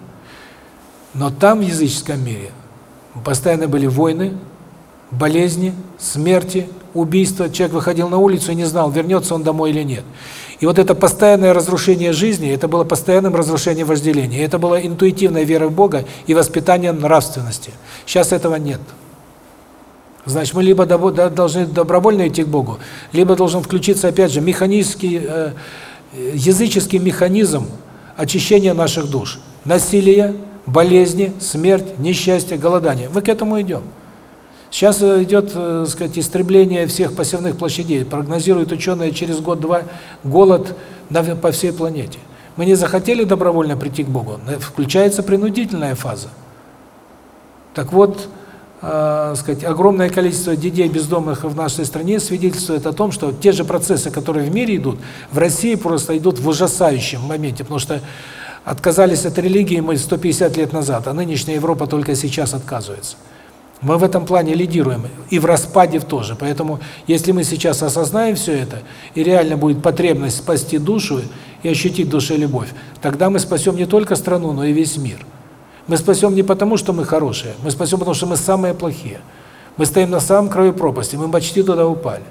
Но там, в языческом мире, постоянно были войны, болезни, смерти, убийства. Человек выходил на улицу и не знал, вернется он домой или нет. И вот это постоянное разрушение жизни, это было постоянным разрушением вожделения. Это была интуитивная вера в Бога и воспитание нравственности. Сейчас этого нет. Значит, мы либо должны добровольно идти к Богу, либо должен включиться, опять же, механический, э, языческий механизм очищения наших душ. Насилие, болезни, смерть, несчастье, голодание. Мы к этому идем. Сейчас идет, так э, сказать, истребление всех посевных площадей. Прогнозируют ученые через год-два голод на, по всей планете. Мы не захотели добровольно прийти к Богу, включается принудительная фаза. Так вот, э, сказать, огромное количество детей бездомных в нашей стране свидетельствует о том, что те же процессы, которые в мире идут, в России просто идут в ужасающем моменте, потому что отказались от религии мы 150 лет назад, а нынешняя Европа только сейчас отказывается. Мы в этом плане лидируем, и в распаде тоже. Поэтому, если мы сейчас осознаем все это, и реально будет потребность спасти душу и ощутить в душе любовь, тогда мы спасем не только страну, но и весь мир. Мы спасем не потому, что мы хорошие, мы спасем потому, что мы самые плохие. Мы стоим на самом краю пропасти, мы почти туда упали.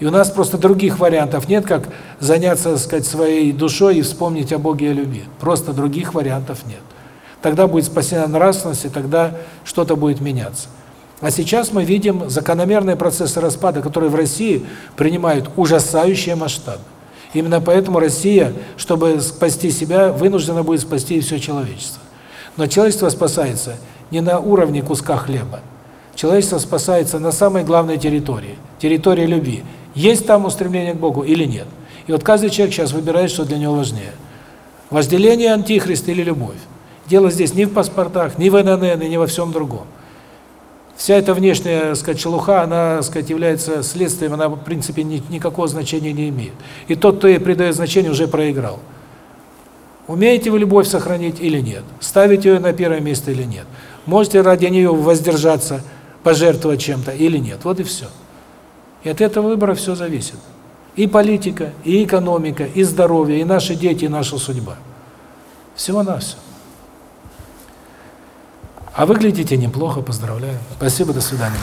И у нас просто других вариантов нет, как заняться, так сказать, своей душой и вспомнить о Боге и о любви. Просто других вариантов нет. Тогда будет спасена нравственность, и тогда что-то будет меняться. А сейчас мы видим закономерные процессы распада, которые в России принимают ужасающие масштабы. Именно поэтому Россия, чтобы спасти себя, вынуждена будет спасти и все человечество. Но человечество спасается не на уровне куска хлеба. Человечество спасается на самой главной территории, территории любви. Есть там устремление к Богу или нет? И вот каждый человек сейчас выбирает, что для него важнее. Вожделение, антихрист или любовь. Дело здесь не в паспортах, не в ННН и не во всем другом. Вся эта внешняя, сказать, шелуха, она, сказать, является следствием, она, в принципе, ни, никакого значения не имеет. И тот, кто ей придает значение, уже проиграл. Умеете вы любовь сохранить или нет? Ставите ее на первое место или нет? Можете ради нее воздержаться, пожертвовать чем-то или нет? Вот и все. И от этого выбора все зависит. И политика, и экономика, и здоровье, и наши дети, и наша судьба. Всего-навсего. А выглядите неплохо, поздравляю. Спасибо, до свидания.